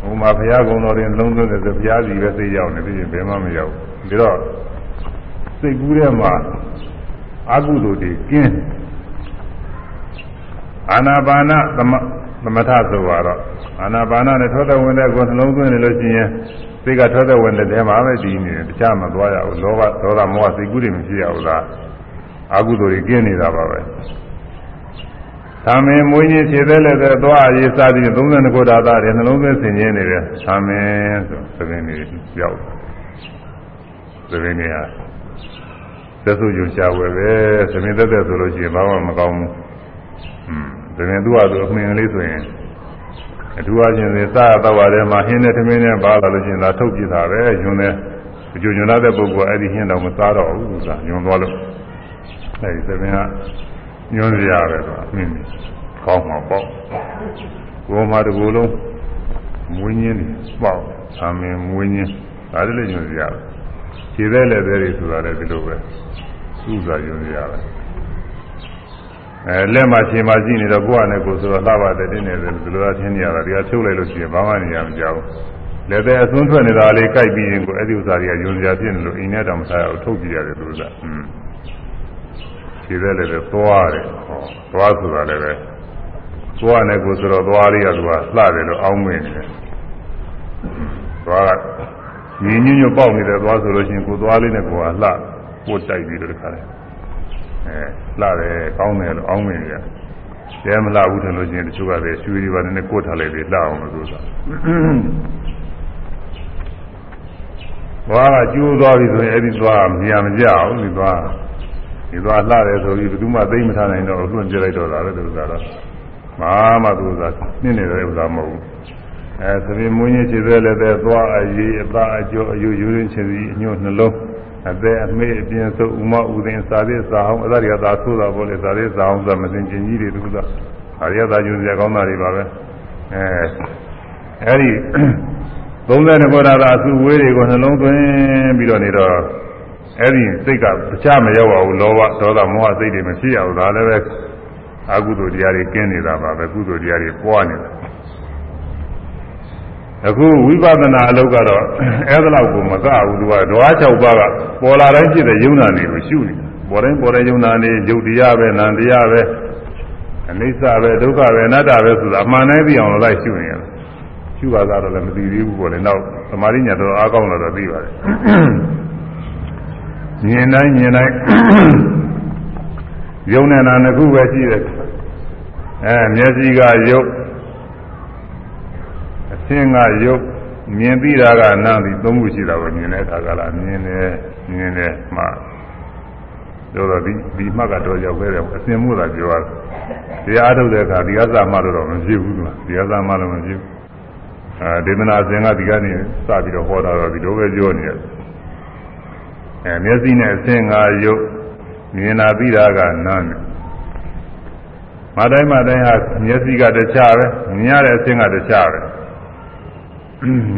ဟိုမှာဘုရားကုံတော်ရင်လုံးသွင်းတယ်ဆိုဘုရားစီပဲစိတ်ရောက်နေပြီဘယ်မှမရောက်ဘူးဒါတော့စိတ်ကူးထဲမှာအကုသိုလ်တွေကင်းအာနာပါနသမ သမထဆိုတော့အာနာပါနနဲ့ထောတဲ့ဝင်တဲ့ကိုနှလုံးသွင်းနေလို့ရှိရင်စိတ်ကထောတဲ့ဝင်တဲ့တဲမှာပဲတည်နေတယ်တခြားမသွားရဘူးလောဘဒေါသမောဟစိတ်ကူးတွေမရှိရဘူးလားအာဟုသိုလ်တွေကင်းနေတာပါပဲသာမင်မွေးခြင်းခြေသေးလည်းတဲ့သွားအရေးစားပြီး32ခုဓာတ်တွေနှလုံးသွင်းဆင်ခြင်းနေတယ်သာမင်ဆိုသဘင်နေပြောက်သဘင်နေဟာသက်ဆိုကြရှာဝယ်ပဲသမင်သက်သက်ဆိုလို့ရှိရင်ဘာမှမကောင်းဘူးอืม သမင်သူ့ဟာသူအမှင်လေးဆိုရင်အထူးအချင်းစစားတော့ပါတယ်မှာဟင်းနဲ့သမင်းနဲ့ပါလာလို့ရှိရင်ဒါထုတ်ပြတာပဲညွန်းတဲ့ကြွညွန်းတဲ့ပုဂ္ဂိုလ်အဲ့ဒီဟင်းတော့မစားတော့ဘူးဆိုတာညွန်းသွားလို့အဲ့ဒီသမင်ကညွန်းစရာပဲဆိုတာအမှင်ကောင်းမှာပေါ့ကိုယ်မှာတကူလုံးမွေးညင်းနေပေါ့သာမင်မွေးညင်းဒါလည်းညွန်းစရာခြေသေးလည်းသေးတွေဆိုတာလည်းဒီလိုပဲသူ့စာညွန်းစရာပဲ အဲလက်မှာခြေမှာရှိနေတော့ကိုယ့်အနေကိုယ်ဆိုတော့လှပါတယ်တင်းနေတယ်ဒီလိုအထင်းနေရတာဒီကဖြုတ်လိုက်လို့ရှိရင်ဘာမှနေရမကြောက်လက်သေးအစွန်းထွက်နေတာလေးကြိုက်ပြီးရင်ကိုအဲ့ဒီဥစ္စာတွေကညွန်စရာဖြစ်နေလို့အိမ်ထဲတောင်မစားရဘူးထုတ်ပြရတယ်သူကอืมခြေသေးလည်းပဲသွားတယ်ဟောသွားဆိုတာလည်းပဲသွားနေကိုယ်ဆိုတော့သွားလေးကသူကလှတယ်လို့အောင်းမင်းနေတယ်သွားကညီညွတ်ညွတ်ပေါက်နေတဲ့သွားဆိုလို့ရှိရင်ကိုယ်သွားလေးနဲ့ကိုယ်ကလှပို့တိုက်ပြီးတော့တခါလဲ အဲလှတယ်ကောင်းတယ်လို့အောင်းမင်းရတဲမလှဘူးထင်လို့ရှိရင်တချို့ကလည်းရွှေတွေပါနေကိုယ်ထားလိုက်ပြီးလှအောင်လို့ဆိုတာသွားကကျိုးသွားပြီဆိုရင်အဲ့ဒီသွားမြင်မကြအောင်ဒီသွားဒီသွားလှတယ်ဆိုပြီးဘယ်သူမှသိမထားနိုင်တော့လွှင့်ပြလိုက်တော့တာလေသူကတော့မာမသူကနှင်းနေတဲ့ဥစ္စာမဟုတ်ဘူးအဲသတိမွေးခြင်းခြေသေးလည်းတဲ့သွားအရေးအသားအကျော်အယူယူရင်းခြင်းစီအညွတ်နှလုံး အသက်အမေအပြင်းဆုံးဥမဥဒင်စာသေးစာဟောင်းအသာရသာသို့တာပေါ့လေစာသေးစာဟောင်းဆိုမစင်ကျင်ကြီးတွေသူကအာရသာကျူစရာကောင်းတာတွေပါပဲအဲအဲဒီ32ဘောဓသာအစုဝေးတွေကိုနှလုံးသွင်းပြီးတော့နေတော့အဲ့ဒီစိတ်ကတခြားမရောက်ပါဘူးလောဘဒေါသမောဟစိတ်တွေမဖြစ်ရဘူးဒါလည်းပဲအကုသိုလ်တရားတွေကင်းနေတာပါပဲကုသိုလ်တရားတွေပွားနေတာ အခုဝိပဿနာအလုပ်ကတော့အဲ့ဒါလောက်ကိုမကဘူးသူကဓဝါ6ပါးကပေါ်လာတိုင်းဖြစ်တဲ့ယုံနာတွေကိုရှုနေတာပေါ်တိုင်းပေါ်တဲ့ယုံနာနေယုတ်တရားပဲနံတရားပဲအနိစ္စပဲဒုက္ခပဲအနတ္တပဲဆိုတာအမှန်တည်းသိအောင်လိုက်ရှုနေရတယ်ရှုပါသားတော့လည်းမသိသေးဘူးပေါ့လေနောက်သမာဓိညာတော့အားကောင်းလာတော့သိပါတယ်မြင်တိုင်းမြင်တိုင်းယုံနေတာနှစ်ခုပဲရှိတယ်အဲမျက်စိကယုတ်အ သင်ကယုတ်မြင်ပြီးတာကနားပြီးသုံးခုရှိတာကိုမြင်တဲ့အခါကလာမြင်တယ်မြင်တယ်မှတို့တော့ဒီဒီမှတ်ကတော့ရောက်ခဲ့တယ်အသင်မှုသာပြောရတယ်တရားအားထုတ်တဲ့အခါဒီကစားမှလို့တော့မဖြစ်ဘူးကွာဒီကစားမှလို့မဖြစ်ဘူးအဲဒေသနာအစဉ်ကဒီကနေစပြီးတော့ဟောတာတော့ဒီလိုပဲပြောနေရတယ်အဲမျက်စိနဲ့အသင်ကယုတ်မြင်တာပြီးတာကနားနဲ့မတိုင်းမတိုင်းဟာမျက်စိကတခြားပဲမြင်ရတဲ့အသင်ကတခြားပဲ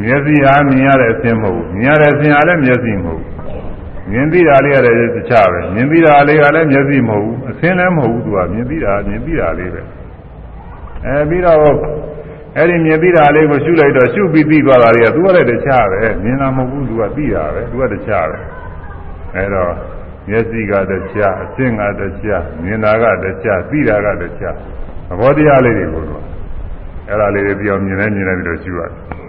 မျက်စိဟာမြင်ရတဲ့အသင်မဟုတ်ဘူးမြင်ရတဲ့အသင်ဟာလည်းမျက်စိမဟုတ်ဘူးမြင်သိတာလေးရတယ်တခြားပဲမြင်သိတာလေးကလည်းမျက်စိမဟုတ်ဘူးအသင်လည်းမဟုတ်ဘူးသူကမြင်သိတာမြင်သိတာလေးပဲအဲပြီးတော့အဲ့ဒီမြင်သိတာလေးကိုရှုလိုက်တော့ရှုပြီးသိသွားတာတွေကသူကလည်းတခြားပဲမြင်တာမဟုတ်ဘူးသူကသိတာပဲသူကတခြားပဲအဲတော့မျက်စိကတခြားအသင်ကတခြားမြင်တာကတခြားသိတာကတခြားသဘောတရားလေးတွေကိုတော့အဲ့ဒါလေးတွေပြောင်းမြင်နေမြင်နေပြီးတော့ရှုရတယ်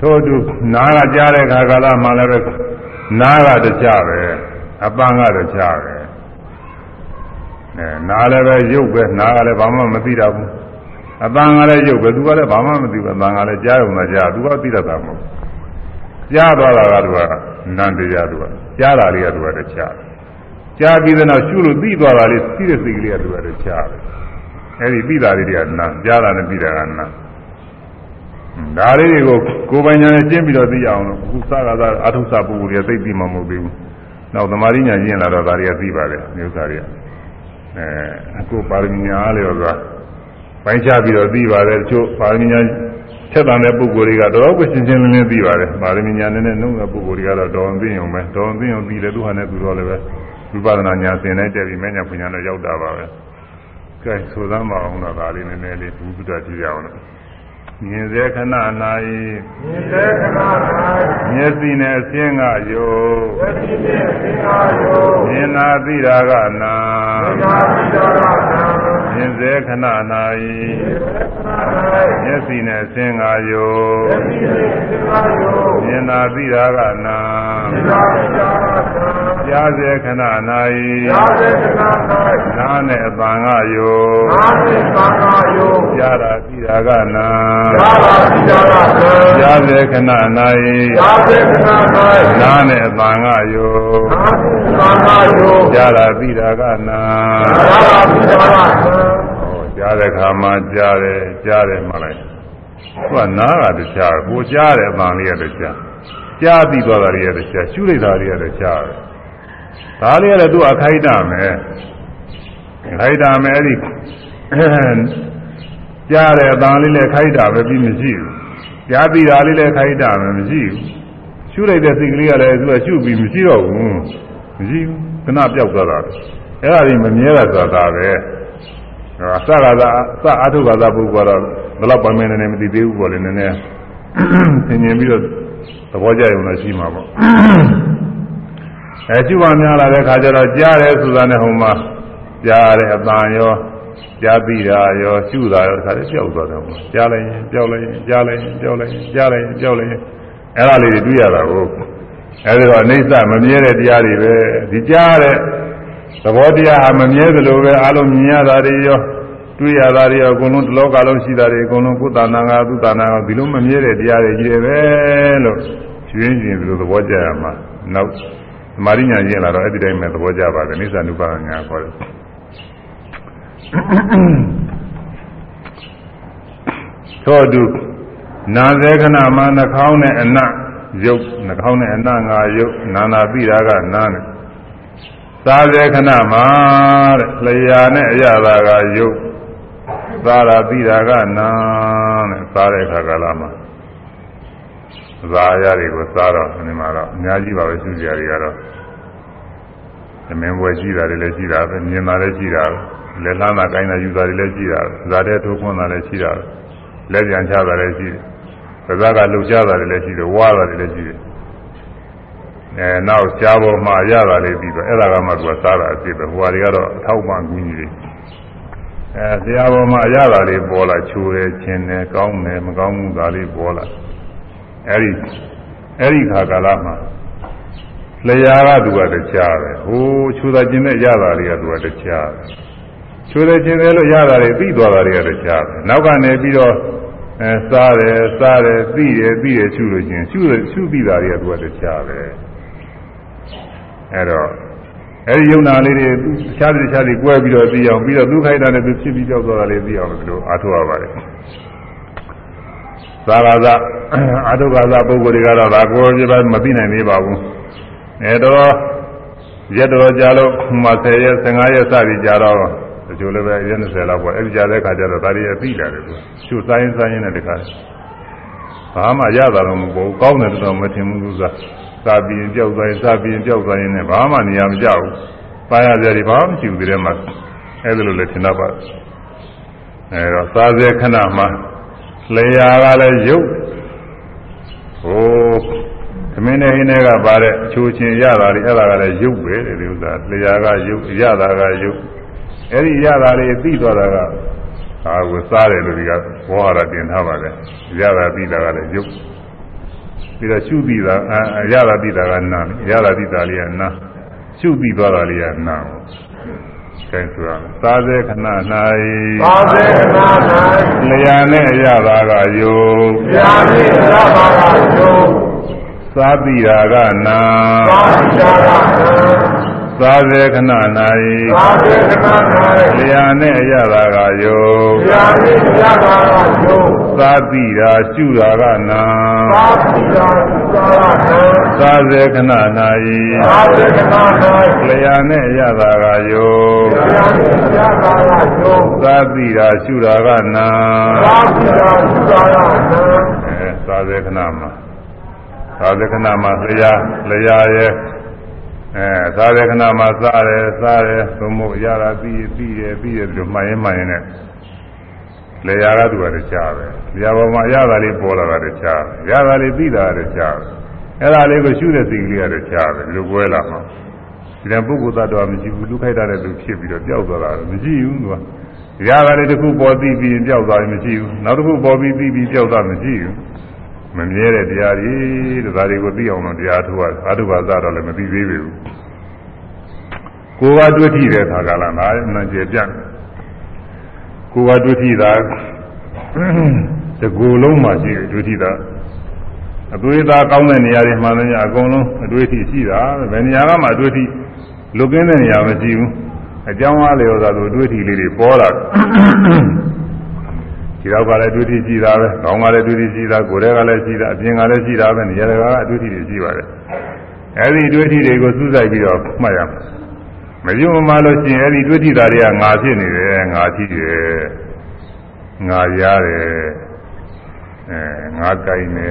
ထို့သူနားကကြားတဲ့ခါကာလမှလည်းပဲနားကတခြားပဲအပန်းကတခြားပဲအဲနားလည်းပဲရုပ်ပဲနားကလည်းဘာမှမသိတော့ဘူးအပန်းကလည်းရုပ်ပဲသူကလည်းဘာမှမသိဘူးအပန်းကလည်းကြားရုံနဲ့ကြားသူကသိတတ်တာမဟုတ်ကြားသွားတာကသူကနန္တရားသူကကြားတာလေးကသူကတခြားကြားပြီးတဲ့နောက်ရှုလို့သိသွားတာလေးသိတဲ့စိတ်ကလေးကသူကတခြားပဲ အဲဒီသိတာလေးတွေကနာကြားတာနဲ့သိတာကနာဒါလေးတွေကိုကိုယ်ပိုင်ညာနဲ့ကျင့်ပြီးတော့သိအောင်လို့အခုစကားသာအထုဆပုဂ္ဂိုလ်တွေသိသိမှမဟုတ်သေးဘူး။နောက်သမာဓိညာကျင့်လာတော့ဒါတွေကသိပါတယ်မျိုးစားတွေကအဲအခုပါရမီညာလေးတော့ကပိုင်းခြားပြီးတော့သိပါတယ်တချို့ပါရမီညာထက်တန်တဲ့ပုဂ္ဂိုလ်တွေကတော့ကိုရှင်းရှင်းလင်းလင်းသိပါတယ်ပါရမီညာနဲ့နဲ့နှုတ်တဲ့ပုဂ္ဂိုလ်တွေကတော့တော်အောင်သိအောင်ပဲတော်အောင်သိအောင်သိတယ်သူဟာနဲ့သူတော့လည်းပဲဝိပဿနာညာသင်တဲ့တက်ပြီးမညာပညာနဲ့ရောက်တာပါပဲ။ ကဲဆိုသမ်းပါအောင်တော့ဒါလေးနည်းနည်းလေးဘုဒ္ဓကြည့်ရအောင်လို့မြင်စေခဏ၌မြင်စေခဏ၌မျက်စိနဲ့အင်းကယုတ်မျက်စိနဲ့အင်းကယုတ်မြင်နာသိတာကနာမြင်နာသိတာကနာမြင်စေခဏ၌မျက်စိနဲ့အင်းကယုတ်မျက်စိနဲ့အင်းကယုတ်မြင်နာသိတာကနာသီလာကြာနာ ကြားစေခဏ၌ရာဇေကနာ၌နာနဲ့အပံကယောနာမေသံဃာယောကြားတာသိတာကနာရာလာသီလာနာကြားစေခဏ၌ရာဇေကနာ၌နာနဲ့အပံကယောနာမေသံဃာယောကြားတာသိတာကနာရာလာသီလာနာဟောကြားတဲ့ခါမှာကြားတယ်ကြားတယ်မှလိုက်သူကနားကတခြားကိုကြားတယ်အပံလေးကတခြားကြားပြီးသွားတာတွေကတခြားရှုလိုက်တာတွေကတခြားပဲ ဒါလေးကလည်းသူ့အခိုက်အတန့်ပဲအခိုက်အတန့်ပဲအဲ့ဒီကြားတယ်အပံလေးလည်းခိုက်တာပဲပြီးမရှိဘူးကြားပြီးတာလေးလည်းခိုက်တာပဲမရှိဘူးရှုလိုက်တဲ့စိတ်ကလေးကလည်းသူကရှုပြီးမရှိတော့ဘူးမရှိဘူးခဏပြောက်သွားတာအဲ့ဒါကြီးမမြဲတာဆိုတာပဲစကားသာစအထုဘာသာပုဂ္ဂိုလ်ကတော့ဘယ်တော့ပိုင်မယ်နေမသိသေးဘူးပေါ့လေနည်းနည်းသင်ញင်ပြီးတော့သဘောကျရုံနဲ့ရှိမှာပေါ့ အဲရှိပါများလာတဲ့ခါကျတော့ကြားတယ်ဆိုတာနဲ့ဟိုမှာကြားတယ်အပန်ရောကြားပြီးတာရောရှုတာရောခါကျပြောက်သွားတယ်ဟိုကြားလိုက်ရင်ပြောက်လိုက်ရင်ကြားလိုက်ရင်ပြောက်လိုက်ရင်ကြားလိုက်ရင်ပြောက်လိုက်ရင်အဲ့ဒါလေးတွေတွေ့ရတာကိုအဲဒီတော့အိဋ္ဌမမြဲတဲ့တရားတွေပဲဒီကြားတဲ့သဘောတရားဟာမမြဲသလိုပဲအလုံးမြင်ရတာတွေရောတွေ့ရတာတွေရောအကုန်လုံးတစ်လောကလုံးရှိတာတွေအကုန်လုံးကုသနာငါသုသနာငါဒီလိုမမြဲတဲ့တရားတွေကြီးတယ်ပဲလို့ကျွင်းကျင်ဒီလိုသဘောကျရမှာနောက် သမာဓိညာကျင့်လာတော့အဲ့ဒီတိုင်းပဲသဘောကျပါတယ်နိစ္စနုပါဒညာခေါ်တယ်သောတုနာဇေခဏမှာနှာခေါင်းနဲ့အနယုတ်နှာခေါင်းနဲ့အနငါယုတ်နာနာပိတာကနာနဲ့သာဇေခဏမှာတဲ့လျာနဲ့အရသာကယုတ်သာရာပိတာကနာနဲ့စားတဲ့အခါကလာမှာ ဇာရတွေကိုစားတော့ဒီမှာတော့အများကြီးပါပဲရှုစရာတွေကတော့သမင်းပွဲရှိတာတွေလည်းရှိတာပဲမြင်တာလည်းရှိတာလက်လန်းတာကိုင်းတာယူတာတွေလည်းရှိတာဇာတဲ့ထိုးခွန်းတာလည်းရှိတာလက်ပြန်ချတာလည်းရှိတယ်ပါးစပ်ကလှုပ်ရှားတာတွေလည်းရှိတယ်ဝါတာတွေလည်းရှိတယ်အဲနောက်ရှားပေါ်မှာရတာလေးပြီးတော့အဲ့ဒါကမှသူကစားတာအဖြစ်ပဲဟိုဟာတွေကတော့အထောက်ပံ့ကူညီတယ်အဲတရားပေါ်မှာရတာလေးပေါ်လာချိုးတယ်ခြင်းတယ်ကောင်းတယ်မကောင်းဘူးဒါလေးပေါ်လာ အဲ့ဒီအဲ့ဒီခါကာလမှာလျာကသူကတခြားပဲဟိုချိုးတာခြင်းနဲ့ရတာတွေကသူကတခြားပဲချိုးတယ်ခြင်းတယ်လို့ရတာတွေပြီးသွားတာတွေကတခြားပဲနောက်ကနေပြီးတော့အဲစားတယ်စားတယ်သိတယ်သိတယ်ရှုလို့ချင်းရှုရှုပြီးတာတွေကသူကတခြားပဲအဲ့တော့အဲဒီယုံနာလေးတွေတခြားတခြားတွေကွဲပြီးတော့သိအောင်ပြီးတော့ဒုက္ခိုက်တာနဲ့သူဖြစ်ပြီးကြောက်သွားတာလေးသိအောင်ဒီလိုအားထုတ်ရပါတယ် သာဂသာအာထုဂသာပုဂ္ဂိုလ်တွေကတော့ဒါကိုယ်ပြပါမသိနိုင်သေးပါဘူးအဲတော့ရက်တော်ကြာလို့မှ10ရက်15ရက်စသည်ကြာတော့တချို့လည်းပဲရက်20လောက်ပေါ့အဲဒီကြာတဲ့ခါကျတော့ဒါတွေအသိလာတယ်သူရှုဆိုင်ဆိုင်နဲ့တခါဘာမှရတာတော့မပေါ်ဘူးကောင်းတယ်တော့မထင်ဘူးသူကစာပြီးကြောက်သွားရင်စာပြီးကြောက်သွားရင်လည်းဘာမှနေရာမကျဘူးပါရစရာတွေဘာမှမရှိဘူးဒီထဲမှာအဲဒီလိုလည်းထင်တတ်ပါအဲတော့စာစေခဏမှာ လျာကလည်းရုပ်ဟိုသမင်းနဲ့ဟင်းတွေကပါတဲ့အချိုးချင်းရတာတွေအဲ့ဒါကလည်းရုပ်ပဲဒီဥစ္စာလျာကရုပ်ရတာကရုပ်အဲ့ဒီရတာလေးသိသွားတာကအာကိုစားတယ်လို့ဒီကဘောဟာရတင်ထားပါတယ်ရတာသိတာကလည်းရုပ်ပြီးတော့ရှုပြီးတာအရတာသိတာကနာရတာသိတာလေးကနာရှုပြီးသွားတာလေးကနာ ကိုကဲဆိုတာသာသေခဏ၌သာသေခဏ၌လျာနဲ့ရတာကယုတ်လျာနဲ့ရတာကယုတ်သာတိရာကနာသာတိရာကနာ သာသေခဏ၌သာသေခဏ၌လျာနဲ့ရတာကယုတ်လျာနဲ့ရတာကယုတ်သာတိရာရှုတာကနာသာတိရာရှုတာကနာသာသေခဏ၌သာသေခဏ၌လျာနဲ့ရတာကယုတ်လျာနဲ့ရတာကယုတ်သာတိရာရှုတာကနာသာတိရာရှုတာကနာအဲသာသေခဏမှာသာသေခဏမှာလျာလျာရဲ့ အဲသာသေခဏမှာစားတယ်စားတယ်သို့မဟုတ်ရတာပြီးပြီးရပြီးရပြီးတော့မှန်ရင်မှန်ရင်နဲ့လေယာကသူကတခြားပဲ။ညာပေါ်မှာရတာလေးပေါ်လာတာတခြားပဲ။ရတာလေးပြီးတာတခြားပဲ။အဲ့ဒါလေးကိုရှုတဲ့စိတ်ကလေးကတခြားပဲ။ဒီလိုကွဲလာမှာ။ဒီတဲ့ပုဂ္ဂိုလ်သတ္တဝါမရှိဘူးလူခိုက်တာတဲ့သူဖြစ်ပြီးတော့ပျောက်သွားတာမရှိဘူးသူက။ရတာလေးတစ်ခုပေါ်သိပြီးပျောက်သွားရင်မရှိဘူး။နောက်တစ်ခုပေါ်ပြီးပြီးပြီးပျောက်သွားမရှိဘူး။ မမြဲတဲ့တရားတွေတဲ့ဒါတွေကိုသိအောင်လို့တရားထုတ်ရအာထုဘာသာတော့လည်းမသိသေးဘူးကိုယ်ကတွေ့ထိတဲ့ခါကလာငါမှန်ကျေပြတ်ကိုယ်ကတွေ့ထိတာတကူလုံးမှရှိတယ်တွေ့ထိတာအသွေးသားကောင်းတဲ့နေရာတွေမှလည်းအကုန်လုံးအတွေ့အထိရှိတာဘယ်နေရာကမှအတွေ့အထိလွတ်ကင်းတဲ့နေရာမရှိဘူးအကြောင်းအားလျော်သာသူအတွေ့အထိလေးတွေပေါ်လာ ဒီတော့ကလည်းအတွေ့အထိရှိတာပဲခေါင်းကလည်းအတွေ့အထိရှိတာကိုယ်ထဲကလည်းရှိတာအပြင်ကလည်းရှိတာပဲနေရာတွေကအတွေ့အထိတွေရှိပါတယ်အဲဒီအတွေ့အထိတွေကိုစူးစိုက်ပြီးတော့မှတ်ရမယ်မယုံမမလို့ရှိရင်အဲ့ဒီတွေ့ထိတာတွေကငါဖြစ်နေတယ်ငါဖြစ်တယ်ငါရတယ်အဲငါကြိုင်နေ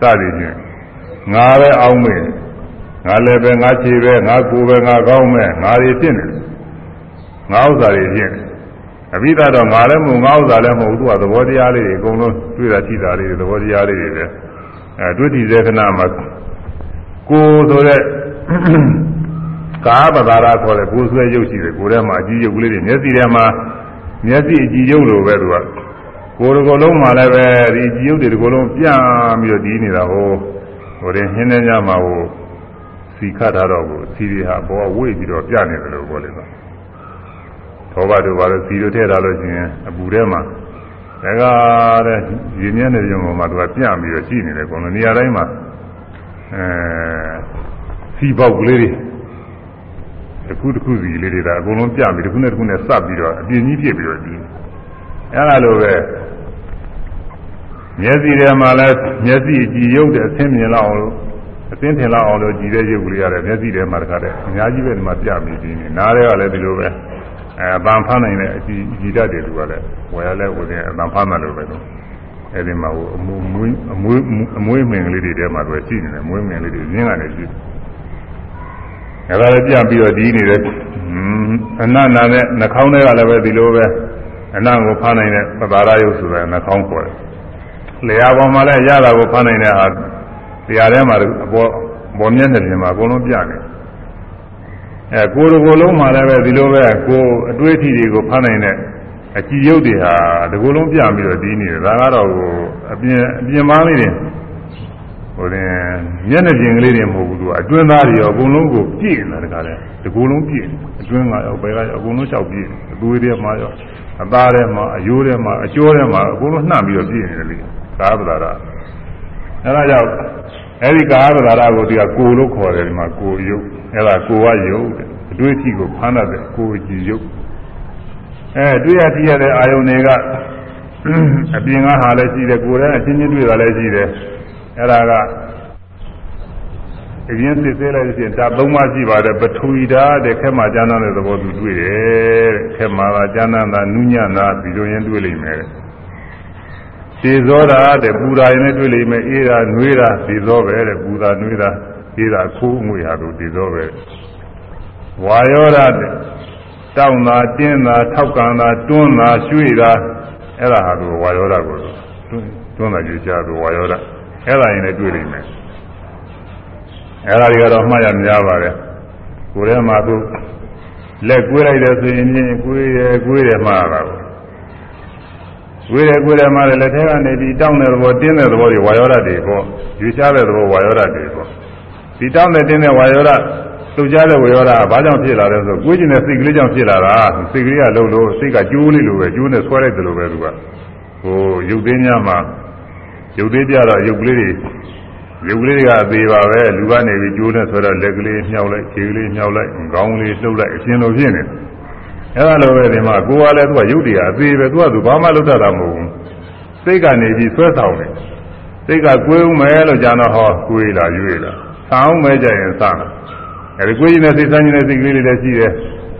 စသည်ဖြင့်ငါပဲအောင်းမေငါလည်းပဲငါခြေပဲငါကိုယ်ပဲငါကောင်းမဲ့ငါတွေဖြစ်နေတယ်ငါဥစ္စာတွေဖြစ်နေ အဘိဓါတော့ငါလည်းမဟုတ်ငါဥစ္စာလည်းမဟုတ်သူကသဘောတရားလေးတွေအကုန်လုံးတွေ့တာထိတာလေးတွေသဘောတရားလေးတွေပဲအဲတွေ့ထိစေခဏမှာကိုယ်ဆိုတဲ့ကာပဒါရခေါ်တဲ့ကိုယ်ဆွဲရုပ်ရှိတယ်ကိုယ်ထဲမှာအကြည့်ရုပ်ကလေးတွေမျက်စိထဲမှာမျက်စိအကြည့်ရုပ်လိုပဲသူကကိုယ်တစ်ကိုယ်လုံးမှာလည်းပဲဒီအကြည့်ရုပ်တွေတစ်ကိုယ်လုံးပြန့်ပြီးတော့ဒီးနေတာဟိုဟိုရင်ဟင်းနေကြမှာဟိုစီခတ်ထားတော့ကိုစီတွေဟာဘောဝေ့ပြီးတော့ပြနေတယ်လို့ပြောလိုက်တော့ သောဘတို့ဘာလို့စီတို့ထည့်ထားလို့ရှိရင်အပူထဲမှာဒါကတဲ့ရင်းမြန်းနေကြမှာသူကပြန့်ပြီးတော့ရှိနေတယ်ကောနေရာတိုင်းမှာအဲစီပေါက်ကလေးတွေတစ်ခုတစ်ခုစီလေးတွေဒါအကုန်လုံးပြပြီးတစ်ခုနဲ့တစ်ခုနဲ့စပ်ပြီးတော့အပြင်းကြီးဖြစ်ပြီးတော့ဒီအဲ့ဒါလိုပဲမျက်စိထဲမှာလည်းမျက်စိကြည်ရုပ်တဲ့အသင်းမြင်လောက်အောင်လို့အသင်းထင်လောက်အောင်လို့ကြည်တဲ့ရုပ်ကလေးရတယ်မျက်စိထဲမှာတခါတည်းအများကြီးပဲဒီမှာပြပြီးဒီနေနားထဲကလည်းဒီလိုပဲ အဲအပန်းဖမ်းနိုင်တဲ့အကြည်ကြည်တတ်တယ်သူကလည်းဝယ်ရလဲဝယ်တယ်အပန်းဖမ်းတယ်လို့ပဲလို့အဲဒီမှာဟိုအမွေးအမွေးအမွေးမင်ကလေးတွေထဲမှာသူရှိနေတယ်အမွေးမင်ကလေးတွေရင်းကနေရှိတယ်အဲဒါလည်းပြပြီးတော့ဒီနေတယ်အနနာနဲ့နှာခေါင်းထဲကလည်းပဲဒီလိုပဲအနကိုဖမ်းနိုင်တဲ့ပသာရယုတ်ဆိုတဲ့နှာခေါင်းခေါ်တယ်။လျှာပေါ်မှာလည်းရတာကိုဖမ်းနိုင်တဲ့ဟာတရားထဲမှာအပေါ်ပေါ်မျက်နှာပြင်မှာအကုန်လုံးပြနေ။ အဲကိုယ်တစ်ကိုယ်လုံးမှာလည်းပဲဒီလိုပဲကိုယ်အတွေ့အထိတွေကိုဖမ်းနိုင်တဲ့အကြည့်ရုပ်တွေဟာဒီကိုယ်လုံးပြပြီးတော့ဒီနေတယ်။ဒါကတော့အပြင်အပြင်ပန်းလေးတွေဟိုတင်မျက်နှာပြင်ကလေးတွေမဟုတ်ဘူးသူအတွင်းသားတွေရောအကုန်လုံးကိုပြည့်နေတာတခါလဲဒီကိုယ်လုံးပြည့်အတွင်းကရောဘယ်ကရောအကုန်လုံးလျှောက်ပြည့်အသွေးတွေမှာရောအသားထဲမှာအယိုးထဲမှာအကျောထဲမှာအကုန်လုံးနှံ့ပြီးတော့ပြည့်နေတယ်လေကာသလာရအဲဒါကြောင့်အဲဒီကာသလာရကိုဒီကကိုလို့ခေါ်တယ်ဒီမှာကိုယုတ် အဲဒါကိုကယုတ်အတွေ့အထိကိုဖမ်းတတ်တဲ့ကိုကြည်ယုတ်အဲတွေ့ရသိရတဲ့အာယုန်တွေကအပြင်ကဟာလည်းရှိတယ်ကိုယ်ထဲအချင်းချင်းတွေ့တာလည်းရှိတယ်အဲ့ဒါကအရင်စစ်သေးလိုက်ရင်ဒါသုံးပါးရှိပါတယ်ပထဝီဓာတ်တဲ့ခက်မှကျမ်းတဲ့သဘောသူတွေ့တယ်တဲ့ခက်မှသာကျမ်းသာနုညံ့သာဒီလိုရင်တွေ့လိမ့်မယ်တဲ့သေဇောတာတဲ့ပူရာရင်လည်းတွေ့လိမ့်မယ်အေးတာနှွေးတာသေဇောပဲတဲ့ပူတာနှွေးတာ အေးတာခိုးငွေဟာတို့သေဇောပဲဝါယောဓာတ်တောင်းတာတင်းတာထောက်ကန်တာတွန်းတာရွှေ့တာအဲ့ဒါဟာတို့ဝါယောဓာတ်ကိုတွန်းတာကြွချတို့ဝါယောဓာတ်အဲ့ဒါရင်လည်းတွေ့လိမ့်မယ်အဲ့ဒါတွေကတော့မှတ်ရများပါတယ်ကိုယ်ထဲမှာသူလက်ကွေးလိုက်တယ်ဆိုရင်ချင်းကွေးရကွေးတယ်မှားတာကိုကွေးတယ်ကွေးတယ်မှားတယ်လက်ထဲကနေပြီးတောင်းတဲ့သဘောတင်းတဲ့သဘောတွေဝါယောဓာတ်တွေပေါ့ရွေးချတဲ့သဘောဝါယောဓာတ်တွေပေါ့ ဒီတောင်းတဲ့တင်းတဲ့ဝါယောဓာတ်လှုပ်ရှားတဲ့ဝါယောဓာတ်ကဘာကြောင့်ဖြစ်လာလဲဆိုကိုယ်ကျင်တဲ့စိတ်ကလေးကြောင့်ဖြစ်လာတာစိတ်ကလေးကလှုပ်လို့စိတ်ကကျိုးလေးလိုပဲကျိုးနဲ့ဆွဲလိုက်တယ်လို့ပဲသူကဟိုရုပ်သိမ်းညမှာရုပ်သေးကြတော့ရုပ်ကလေးတွေရုပ်ကလေးတွေကအသေးပါပဲလူကနေပြီးကျိုးနဲ့ဆိုတော့လက်ကလေးမြှောက်လိုက်ခြေကလေးမြှောက်လိုက်ခေါင်းလေးလှုပ်လိုက်အရှင်လိုဖြစ်နေအဲ့ဒါလိုပဲဒီမှာကိုယ်ကလည်းသူကရုပ်တွေကအသေးပဲသူကသူဘာမှလုပ်တတ်တာမဟုတ်ဘူးစိတ်ကနေပြီးဆွဲဆောင်တယ်စိတ်ကကွေးဦးမယ်လို့ကြံတော့ဟောကွေးလာရွေးလာ ဆောင်းမဲကြရင်ဆောင်းအဲဒီကွေးနေတဲ့စိတ်ဆန်းနေတဲ့စိတ်ကလေးတွေလည်းရှိတယ်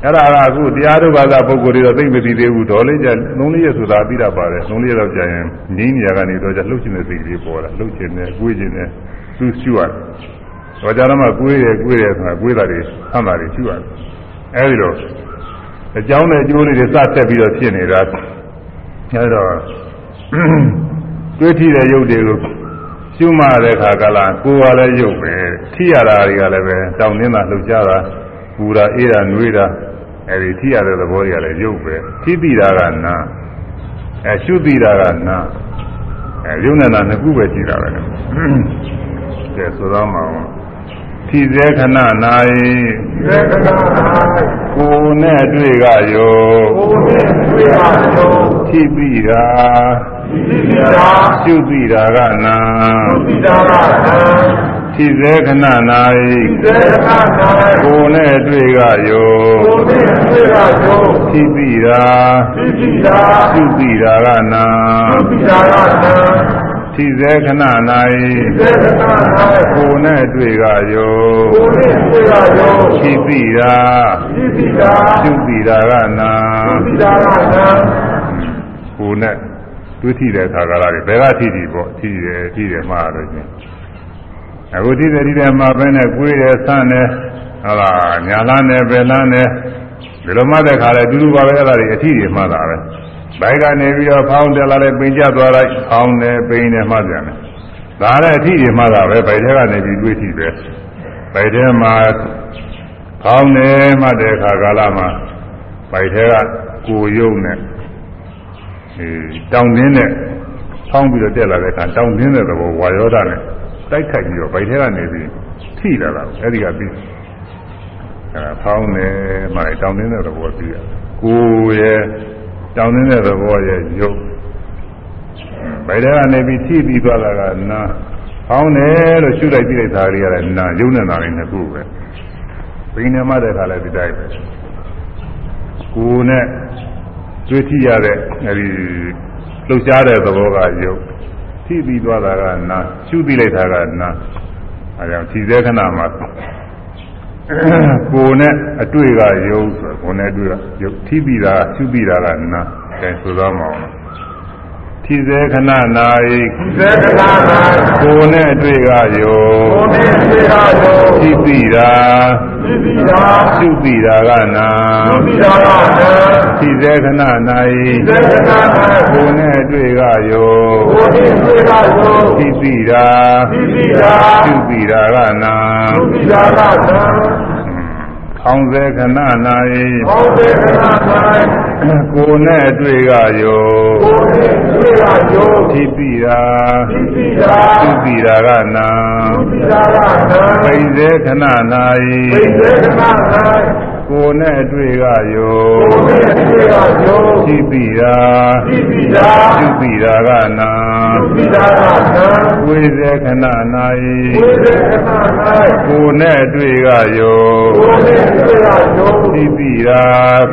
အဲ့ဒါကအခုတရားထုတ်ပါသာပုဂ္ဂိုလ်တွေတော့သိမသိသေးဘူးဒေါ်လေးကျသုံးလေးရဆိုတာပြီးတာပါတယ်သုံးလေးရတော့ကြာရင်ငင်းနေရကနေတော့ကြာလှုပ်ချင်တဲ့စိတ်ကလေးပေါ်လာလှုပ်ချင်တယ်ကိုွေးချင်တယ်သူ့ရှုရတယ်ဟောကြတော့မှကိုွေးတယ်ကိုွေးတယ်ဆိုတာကိုွေးတာတွေဆမ်းတာတွေရှုရတယ်အဲဒီတော့အကြောင်းနဲ့အကျိုးလေးတွေစဆက်ပြီးတော့ဖြစ်နေတာအဲတော့တွေးထီတဲ့ရုပ်တွေကို ရှုမှတဲ့ခါကလာကိုယ်ကလည်းရုပ်ပဲထိရတာတွေကလည်းပဲတောင်းနေတာလှုပ်ရှားတာပူတာအေးတာနှွေးတာအဲဒီထိရတဲ့သဘောတွေကလည်းရုပ်ပဲထိတိတာကနာအဲရှုတိတာကနာအဲယုံနေတာနှစ်ခုပဲရှိတာပဲကဲဆိုတော့မအောင်ထိစေခဏ၌သေကနာ၌ကိုယ်နဲ့တွေ့ကယောကိုယ်နှင့်တွေ့ရသောထိပိတာ ဒီတိတာရှုပိတာကနာဒီတာကနံထိစေခဏ၌သေကနာ၌ကိုယ်နဲ့တွေ့ကယောကိုယ်နှင့်တွေ့ရသောထိပိတာဒီတိတာရှုပိတာကနာဒီတာကနံထိစေခဏ၌သေကနာ၌ကိုယ်နဲ့တွေ့ကယောကိုယ်နှင့်တွေ့ရသောထိပိတာဒီတိတာရှုပိတာကနာဒီတာကနံကိုယ်နဲ့ တွေ့ထိတဲ့ခါကလာတယ်ဘယ်ကထိထိပေါ့ထိတယ်ထိတယ်မှားလို့ချင်းအခုထိတယ်ထိတယ်မှာပဲနဲ့ကိုယ်ရယ်ဆန်းတယ်ဟုတ်လားညာလန်းတယ်ပဲလန်းတယ်ဒီလိုမှတဲ့ခါလဲတူတူပါပဲအဲ့ဒါတွေအထိတွေမှတ်တာပဲဘိုက်ကနေပြီးတော့ဖောင်းတယ်လာတယ်ပင်ကျသွားလိုက်ဖောင်းတယ်ပိန်တယ်မှတ်ပြန်တယ်ဒါလည်းအထိတွေမှတ်တာပဲဘိုက်ထဲကနေပြီးတွေ့ထိပဲဘိုက်ထဲမှာဖောင်းတယ်မှတ်တဲ့ခါကာလမှာဘိုက်ထဲကကိုယ်ယုံနဲ့ အဲတောင်တင်းနဲ့ဖောင်းပြီးတော့တက်လာတဲ့အခါတောင်တင်းတဲ့သဘောဝါယောဓာနဲ့တိုက်ခိုက်ပြီးတော့ဗိုက်ထဲကနေပြီးထိလာတာအဲ့ဒီကပြီးအဲဖောင်းနေမှလည်းတောင်တင်းတဲ့သဘောပြီးရကိုယ်ရဲ့တောင်တင်းတဲ့သဘောရဲ့ရုပ်ဗိုက်ထဲကနေပြီးထိပြီးသွားတာကနာဖောင်းတယ်လို့ရှုလိုက်ကြည့်လိုက်တာလေးရတယ်နာယုံနေတာလေးနှစ်ခုပဲဘိနေမှတဲ့ခါလည်းဒီတိုင်းပဲကိုယ်နဲ့ တွေ့ထိရတဲ့အဲဒီလှုပ်ရှားတဲ့သဘောကယုတ်ထိပြီးသွားတာကနာရှုပြီးလိုက်တာကနာအဲကြောင့်ခြိသေးခဏမှာကိုယ်နဲ့အတွေ့ကယုတ်ဆိုကိုယ်နဲ့အတွေ့ကယုတ်ထိပြီးတာရှုပြီးတာကနာအဲဆိုတော့မအောင်ခြိသေးခဏ၌သေကနာ၌ကိုယ်နဲ့အတွေ့ကယုတ်ကိုယ်နှင့်တွေ့ရသောထိပြီးတာ ဒီတိတာရှုပြီးတာကနာဒီတာကနံခြိသေးခဏ၌သေကနာ၌ကိုယ်နဲ့အတွေ့ကယုတ်ကိုယ်နှင့်တွေ့ရသောသိသိတာဒီတိတာပြုသိတာကနာဒီတာကနံခေါင်းစေခဏဟောသေကနာ၌၌ ကိုယ်နဲ့အတွေ့ကယောကိုယ်နှင့်တွေ့ရသောသိသိတာဒီတိတာပြုသိတာကနာဒီတာကနံပိစေခဏသေ၌ကနာ၌ ကိုယ်နဲ့အတွေ့ကယောကိုယ်နှင့်တွေ့ရသောသိသိတာဒီတိတာပြုသိတာကနာဒီတာကနံဝိစေခဏ၌ကိုယ်သေကနာ၌ကိုယ်နဲ့အတွေ့ကယောကိုယ်နှင့်တွေ့ရသောသိသိတာ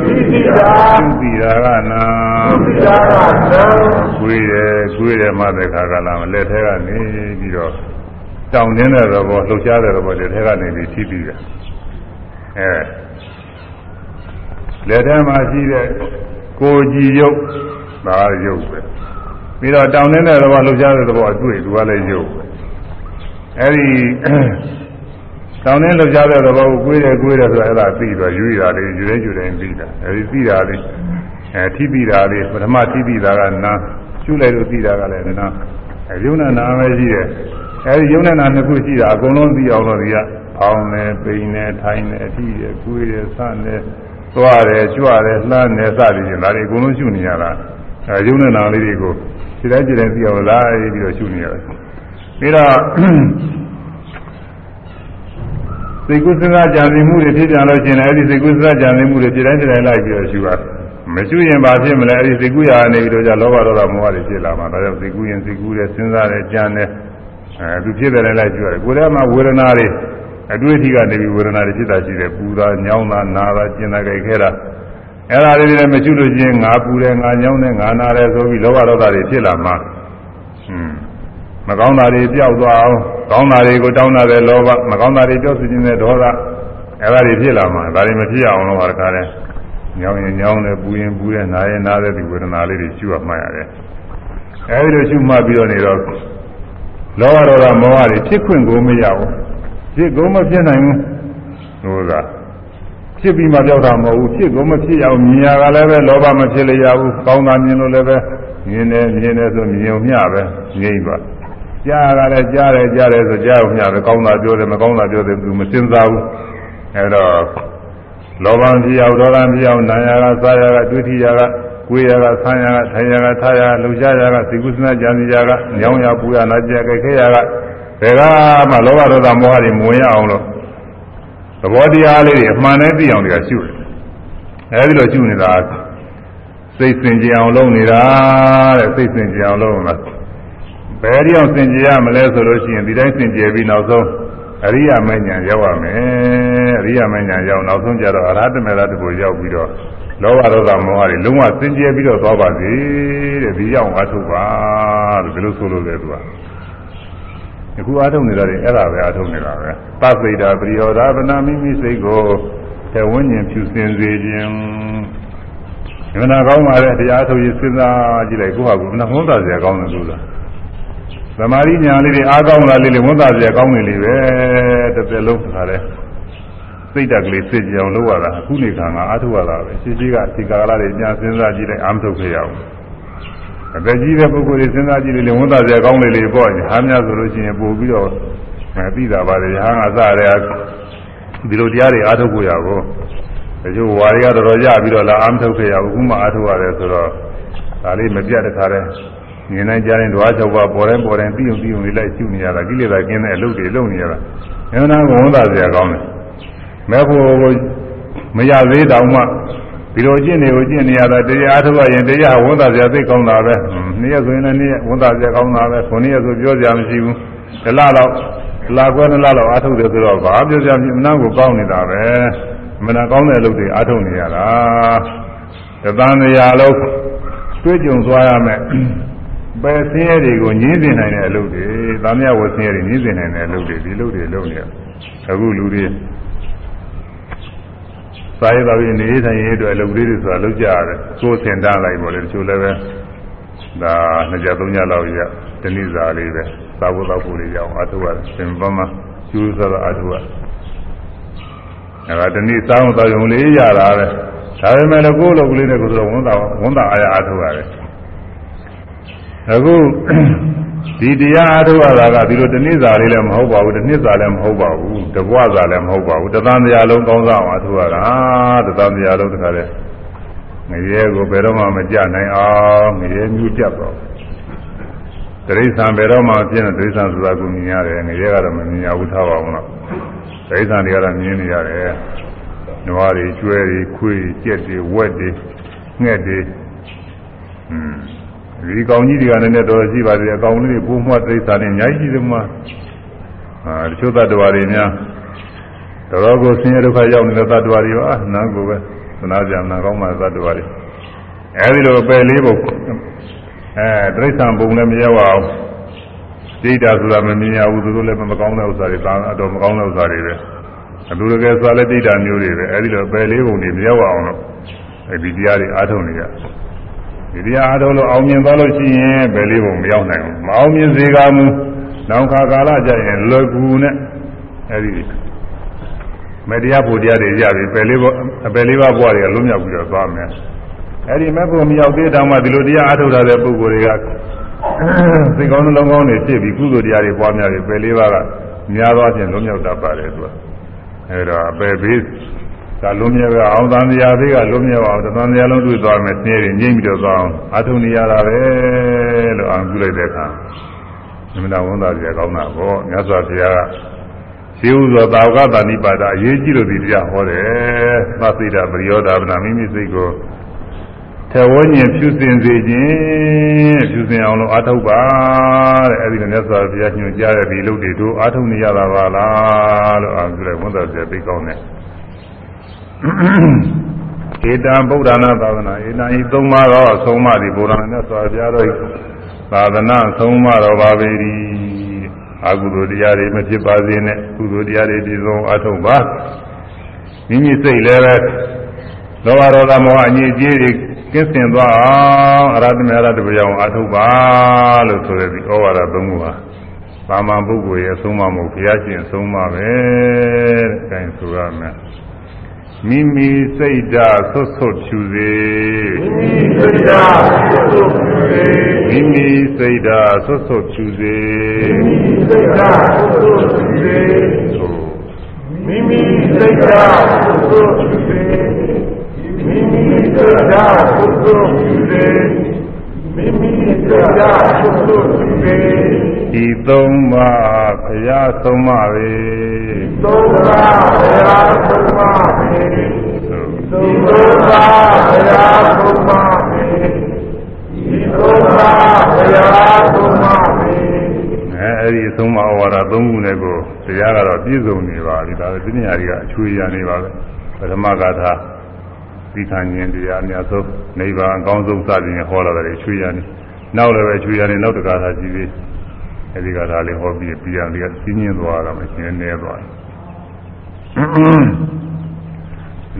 ဒီတိတာပြုသိတာကနာဒီတာကနံကွေးတယ်ကွေးတယ်မှတဲ့ခါကလာမလက်ထဲကနေပြီးတော့တောင်းတင်းတဲ့သဘောလှုပ်ရှားတဲ့သဘောလက်ထဲကနေပြီးထိပြီးတာအဲ လက်ထဲမှာရှိတဲ့ကိုကြည်ရုပ်ဒါရုပ်ပဲပြီးတော့တောင်းတင်းတဲ့သဘောလှုပ်ရှားတဲ့သဘောအတွေ့သူကလည်းရုပ်ပဲအဲဒီတောင်းတင်းလှုပ်ရှားတဲ့သဘောကိုကွေးတယ်ကွေးတယ်ဆိုတော့အဲ့ဒါသိတော့ယူရတာလေးယူတိုင်းယူတိုင်းသိတာအဲဒီသိတာလေးအဲထိပြီးတာလေးပထမထိပြီးတာကနာရှုလိုက်လို့သိတာကလည်းနာအဲယုံနာနာပဲရှိတယ်အဲဒီယုံနာနာနှစ်ခုရှိတာအကုန်လုံးသိအောင်လို့ဒီကဖောင်းတယ်ပိန်တယ်ထိုင်တယ်ထိတယ်ကွေးတယ်ဆန့်တယ် သွားတယ်ကြွတယ်လှမ်းတယ်စသည်ဖြင့်ဒါတွေအကုန်လုံးရှုနေရတာအဲယုံနာနာလေးတွေကိုခြေတိုင်းခြေတိုင်းသိအောင်လိုက်ပြီးတော့ရှုနေရတယ်ပြီးတော့စိတ်ကူးစဉ်းစားကြံစည်မှုတွေဖြစ်ပြန်လို့ရှိရင်အဲဒီစိတ်ကူးစဉ်းစားကြံစည်မှုတွေဖြစ်တိုင်းဖြစ်တိုင်းလိုက်ပြီးတော့ရှုရမရှိရင်ဘာဖြစ်မလဲအဲဒီစိတ်ကူးရာနေပြီးတော့じゃလောဘဒေါသမောဟတွေဖြစ်လာမှာဒါကြောင့်စိတ်ကူးရင်စိတ်ကူးတယ်စဉ်းစားတယ်ကြံတယ်အဲသူဖြစ်တယ်လည်းလိုက်ရှုရတယ်ကိုယ်ထဲမှာဝေဒနာတွေ အတွေ့အထိကနေပြီးဝေဒနာတွေဖြစ်တာရှိတယ်ပူတာညောင်းတာနာတာကျင်တာကြိုက်ခဲတာအဲ့ဒါတွေလည်းမရှိလို့ချင်းငါပူတယ်ငါညောင်းတယ်ငါနာတယ်ဆိုပြီးလောဘဒေါသတွေဖြစ်လာမှာဟွန်းမကောင်းတာတွေပျောက်သွားအောင်ကောင်းတာတွေကိုတောင်းတာတဲ့လောဘမကောင်းတာတွေပျောက်စေခြင်းတဲ့ဒေါသအဲ့ဒါတွေဖြစ်လာမှာဒါတွေမဖြစ်အောင်လို့ဟာတခါလဲညောင်းရင်ညောင်းတယ်ပူရင်ပူတယ်နာရင်နာတဲ့ဒီဝေဒနာလေးတွေရှုရမှရတယ်အဲဒီလိုရှုမှတ်ပြီးတော့နေတော့လောဘဒေါသမောဟတွေဖြစ်ခွင့်ကိုမရဘူး ဖြစ်ကုန်မဖြစ်နိုင်ဘူးလို့ကဖြစ်ပြီးမှပြောက်တာမဟုတ်ဘူးဖြစ်ကုန်မဖြစ်ရအောင်မြင်ရကလည်းပဲလောဘမဖြစ်လျက်ဘူးကောင်းတာမြင်လို့လည်းပဲမြင်တယ်မြင်တယ်ဆိုမြင်ုံမျှပဲငြိမ့်သွားကြားကလည်းကြားတယ်ကြားတယ်ဆိုကြားုံမျှပဲကောင်းတာပြောတယ်မကောင်းတာပြောတယ်သူမစဉ်းစားဘူးအဲတော့လောဘဖြစ်အောင်ဒေါသဖြစ်အောင်နာယကသာယကဒုတိယကကိုယ်ရကဆန်းရကထိုင်ရကထားရလှူရှားရကစိတ်ကုသနာကြံစီရကညောင်းရပူရနာကြကြိုက်ခဲရက ဘယ်ကမှလောဘဒေါသမောဟတွေမဝင်ရအောင်လို့သဘောတရားလေးတွေအမှန်နဲ့သိအောင်တွေကရှုတယ်အဲဒီလိုရှုနေတာစိတ်စင်ကြယ်အောင်လုပ်နေတာတဲ့စိတ်စင်ကြယ်အောင်လုပ်နေတာဘယ်ဒီအောင်စင်ကြယ်ရမလဲဆိုလို့ရှိရင်ဒီတိုင်းစင်ကြယ်ပြီးနောက်ဆုံးအရိယာမဉ္ဇဉ်ရောက်ရမယ်အရိယာမဉ္ဇဉ်ရောက်နောက်ဆုံးကြတော့အရဟတမေရတ္တကိုရောက်ပြီးတော့လောဘဒေါသမောဟတွေလုံးဝစင်ကြယ်ပြီးတော့သွားပါစေတဲ့ဒီရောက်အထုတ်ပါလို့ဒီလိုဆိုလို့လေသူက အခုအထုတ်နေတာတွေအဲ့ဒါပဲအထုတ်နေတာပဲသဗ္ဗိတာပရိယောဓာပနာမိမိစိတ်ကိုတဝိညာဉ်ဖြူစင်စေခြင်းဒီမနာကောင်းပါတဲ့တရားထုတ်ရင်စဉ်းစားကြည့်လိုက်ကိုယ့်ဟာကိုယ်မနာဝန်တာစရာကောင်းတယ်လို့လားသမာဓိညာလေးတွေအားကောင်းလာလေးလေးဝန်တာစရာကောင်းနေလေပဲတစ်သက်လုံးခါလဲစိတ်တက်ကလေးစစ်ကြအောင်လုပ်ရတာအခုနေခါကအားထုတ်ရတာပဲရှိရှိကဒီကာလတွေညာစဉ်းစားကြည့်လိုက်အာမထုတ်ခဲ့ရအောင် အသက်ကြီးတဲ့ပုဂ္ဂိုလ်တွေစဉ်းစားကြည့်လေဝန်တာစရာကောင်းလေလေပေါ့ဟာများဆိုလို့ရှိရင်ပို့ပြီးတော့မသိတာပါလေဟာငါစရဲဒီလိုတရားတွေအားထုတ်ကိုရကိုတချို့ဝါရီကတော်တော်ရပြီးတော့လာအာမထုတ်ခဲ့ရဘူးခုမှအားထုတ်ရတယ်ဆိုတော့ဒါလေးမပြတ်တခါတည်းမြင်နိုင်ကြတဲ့ဓဝါ၆ပါးပေါ်တိုင်းပေါ်တိုင်းပြီးုံပြီးုံလေးလိုက်ရှုနေရတာကိလေသာကင်းတဲ့အလုပ်တွေလုပ်နေရတာအမှန်တန်ဝန်တာစရာကောင်းတယ်မဲ့ဖို့မရသေးတောင်မှ ဒီလိုကျင့်နေကိုကျင့်နေရတာတရားအားထုတ်ရရင်တရားဝန်တာစရာသိကောင်းတာပဲနေ့ရက်ဆိုရင်လည်းနေ့ရက်ဝန်တာစရာကောင်းတာပဲခုနေ့ရက်ဆိုပြောစရာမရှိဘူးဒလတော့လာကွဲနလားတော့အားထုတ်တယ်ဆိုတော့ဘာပြောစရာမရှိမနှောကိုကောင်းနေတာပဲမနာကောင်းတဲ့အလုပ်တွေအားထုတ်နေရတာတသံတရားလုံးတွေ့ကြုံသွားရမယ်ပယ်ဆင်းရဲတွေကိုညှင်းစေနိုင်တဲ့အလုပ်တွေ။သာမယဝဆင်းရဲတွေညှင်းစေနိုင်တဲ့အလုပ်တွေဒီလုပ်တွေလုပ်နေရ။အခုလူတွေ စာရေးတော်ပြီးနေထိုင်ရေးအတွက်အလုပ်လေးတွေဆိုတာလုပ်ကြရတယ်။ကိုယ်စင်တန်းလိုက်ပေါ်လေတချို့လည်းပဲဒါနှစ်ကြသုံးကြလောက်ရတနည်းစာလေးပဲသာဝတ္တဖို့လေးရအောင်အထုရတယ်။သင်္ပန်းမှာကျူးစားတာအထုရ။အဲဒါတနည်းစားအောင်တော်ရုံလေးရတာပဲ။ဒါပေမဲ့လည်းကိုယ်လုပ်ကလေးနဲ့ကိုယ်ဆိုဝန်တာဝန်တာအားရအထုရတယ်။အခု ဒီတရားအားထုတ်ရတာကဒီလိုတနည်းစာလေးလည်းမဟုတ်ပါဘူးတနည်းစာလည်းမဟုတ်ပါဘူးတပွားစာလည်းမဟုတ်ပါဘူးတသံတရားလုံးကောင်းစားအောင်အားထုတ်ရတာတသံတရားလုံးတခါလဲငရဲကိုဘယ်တော့မှမကြနိုင်အောင်ငရဲမြူးကြတော့တရိษံဘယ်တော့မှပြည့်တဲ့တရိษံဆိုတာကိုမြင်ရတယ်ငရဲကတော့မမြင်ရဘူးထားပါဘူးတော့တရိษံတွေကတော့မြင်နေရတယ်နွားတွေကျွဲတွေခွေးကြက်တွေဝက်တွေငှက်တွေอืม ဒီကောင်ကြီးတွေကလည်းတော်ရှိပါသေးတယ်အကောင်လေးတွေပိုးမွှတ်သိစ္စာနဲ့အများကြီးတယ်မှာအာတချို့တ attva တွေများတော်တော်ကိုဆင်းရဲဒုက္ခရောက်နေတဲ့တ attva တွေအာနာကိုပဲသနာကြနာကောင်းမှတ attva တွေအဲဒီလိုပယ်လေးဖို့အဲတိရစ္ဆာန်ပုံလည်းမရောက်အောင်ဒိဋ္ဌာဆိုတာမမြင်ရဘူးသူတို့လည်းမကောင်းတဲ့ဥစ္စာတွေသာအတော်မကောင်းတဲ့ဥစ္စာတွေပဲအလူတကယ်ဆိုလည်းဒိဋ္ဌာမျိုးတွေပဲအဲဒီလိုပယ်လေးပုံတွေမရောက်အောင်လို့အဲဒီတရားတွေအားထုတ်နေကြ ဒီတရားအားထုတ်လို့အောင်မြင်သွားလို့ရှိရင်ဘယ်လေးပုံမရောက်နိုင်ဘူးမအောင်မြင်စေကမူနောက်ခါကာလကြရင်လွယ်ကူနဲ့အဲဒီမတရားဖို့တရားတွေရပြီပယ်လေးဘောအပယ်လေးပါးဘဝတွေကလွတ်မြောက်ပြီးတော့သွားမယ်အဲဒီမဲ့ဖို့မရောက်သေးတောင်မှဒီလိုတရားအားထုတ်တဲ့ပုဂ္ဂိုလ်တွေကစိတ်ကောင်းနှလုံးကောင်းတွေဖြစ်ပြီးကုသိုလ်တရားတွေပွားများပြီးပယ်လေးပါးကများသောအားဖြင့်လွတ်မြောက်တတ်ပါတယ်သူကအဲဒါအပယ်ဘေး ဒါလုံးမြဲပဲအောင်သံတရားသေးကလုံးမြဲအောင်သံတရားလုံးတွေ့သွားမယ်ဆင်းရဲငြိမ့်ပြီးတော့သွားအောင်အထုံနေရတာပဲလို့အောင်ပြုလိုက်တဲ့အခါမြမနာဝန်သားကြီးကောင်းတာပေါ့မြတ်စွာဘုရားကရှိဥသောတာဝကတာနိပါဒအရေးကြီးလို့ဒီတရားဟောတယ်သသိတာပရိယောဒဗနာမိမိစိတ်ကိုထေဝဉ္ဉဖြူစင်စေခြင်းဖြူစင်အောင်လို့အာထုတ်ပါတဲ့အဲဒီလိုမြတ်စွာဘုရားညွှန်ကြားတဲ့ဒီလုပ်တွေတို့အာထုတ်နေရတာပါလားလို့အောင်ပြုလိုက်ဝန်သားကြီးသိကောင်းတယ် ဧတံဗုဒ္ဓနာသာသနာဧတံဤသုံးပါးသောအဆုံးမသည်ဘုရားနဲ့ဆိုပြတော်သာသနာအဆုံးမတော်ပါပေ၏အကုသိုလ်တရားတွေမဖြစ်ပါစေနဲ့ကုသိုလ်တရားတွေပြည့်စုံအထောက်ပါမိမိစိတ်လည်းပဲလောဘဒေါသမောဟအငြိအကျေးတွေကင်းစင်သွားအောင်အရဟတမေအရဟတပြောင်းအထောက်ပါလို့ဆိုရပြီးဩဝါဒသုံးခုပါသာမန်ပုဂ္ဂိုလ်ရဲ့အဆုံးမမဟုတ်ဘုရားရှင်အဆုံးမပဲတဲ့အဲဒါဆိုရမယ် မိမိစိတ်ဓာတ်ဆွတ်ဆွတ်ဖြူစေမိမိစိတ်ဓာတ်ဆွတ်ဆွတ်ဖြူစေမိမိစိတ်ဓာတ်ဆွတ်ဆွတ်ဖြူစေမိမိစိတ်ဓာတ်ဆွတ်ဆွတ်ဖြူစေမိမိစိတ်ဓာတ်ဆွတ်ဆွတ်ဖြူစေမိမိစိတ်ဓာတ်ဆွတ်ဆွတ်ဖြူစေ သုံးပါးဘုရားဆုံးမပေသုံးပါးဘုရားသုံးပါးပေသုံးပါးဘုရားသုံးပါးပေဒီသုံးပါးဘုရားသုံးပါးပေအဲအဲ့ဒီအဆုံးမဩဝါဒသုံးခုနဲ့ကိုတရားကတော့ပြည့်စုံနေပါပြီဒါပဲဒီနေရာကြီးကအချွေရနေပါပဲပထမဂါထာဒီခံခြင်းတရားအများဆုံးနိဗ္ဗာန်အကောင်းဆုံးစသည်နဲ့ဟောလာတယ်ချွေရနေနောက်လည်းပဲချွေရနေနောက်တဂါထာကြည့်သေး အဲဒီဂါထာလေးဟောပြီးပြည်ရန်လေးကစီးညင်းသွားတာမရှင်းနေသွားတယ်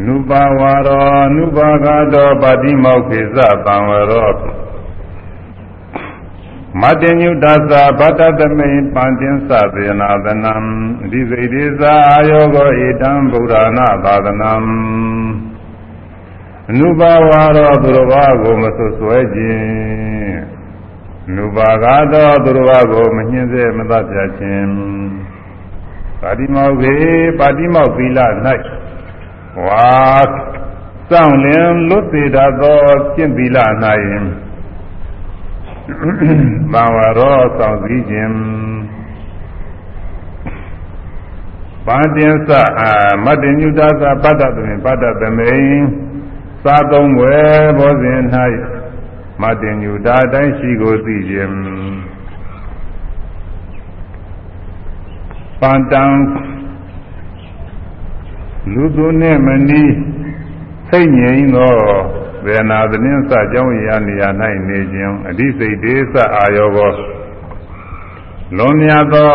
နုပါဝါရောနုပါကတောပါတိမောက္ခေသတံဝရောမတ္တညုတသဗတ္တသမိပန္တင်သသေနာသနံဒီစိတေသာအာယောဂောဣတံဗုဒ္ဓနာသာသနံအနုပါဝါရောသူတော်ဘာကိုမဆွဆွဲခြင်းအ နုပါကသောသူတော်ဘာကိုမညှင်းစေမသပြခြင်းပါတိမောခေပါတိမောသီလ၌ဝါစောင့်လင်လွတ်သေးသောကျင့်သီလ၌ဘာဝရောဆောင်စည်းခြင်းပါတင်္စအာမတ္တညုတသပတ္တသမေပတ္တသမိန်သာသုံးွယ်ဘောဇင်၌ မတ္တညုတာတိုင်းရှိကိုသိခြင်းပန္တံလူသူနှင့်မနီးစိတ်ငြိမ်သောဝေနာသနင်းစကြောင်းရာနေရာ၌နေခြင်းအဓိစိတ်ဒေသအာယောကောလွန်မြတ်သော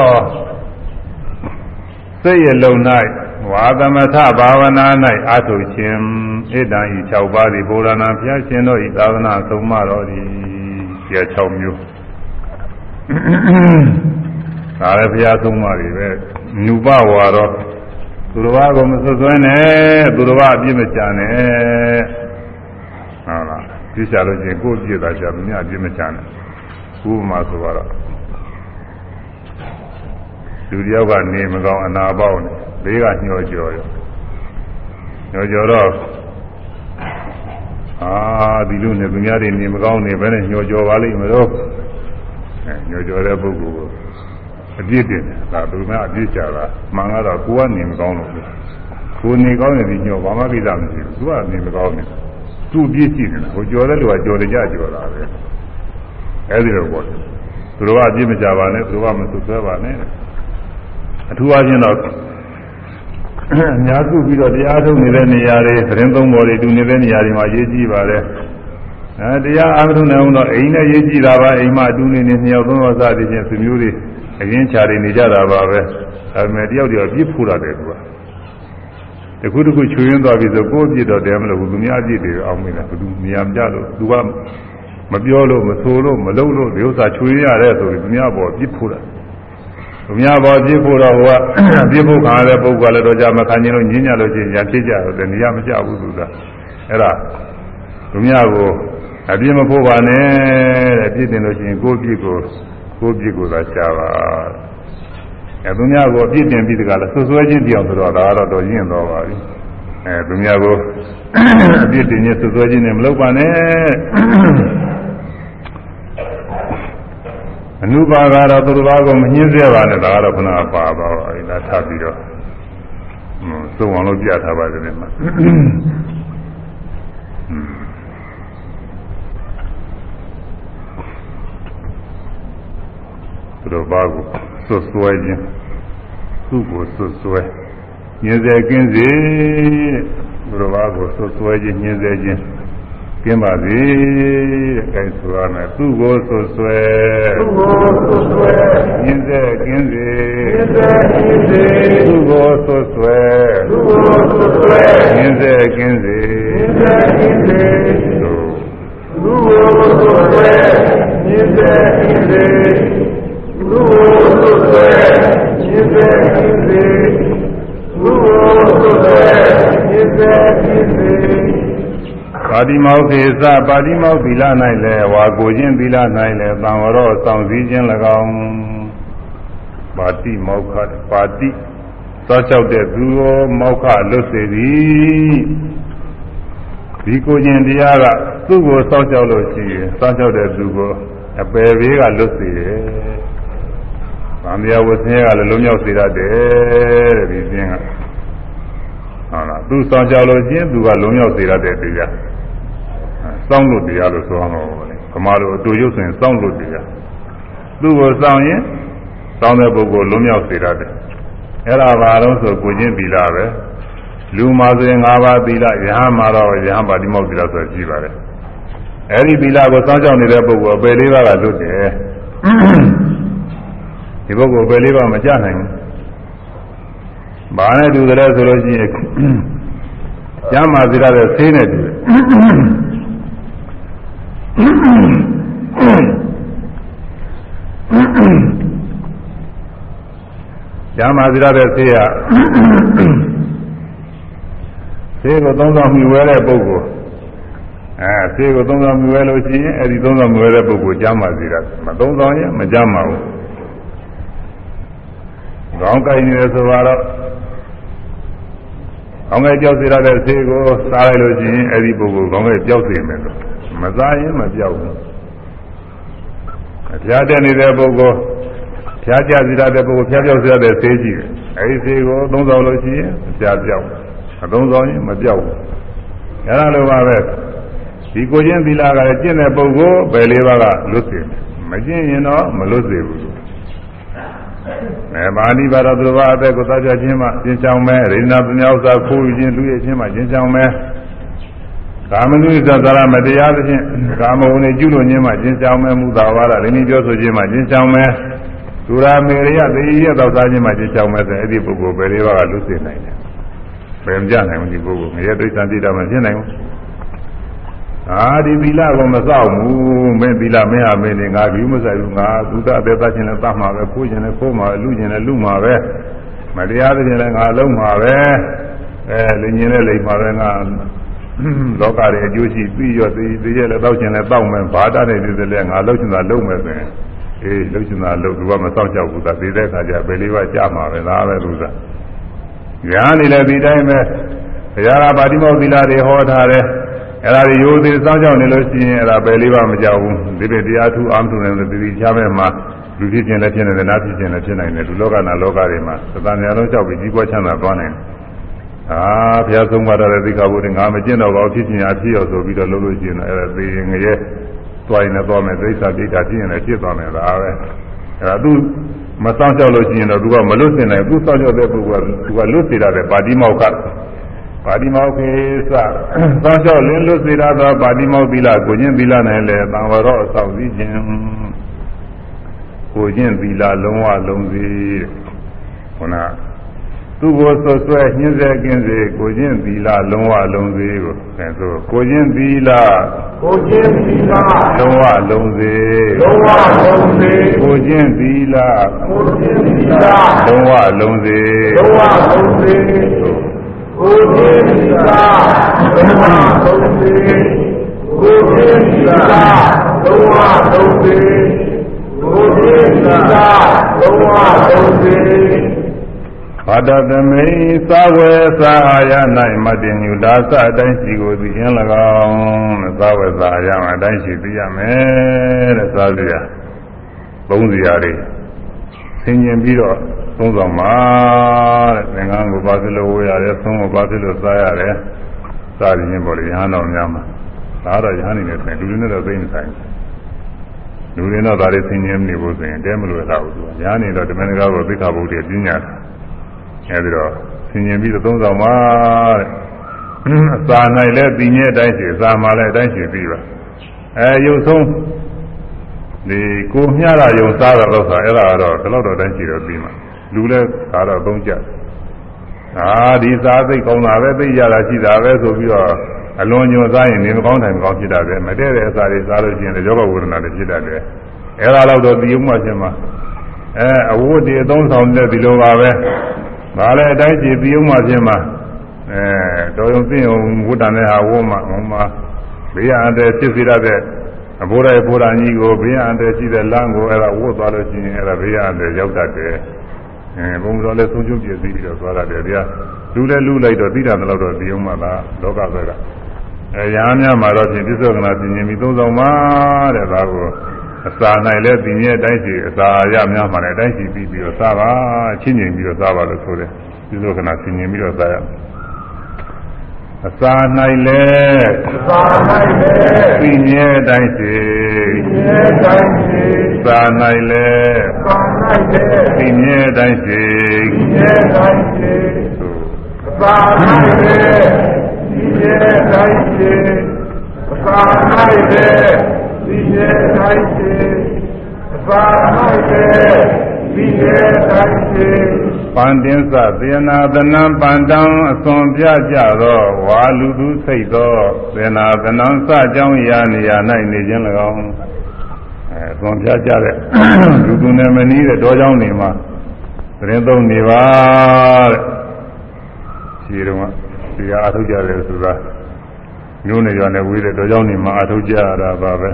စိတ်ရလုံး၌ ဝါသမထဘာဝနာ၌အာထုခြင်းဣဒံဤ6ပါးသည်ဘုရားနာဘုရားရှင်တို့ဤသာသနာဆုံးမတော်သည်ကျေ6မျိုးဒါလည်းဘုရားဆုံးမတွေပဲနုပဝါတော့သူတော်ဘာကိုမဆွဆွဲနဲ့သူတော်ဘာအပြစ်မချနဲ့ဟုတ်လားပြစ်ချလို့ချင်းကိုယ်ပြစ်တာချာမြတ်အပြစ်မချနဲ့ဥပမာဆိုတော့ လူတယောက်ကနေမကောင်းအနာပေါက်နေလေးကညှော်ကြော်ရောညှော်ကြော်တော့အာဒီလူနဲ့သူများတွေနေမကောင်းနေပဲနဲ့ညှော်ကြော်ပါလိမ့်မလို့အဲညှော်ကြော်တဲ့ပုဂ္ဂိုလ်ကိုအပြစ်တင်တယ်ဒါသူများအပြစ်ချတာမှန်ကတော့ကိုကနေမကောင်းလို့ကိုနေကောင်းနေပြီးညှော်ဘာမှကိစ္စမရှိဘူးသူကနေမကောင်းနေသူ့အပြစ်ရှိနေတာဟိုကြော်တဲ့လူကကြော်ကြကြော်တာပဲအဲဒီလိုပေါ့သူတို့ကအပြစ်မကြပါနဲ့သူတို့ကမဆွဆွဲပါနဲ့ အထူးအားဖြင့်တော့အများစုပြီးတော့တရားထုတ်နေတဲ့နေရာတွေသတင်းသုံးပေါ်တွေတူနေတဲ့နေရာတွေမှာရေးကြည့်ပါလေအဲတရားအားထုတ်နေအောင်တော့အိမ်နဲ့ရေးကြည့်တာပါအိမ်မှာတူနေနေနှစ်ယောက်သုံးယောက်စသည်ဖြင့်သူမျိုးတွေအရင်ချာတွေနေကြတာပါပဲဒါပေမဲ့တယောက်တယောက်ပြစ်ဖို့ရတယ်သူကတခုတခုချွေရင်းသွားပြီဆိုကိုယ့်အပြစ်တော့တယ်မလို့ဘူးသူများအပြစ်တွေအောင်မိတယ်ဘယ်သူနေရာမကြလို့သူကမပြောလို့မဆိုလို့မလုပ်လို့ဒီဥစ္စာချွေရတယ်ဆိုပြီးသူများပေါ်ပြစ်ဖို့တယ် သူများပေါ်ပြစ်ဖို့တော့ဟိုကပြစ်ဖို့ခံရတဲ့ပုဂ္ဂိုလ်လည်းတော့ကြမခံခြင်းလို့ညင်းညလို့ချင်းညာဖြစ်ကြတယ်နေရာမကြဘူးသူကအဲ့ဒါသူများကိုအပြစ်မဖို့ပါနဲ့တဲ့ပြစ်တင်လို့ရှိရင်ကိုယ့်ပြစ်ကိုကိုယ့်ပြစ်ကိုသာရှားပါအဲသူများကိုအပြစ်တင်ပြီးတကလားဆွဆွဲခြင်းပြောင်းဆိုတော့ဒါကတော့တော့ရင့်တော့ပါပြီအဲသူများကိုအပြစ်တင်ခြင်းဆွဆွဲခြင်းနဲ့မလုပ်ပါနဲ့ အနုပါကတော့သူတစ်ပါးကိုမညှင်းစေပါနဲ့ဒါကတော့ခဏပါပါပါအဲဒါထပ်ပြီးတော့ဟွန်းသုံးအောင်လို့ပြထားပါတယ်ဒီမှာသူတို့ဘာကိုဆွဆွဲခြင်းသူ့ကိုဆွဆွဲညင်းစေကင်းစေသူတို့ဘာကိုဆွဆွဲခြင်းညင်းစေခြင်း ကင်းပါစေတဲ့အဲဆိုရမယ်သူ့ကိုဆွဆွဲသူကိုဆွဆွဲညင်းစေကင်းစေသစ္စာရှိစေသူ့ကိုဆွဆွဲသူကိုဆွဆွဲညင်းစေကင်းစေသစ္စာရှိစေသို့သူကိုဆွဆွဲသစ္စာရှိစေသူကိုဆွဆွဲသစ္စာရှိစေသူကိုဆွဆွဲသစ္စာရှိစေ ပါတိမောက္ခေသပါတိမောက္သီလ၌လည်းဝါကိုခြင်းသီလ၌လည်းသံဝရောဆောင်စည်းခြင်း၎င်းပါတိမောက္ခပါတိသောကြောက်တဲ့သူရောမောက္ခလွတ်စေသည်ဒီကိုခြင်းတရားကသူ့ကိုစောင့်ကြောက်လို့ရှိရင်စောင့်ကြောက်တဲ့သူကိုအပယ်ဘေးကလွတ်စေတယ်ဗန္တရားဝဆင်းရဲကလည်းလုံးမြောက်စေတတ်တယ်တဲ့ဒီခြင်းကဟုတ်လားသူစောင့်ကြောက်လို့ချင်းသူကလုံးမြောက်စေတတ်တယ်တရား စောင့်လို့တရားလို့ဆိုအောင်လို့လေခမားလိုအတူရုပ်ဆိုရင်စောင့်လို့တရားသူ့ကိုစောင့်ရင်စောင့်တဲ့ပုဂ္ဂိုလ်လုံးမြောက်စေတတ်တယ်အဲ့ဒါဘာလို့ဆိုကိုချင်းသီလပဲလူမှာဆိုရင်၅ပါးသီလယဟမှာတော့ယဟပါတိမောက်သီလဆိုကြည့်ပါတယ်အဲ့ဒီသီလကိုစောင့်ကြောက်နေတဲ့ပုဂ္ဂိုလ်အပယ်လေးပါးကလွတ်တယ်ဒီပုဂ္ဂိုလ်ပဲလေးပါမကြနိုင်ဘူး။ဘာနဲ့တူတယ်ဆိုလို့ရှိရင်ကျမ်းမာစီရတဲ့ဆေးနဲ့တူတယ်။ ကျမ်းမာစီရတဲ့ဆေးကဆေးကိုသုံးဆောင်မြှဝဲတဲ့ပုဂ္ဂိုလ်အဲဆေးကိုသုံးဆောင်မြှဝဲလို့ရှိရင်အဲဒီသုံးဆောင်မြှဝဲတဲ့ပုဂ္ဂိုလ်ကျမ်းမာစီရမသုံးဆောင်ရင်မကျမ်းမာဘူး။ခေါင်းကိုက်နေတယ်ဆိုတော့ခေါင်းကိုက်ကြောက်စေရတဲ့ဆေးကိုစားလိုက်လို့ရှိရင်အဲ့ဒီပုဂ္ဂိုလ်ခေါင်းကိုက်ကြောက်စေမယ်လို့ မစားရင်မကြောက်ဘူးဖျားတက်နေတဲ့ပုဂ္ဂိုလ်ဖျားကြစေရတဲ့ပုဂ္ဂိုလ်ဖျားကြောက်စေရတဲ့ဆေးကြီးတယ်အဲ့ဒီဆေးကိုသုံးဆောင်လို့ရှိရင်ဖျားကြောက်အသုံးဆောင်ရင်မကြောက်ဘူးအဲ့ဒါလိုပါပဲဒီကိုချင်းသီလကလည်းကျင့်တဲ့ပုဂ္ဂိုလ်ဘယ်လေးပါးကလွတ်စေမကျင့်ရင်တော့မလွတ်စေဘူးအဲမာနိပါဒသူဘာအသက်ကိုသတ်ပြခြင်းမှကျင်းချောင်းမဲရိဏပညာဥစ္စာခိုးယူခြင်းလူရဲ့ခြင်းမှကျင်းချောင်းမဲ ကာမနုသသရမတရားသဖြင့်ကာမဝုန်ကျุလို့ခြင်းမှကျင်းချောင်းမဲမူတာဝါဒရင်းပြောဆိုခြင်းမှကျင်းချောင်းမဲသူရာမေရယသေရသောသားခြင်းမှကျင်းချောင်းမဲဆိုအဲ့ဒီပုဂ္ဂိုလ်ဘယ်လေးပါးကလူစေနိုင်တယ်ဘယ်မကြနိုင်ဘူးဒီပုဂ္ဂိုလ်ငရဲဒိဋ္ဌံတိတာမဖြစ်နိုင်ဘူးအာဒီသီလကိုမစောက်ဘူးမင်းသီလမင်းဟာမင်းနေငါဘီမဆိုင်ဘူးငါသုဒ္ဓအသက်သချင်းလည်းသတ်မှာပဲခိုးခြင်းလည်းခိုးမှာပဲလူခြင်းလည်းလူမှာပဲမတရားသဖြင့်လည်းငါလုံးမှာပဲအဲလူခြင်းလည်းလိမ်မှာပဲငါ လောကရဲ့အကျိုးရှိပြီးရောသိသိရလည်းတောက်ခြင်းလည်းတောက်မယ်ဘာတနဲ့ဒီစလဲငါလှုပ်ချင်တာလှုပ်မယ်ဆိုရင်အေးလှုပ်ချင်တာလှုပ်သူကမစောင့်ကြောက်ဘူးသာသိတဲ့အခါကျဘယ်လေးပါကြာမှာပဲလားပဲသူကညာနေလည်းဒီတိုင်းပဲဘုရားကပါတိမောသီလတွေဟောထားတယ်အဲ့ဒါတွေရိုးသေးစောင်းကြောက်နေလို့ရှိရင်အဲ့ဒါပဲလေးပါမကြောက်ဘူးဒီလိုတရားထူအားထုတ်နေလို့ဒီဒီချမဲ့မှာလူဖြစ်ခြင်းလည်းဖြစ်နေတယ်နာဖြစ်ခြင်းလည်းဖြစ်နိုင်တယ်လူလောကနာလောကတွေမှာသတ္တဉာဏ်လုံးကြောက်ပြီးကြီးပွားချမ်းသာသွားနိုင်တယ် အာဘုရားဆုံးမတော်တဲ့သိက္ခာပုဒ်ငါမကျင့်တော့ပါဘူးဖြစ်ခြင်းအဖြစ်ရောဆိုပြီးတော့လုပ်လို့ရှိရင်အဲ့ဒါသေငရဲသွားရင်လည်းသွားမယ်သိစ္စာပိဋကဖြစ်ရင်လည်းဖြစ်သွားမယ်ဒါပဲအဲ့ဒါသူမစောင့်ကြောက်လို့ရှိရင်တော့သူကမလွတ်စင်နိုင်ဘူးစောင့်ကြောက်တဲ့ပုဂ္ဂိုလ်ကသူကလွတ်စေတဲ့ပါတိမောက္ခပါတိမောခေသသောင်းလျှောက်လင်းလွတ်စေရသောပါတိမောသီလကိုချင်းသီလနဲ့လည်းသံဝရောအဆောင်စည်းခြင်းကိုချင်းသီလလုံးဝလုံးစီခုန သူ့ကိုဆွဆွဲညှင်းဆဲကင်းစေကိုချင်းသီလလုံးဝလုံးစီကိုအဲဆိုကိုချင်းသီလကိုချင်းသီလလုံးဝလုံးစီလုံးဝလုံးစီကိုချင်းသီလကိုချင်းသီလလုံးဝလုံးစီလုံးဝလုံးစီကိုယ်ကြီးသီလသုံးပါးသုံးစေကိုယ်ကြီးသီလသုံးပါးသုံးစေကိုယ်ကြီးသီလသုံးပါးသုံးစေ ဘာတသမိသာဝေသာယ၌မတည်ညူဒါသအတိုင်းစီကိုသိရင်၎င်းသာဝေသာယမှာအတိုင်းရှိသိရမယ်တဲ့သာစရာသုံးစရာတွေဆင်ញင်ပြီးတော့သုံးဆောင်ပါတဲ့သင်္ကန်းကိုဘာဖြစ်လို့ဝေရတယ်သုံးကိုဘာဖြစ်လို့စားရတယ်စသည်ချင်းပေါ်လေရဟန်းတော်များမှာဒါတော့ရဟန်းနေနဲ့ဆိုင်လူတွေနဲ့တော့သိနေဆိုင်လူတွေတော့ဒါတွေဆင်ញင်နေဖို့ဆိုရင်တဲမလို့လာဘူးသူကရဟန်းနေတော့ဓမ္မနဂါကိုသိက္ခာပုဒ်တွေပြညာတာ အဲဒီတော့ဆင်ញင်ပြီးတော့သုံးဆောင်ပါတဲ့အစာ၌လည်းပြင်းရဲ့အတိုင်းရှိအစာမှလည်းအတိုင်းရှိပြီးပါအဲရုပ်ဆုံးဒီကိုမျှတာယုံစားတာတော့ဆိုအဲ့ဒါကတော့ဒီလောက်တော့တိုင်းရှိတော့ပြီးမှာလူလည်းဒါတော့သုံးကြအာဒီစားသိကောင်းတာပဲသိရတာရှိတာပဲဆိုပြီးတော့အလွန်ညွန်စားရင်နေမကောင်းတိုင်းမကောင်းဖြစ်တာပဲမတည့်တဲ့အစာတွေစားလို့ရှိရင်လည်းယောဂဝေဒနာတွေဖြစ်တတ်တယ်အဲ့ဒါတော့တော့ဒီဥမှချင်းမှာအဲအဝတ်တွေအသုံးဆောင်တဲ့ဒီလိုပါပဲ ဒါလည်းအတိုင်းကြည့်ဒီဥမှချင်းမှာအဲတော်ရုံသိအောင်ဝတ်တန်တဲ့ဟာဝတ်မှဟိုမှာဘေးရအတဲ့ဖြစ်စေရတဲ့အဘိုးရဲ့ဘိုးရာကြီးကိုဘေးရအတဲ့ရှိတဲ့လမ်းကိုအဲ့ဒါဝတ်သွားလို့ရှိရင်အဲ့ဒါဘေးရအတဲ့ရောက်တတ်တယ်အဲဘုံတော်လည်းဆုံးချုံပြည့်စည်ပြီးတော့သွားရတယ်တရားလူလည်းလူလိုက်တော့သိတာတော့တော့ဒီအောင်မှသာလောကဘက်ကအဲရာများမှာတော့ဖြင့်ပြစ္ဆုတ်ကနာပြင်ရင်ပြီးသုံးဆောင်ပါတဲ့ဒါကို အစာ၌လည်းသိမြဲတိုင်းစီအစာရများမှလည်းတိုင်းစီပြီးပြီးတော့စားပါချင်းငင်ပြီးတော့စားပါလို့ဆိုတယ်ဒီလိုကနာချင်းငင်ပြီးတော့စားရအစာ၌လည်းသာ၌လည်းသိမြဲတိုင်းစီမြေတိုင်းရှိစာ၌လည်းသာ၌လည်းသိမြဲတိုင်းစီမြေတိုင်းရှိသာ၌လည်းမြေတိုင်းရှိသာ၌လ ည်းမြေတိုင်းရှိသာ၌လည်းမြေတိုင်းရှိပန္တင်္စသေနာသနံပန္တံအစွန်ပြကြသောဝါလူသူစိတ်သောသေနာသနံစကြောင်းရာနေရာ၌နေခြင်း၎င်းအဲအစွန်ပြကြတဲ့လူသူနဲ့မနီးတဲ့တောကြောင်းနေမှာသတင်းသုံးနေပါတဲ့ခြေတော်ကဒီဟာအထုတ်ကြတယ်ဆိုတာ မျိုးနေရနဲ့ဝေးတဲ့တောကြောင်းနေမှာအထုတ်ကြရတာပါပဲ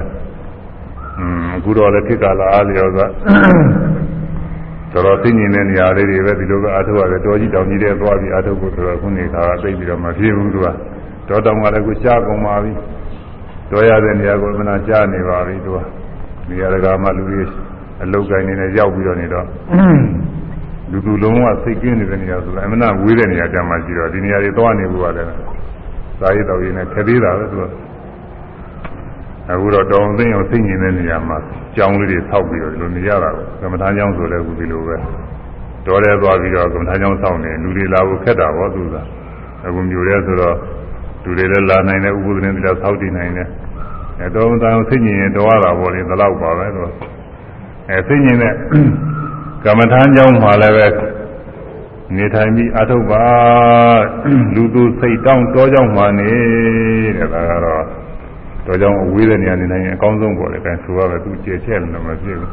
อืมအခုတော့လည်းခေတ်ကာလအားလျော်စွာတော်တော်သိညင်တဲ့နေရာလေးတွေပဲဒီလိုပဲအာထုတ်ရတယ်တော်ကြီးတောင်ကြီးတဲ့သွားပြီးအာထုတ်ဖို့ဆိုတော့ခုနေခါသိပြီးတော့မဖြစ်ဘူးသူကတော်တောင်ကလည်းကိုကြားကုန်ပါပြီတော်ရတဲ့နေရာကိုမနာကြားနေပါပြီသူကနေရာတကာမှလူတွေအလုတ်ကိုင်းနေနဲ့ရောက်ပြီးတော့နေတော့လူသူလုံးဝစိတ်ကင်းနေတဲ့နေရာဆိုတာအမှန်ဝေးတဲ့နေရာကြမှာရှိတော့ဒီနေရာတွေသွားနေဖို့ကလည်း သာရည်တော်ရည်နဲ့ခက်သေးတာပဲသူကအခုတော့တောင်သိအောင်သိညင်တဲ့နေရာမှာကြောင်းလေးတွေဆောက်ပြီးတော့ဒီလိုနေရတာကိုကမ္မထာကြောင်းဆိုလည်းအခုဒီလိုပဲတော်ရဲသွားပြီးတော့ကမ္မထာကြောင်းဆောက်နေလူတွေလာဖို့ခက်တာပေါ့သူကအခုမျိုးရဲဆိုတော့လူတွေလည်းလာနိုင်တယ်ဥပုသ်နဲ့တရားဆောက်တည်နိုင်တယ်အဲတော်မတောင်သိညင်ရင်တော်ရတာပေါ့လေဒီလောက်ပါပဲသူအဲသိညင်တဲ့ကမ္မထာကြောင်းမှာလည်းပဲ နေထိုင်ပြီးအထုတ်ပါလူသူစိတ်တောင်းတောကြောင်းမှနေတဲ့ဒါကတော့တောကြောင်းအဝေးတဲ့နေရာနေနိုင်ရင်အကောင်းဆုံးပေါ့လေအဲဆိုရပဲသူကျေချက်လည်းမဖြစ်ဘူး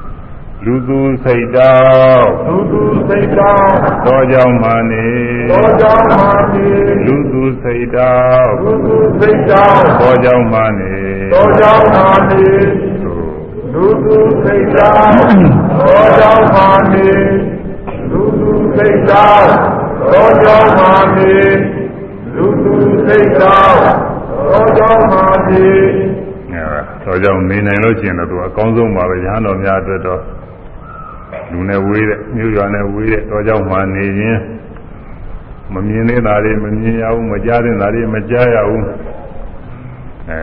လူသူစိတ်တောင်းသူသူစိတ်တောင်းတောကြောင်းမှနေတော်ကြောင်းမှာနေလူသူစိတ်တောင်းသူသူစိတ်တောင်းတောကြောင်းမှနေတော်ကြောင်းမှာနေသို့လူသူစိတ်တောင်းတော်ကြောင်းမှာနေ လူသူစိတ်တောင်းတော်ကြောင်းမှာနေလူသူစိတ်တောင်းတော်ကြောင်းမှာနေအဲတော့ကြောင့်နေနိုင်လို့ရှိရင်တော့သူအကောင်းဆုံးပါပဲရဟန်းတော်များအတွက်တော့လူနဲ့ဝေးတဲ့မြို့ရွာနဲ့ဝေးတဲ့တော့ကြောင့်မှနေရင်မမြင်သေးတာတွေမမြင်ရဘူးမကြားသေးတာတွေမကြားရဘူးအဲ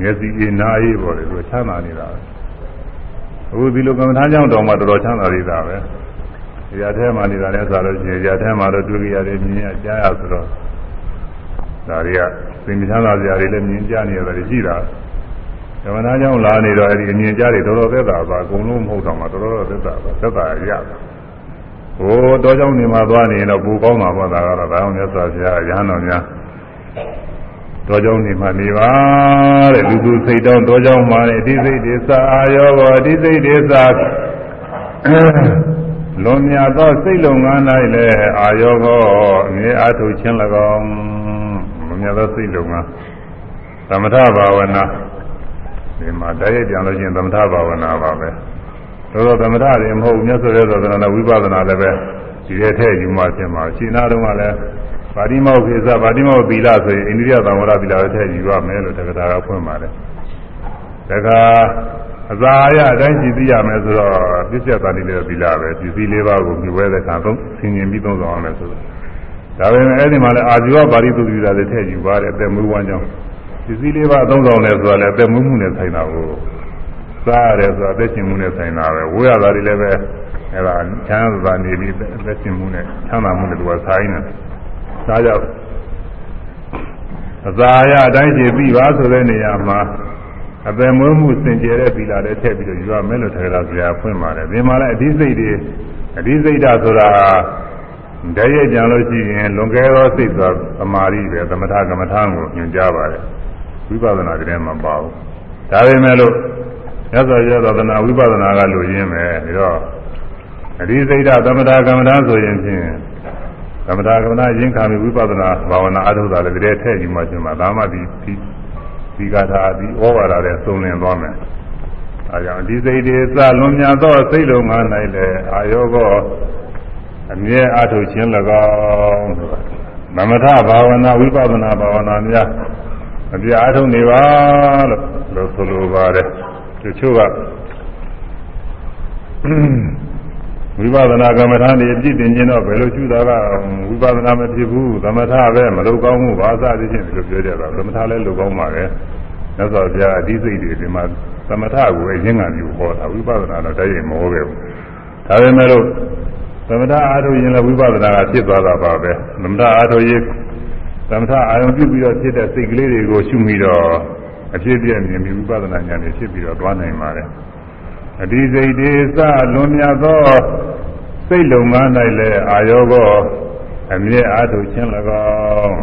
မျက်စိအေးနားအေးပေါ်တယ်သူချမ်းသာနေတာပဲအခုဒီလိုကမ္မထာကြောင့်တော်မှတော်တော်ချမ်းသာနေတာပဲဒီ ရထဲမှာနေတာလည်းဆိုလို့ရှိရင်ရထဲမှာတော့တွေ့ကြရတယ်မြင်ရကြားရဆိုတော့ဒါတွေကသင်္ချမ်းသာစရာတွေလည်းမြင်ကြနေရတယ်ရှိတာကမ္မထာကြောင့်လာနေတော့အဲ့ဒီအမြင်ကြားတွေတော်တော်သက်သာပါအကုန်လုံးမဟုတ်တော့မှတော်တော်သက်သာပါသက်သာရတယ်ဟိုတောကြောင့်နေမှာသွားနေရင်တော့ပူကောင်းမှာပေါ့ဒါကတော့ဒါအောင်မြတ်စွာဘုရားရဟန်းတော်များတောကြောင့်နေမှာနေပါတဲ့လူသူစိတ်တောင်းတောကြောင့်မှာနေအတိစိတ်တွေစာအာယောဘောအတိစိတ်တွေစာ လွန်မြတ်သောစိတ်လုံငန်း၌လည်းအာယောဘောအမြဲအားထုတ်ခြင်း၎င်းလွန်မြတ်သောစိတ်လုံငန်းသမထဘာဝနာဒီမှာတည်းရပြန်လို့ရှိရင်သမထဘာဝနာပါပဲသို့သောသမထတွေမဟုတ်မြတ်စွာဘုရားသာသနာဝိပဿနာလည်းပဲဒီရဲ့ထဲယူမှဖြစ်မှာရှင်နာတုန်းကလည်းပါတိမောခေသပါတိမောသီလဆိုရင်အိန္ဒိယသံဝရသီလတွေထဲယူရမယ်လို့တက္ကတာကဖွင့်ပါတယ်တက္က အစာအရအတိုင်းကြည့်သိရမယ်ဆိုတော့ပြည့်စက်တာလေးလည်းသီလပဲဒီသီလေးပါးကိုမြှဝဲတဲ့ခါသုံးဆင်ញင်ပြီးသုံးဆောင်ရမယ်ဆိုတော့ဒါပေမဲ့အဲ့ဒီမှာလည်းအာဇီဝပါရိသုသီလတွေထဲယူပါတယ်အသက်မွေးဝမ်းကြောင်းဒီစည်းလေးပါးသုံးဆောင်တယ်ဆိုတာလည်းအသက်မွေးမှုနဲ့ဆိုင်တာကိုစားရတယ်ဆိုတာအသက်ရှင်မှုနဲ့ဆိုင်တာပဲဝိရတာတွေလည်းပဲအဲ့ဒါချမ်းသာနေပြီးအသက်ရှင်မှုနဲ့ချမ်းသာမှုနဲ့သူကဆိုင်နေဒါကြောင့်အစာရအတိုင်းကြည့်ပြီးပါဆိုတဲ့နေရာမှာ အပယ်မွေးမှုစင်ကြယ်တဲ့သီလလည်းထည့်ပြီးတော့ယူရမယ်လို့ထေရဆရာဖွင့်ပါတယ်ဒီမှာလည်းအဓိစိတ်တွေအဓိစိတ်ဓာတ်ဆိုတာတည်းရဲ့ကြံလို့ရှိရင်လွန်ကဲသောစိတ်သောသမာဓိပဲသမထကမ္မထာကိုညွှန်ကြားပါတယ်ဝိပဿနာတည်းမှာပါဘူးဒါပေမဲ့လို့ရသော်ရသောသနာဝိပဿနာကလိုရင်းပဲဒါတော့အဓိစိတ်ဓာတ်သမထကမ္မထာဆိုရင်ဖြင့်သမထကမ္မထာရင်းခံပြီးဝိပဿနာဘာဝနာအထုတ်တာလည်းတည်းထည့်ယူမှရှင်မှာဒါမှဒီ ဒီဒီကထာဒီဩဝါဒနဲ့သုံးလင်းသွားမယ်အဲကြောင့်ဒီစိတ်တွေစလွန်မြတ်သောစိတ်လုံးငါ၌လည်းအာယောဂောအမြဲအထုတ်ခြင်း၎င်းသမထဘာဝနာဝိပဿနာဘာဝနာများအပြာအထုတ်နေပါလို့လို့ဆိုလိုပါတယ်တချို့က ဝိပဿနာကမ္မထာနေပြည့်တင်ခြင်းတော့ဘယ်လိုရှုတာကဝိပဿနာမဖြစ်ဘူးသမထပဲမလုပ်ကောင်းဘူးဘာသာသိချင်းဒီလိုပြောကြတာသမထလည်းလုပ်ကောင်းပါလေမြတ်စွာဘုရားအဓိစိတ်တွေဒီမှာသမထကိုအရင်ကမျိုးဟောတာဝိပဿနာတော့တည်းရင်မဟောခဲ့ဘူးဒါပေမဲ့လို့သမထအားထုတ်ရင်လည်းဝိပဿနာကဖြစ်သွားတာပါပဲသမထအားထုတ်ရင်သမထအာရုံပြုပြီးတော့ဖြစ်တဲ့စိတ်ကလေးတွေကိုရှုမိတော့အဖြစ်ပြည့်မြင်ပြီးဝိပဿနာဉာဏ်နဲ့ဖြစ်ပြီးတော့သွားနိုင်ပါတယ် အဒီစိတ်ဒေသလွန်မြတ်သောစိတ်လုံငန်း၌လည်းအာယောကောအမြဲအားထုတ်ခြင်း၎င်း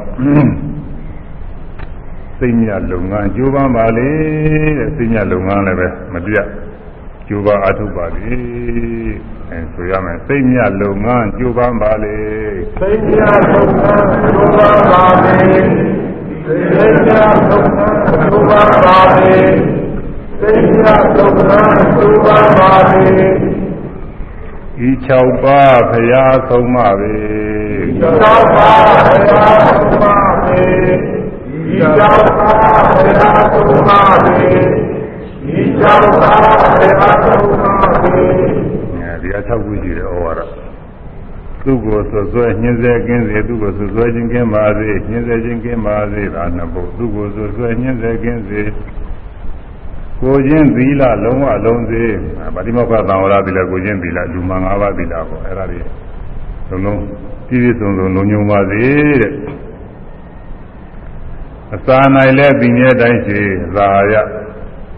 စိတ်မြတ်လုံငန်းကြိုးပမ်းပါလေတဲ့စိတ်မြတ်လုံငန်းလည်းပဲမပြတ်ကြိုးပမ်းအားထုတ်ပါလေအဲဆိုရမယ်စိတ်မြတ်လုံငန်းကြိုးပမ်းပါလေသိညာသုံးပါးဒုပါပါပေသိညာသုံးပါးဒုပါပါပေ သိညာသုံးပါးဒုပါပါပေဤ6ပါးဖရာဆုံးမပဲသောပါဘုရားသုံးပါပေဤသောပါဘုရားသုံးပါပေဤသောပါဘုရားသုံးပါပေအဲဒီအ6ခုရှိတယ်ဩဝါဒသူ့ကိုဆွဆွဲညှင်းဆဲကင်းစေသူ့ကိုဆွဆွဲခြင်းကင်းပါစေညှင်းဆဲခြင်းကင်းပါစေဒါနှစ်ပုဒ်သူ့ကိုဆွဆွဲညှင်းဆဲကင်းစေ ကိုချင်းသီလလုံးဝလုံးစေဗတိမောက္ခသံဝရသီလကိုချင်းသီလလူမှ၅ပါးသီလပေါ့အဲ့ဒါတွေလုံးလုံးပြည့်ပြည့်စုံစုံလုံးညုံပါစေတဲ့အစာနိုင်လဲပြီးမြဲတိုင်းရှိသာရ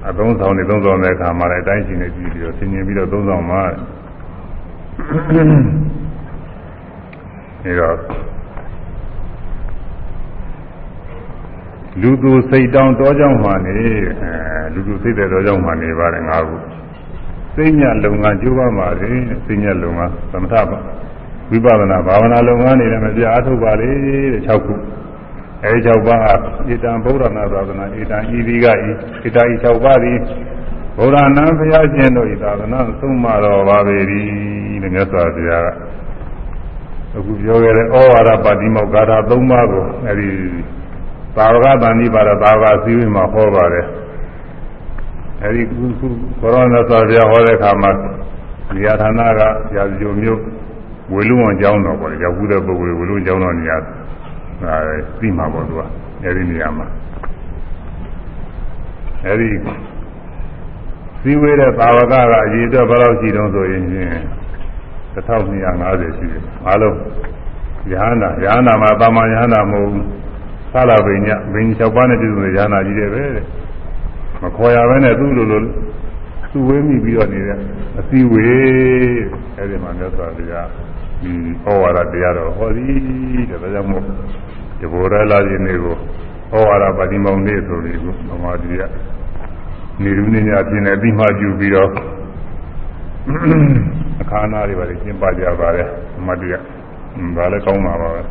အသုံးဆောင်နေသုံးဆောင်တဲ့အခါမှာလည်းအတိုင်းရှိနေကြည့်ပြီးတော့ဆင်ញင်ပြီးတော့သုံးဆောင်မှာအဲတော့ လူသူစိတ်တောင်းတောကြောင့်မှနေအဲလူသူစိတ်တဲ့တောကြောင့်မှနေပါတယ်ငါခုစိတ်ညလုံငန်းကျိုးပါပါလေစိတ်ညလုံငန်းသမထပါဝိပဿနာဘာဝနာလုံငန်းနေလည်းမပြအားထုတ်ပါလေတဲ့6ခုအဲဒီ6ပါးဣတံဗုဒ္ဓနာသာသနာဣတံဤဒီကဤဣတံဤ6ပါးသည်ဗုဒ္ဓနာဘုရားရှင်တို့ဤသာသနာသုံးမတော်ပါပေ၏တဲ့မြတ်စွာဘုရားကအခုပြောခဲ့တဲ့ဩဝါဒပါတိမောက္ခာ၃ပါးကိုအဲဒီ သာဝကတန်ဒီပါဒသာဝကစည်းဝေးမှာဟောပါတယ်အဲဒီခုခုဘောရဏသာပြဟောတဲ့အခါမှာဒီယာဌာနကရာဇဂိုမျိုးဝေလူဝန်ကျောင်းတော်ပေါ့ရောက်ဘူးတဲ့ပုဂ္ဂိုလ်ဝေလူဝန်ကျောင်းတော်နေရာအဲသိမှာပေါ့သူကအဲဒီနေရာမှာအဲဒီစည်းဝေးတဲ့သာဝကကအရေးအတွက်ဘယ်လောက်ရှိတုံးဆိုရင်1250ရှိတယ်အားလုံးယဟန္တာယဟန္တာမှာတာမန်ယဟန္တာမဟုတ်ဘူး သာလပိညဘင်း၆ပါးနဲ့ပြည့်စုံတဲ့ယဟန္တာကြီးတယ်ပဲတဲ့မခေါ်ရဘဲနဲ့သူ့လိုလိုသူ့ဝေးမိပြီးတော့နေတဲ့အစည်းဝေးအဲဒီမှာမြတ်စွာဘုရားဒီဩဝါဒတရားတော်ဟောသည်တဲ့ဒါကြောင့်မို့ဒီဘောရလာခြင်းတွေကိုဩဝါဒပါတိမောင်နေ့ဆိုပြီးခုဗမာတိကနေရုနေညာပြင်းနေပြီးမှပြုပြီးတော့အခါအနာတွေပါလေကျင်းပကြပါတယ်ဗမာတိကဒါလည်းကောင်းပါပါပဲ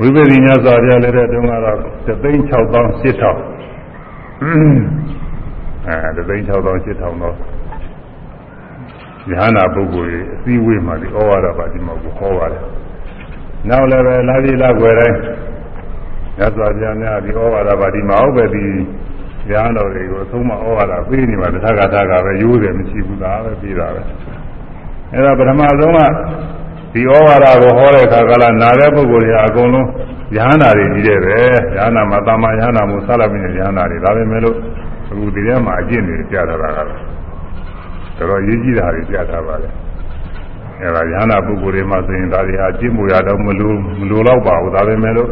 ဝိပဿနာစာပြလည်းတဲ့တုန်းကတော့36000 8000အဲ36000 8000တော့ယဟနာပုဂ္ဂိုလ်ကြီးအစည်းအဝေးမှာဒီဩဝါဒပါဒီမှာကိုဟောပါတယ်နောက်လည်းပဲလာပြီလာွယ်တိုင်းရသော်ပြများဒီဩဝါဒပါဒီမှာဟုတ်ပဲဒီယဟန်တော်တွေကိုအဆုံးမဩဝါဒပေးနေမှာတထကထကပဲရိုးတယ်မရှိဘူးသားပဲပြီးတာပဲအဲဒါပထမဆုံးက ဒီဩဝါဒကိုဟောတဲ့အခါကလာနာတဲ့ပုဂ္ဂိုလ်တွေအကုန်လုံးယဟနာတွေကြီးတယ်ပဲယဟနာမှာတာမယဟနာမှုဆလာပင်ယဟနာတွေဒါပဲမဲ့လို့အခုဒီထဲမှာအကျင့်တွေကြားထားတာကတော့တော်တော်ရေးကြည့်တာတွေကြားထားပါလေအဲဒါယဟနာပုဂ္ဂိုလ်တွေမှာဆိုရင်ဒါတွေဟာကျင့်မှုရတော့မလိုမလိုတော့ပါဘူးဒါပဲမဲ့လို့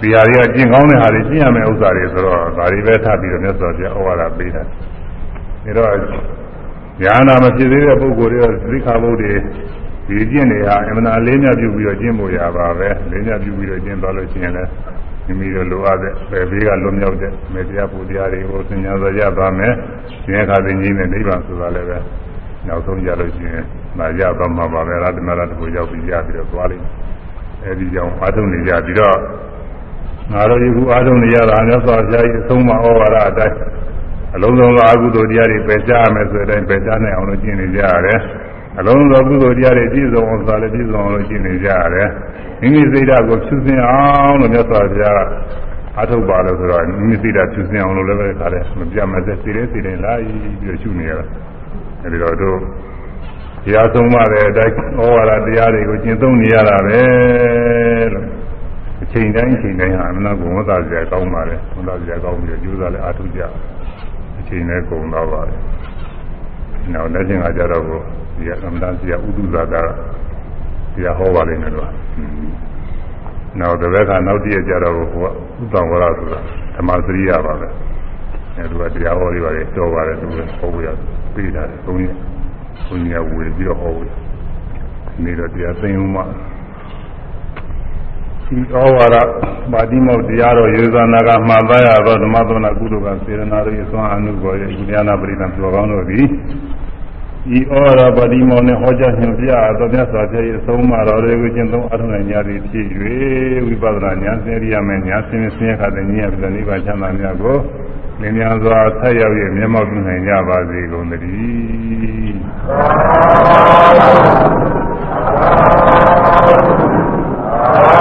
ဒီဟာတွေကကျင့်ကောင်းတဲ့ဟာတွေကျင့်ရမယ့်ဥစ္စာတွေဆိုတော့ဒါတွေပဲထပ်ပြီးတော့မြတ်စွာဘုရားဩဝါဒပေးတာအဲတော့ယဟနာမဖြစ်သေးတဲ့ပုဂ္ဂိုလ်တွေသိက္ခာပုဒ်တွေ ဒီကျင့်တွေဟာအမှန်အလေးမြတ်ပြုပြီးတော့ကျင့်ဖို့ရပါပဲလေးမြတ်ပြုပြီးတော့ကျင့်သွားလို့ရှိရင်လည်းမိမိတို့လိုအပ်တဲ့ပယ်ဘေးကလွတ်မြောက်တဲ့မေတ္တာပူတရားတွေကိုသင်ညာစောရသွားမယ်ဒီအခါသိကြီးနဲ့နိဗ္ဗာန်ဆိုတာလည်းပဲနောက်ဆုံးကြလို့ရှိရင်မာရသွားမှာပါပဲရတ္တမရတ္တကိုရောက်ပြီးရပြီးတော့သွားလိမ့်မယ်အဲဒီကြောင့်အာထုံနေကြပြီးတော့ငါတို့ယခုအာထုံနေရတာမြတ်စွာဘုရားကြီးအဆုံးမဩဝါဒအတိုင်းအလုံးစုံသောအကုသိုလ်တရားတွေပယ်ချရမယ်ဆိုတဲ့အတိုင်းပယ်ချနိုင်အောင်လို့ကျင့်နေကြရတယ် အလုံးစုံကုသိုလ်တရားတွေပြည့်စုံအောင်သာလည်းပြည့်စုံအောင်လို့ကျင့်နေကြရတယ်မိမိစိတ်ဓာတ်ကိုဖြူစင်အောင်လို့မြတ်စွာဘုရားအထုတ်ပါလို့ဆိုတော့မိမိစိတ်ဓာတ်ဖြူစင်အောင်လို့လည်းပဲခါတယ်မပြတ်မစက်စိတ်လေးစိတ်လေးလာပြီးတော့ရှုနေရတာအဲဒီတော့တို့တရားဆုံးမတဲ့အတိုင်းဩဝါဒတရားတွေကိုကျင့်သုံးနေရတာပဲလို့အချိန်တိုင်းအချိန်တိုင်းဟာအမှန်ကဝန်သားစရာကောင်းပါလေဝန်သားစရာကောင်းပြီးတော့ကြိုးစားလဲအားထုတ်ကြအချိန်နဲ့ကုန်တော့ပါလေနောက်လက်ချင်းကကြတော့ ကိုဒီကအမှန်တရားစရာဥဒုဇာတာတရားဟောပါလိမ့်မယ်လို့နောက်တစ်ဘက်ကနောက်တည့်ကြတော့ဟိုကဥပ္ပံဝရဆိုတာဓမ္မစရိယပါပဲအဲသူကတရားဟောတွေပါတယ်တော်ပါတယ်သူကဟောရပေးတာသုံးရက်ဘုရားဝေပြီးတော့ဟောတယ်နေတော့တရားသိအောင်မှဒီဩဝါဒပါတိမောက်တရားတော်ယေဇာနာကမှန်သားရသောဓမ္မသနာကုသိုလ်ကစေရနာတို့အစွမ်းအမှုကိုယုညာနာပရိသံပြောကောင်းတို့သည် ဤဩရပတိမောနဲ့ဟောကြားညွှန်ပြအတော်မြတ်စွာဘုရား၏အဆုံးအမတော်တွေကိုကျင့်သုံးအထုံနိုင်ကြသည်ဖြစ်၍ဝိပဿနာဉာဏ်သိရမယ်ဉာဏ်စင်းစင်းခါတဲ့ဉာဏ်ပြတဲ့နိဗ္ဗာန်ချမ်းသာများကိုလင်းမြန်စွာဆက်ရောက်၍မျက်မှောက်ပြုနိုင်ကြပါစေကုန်သတည်းသာသာ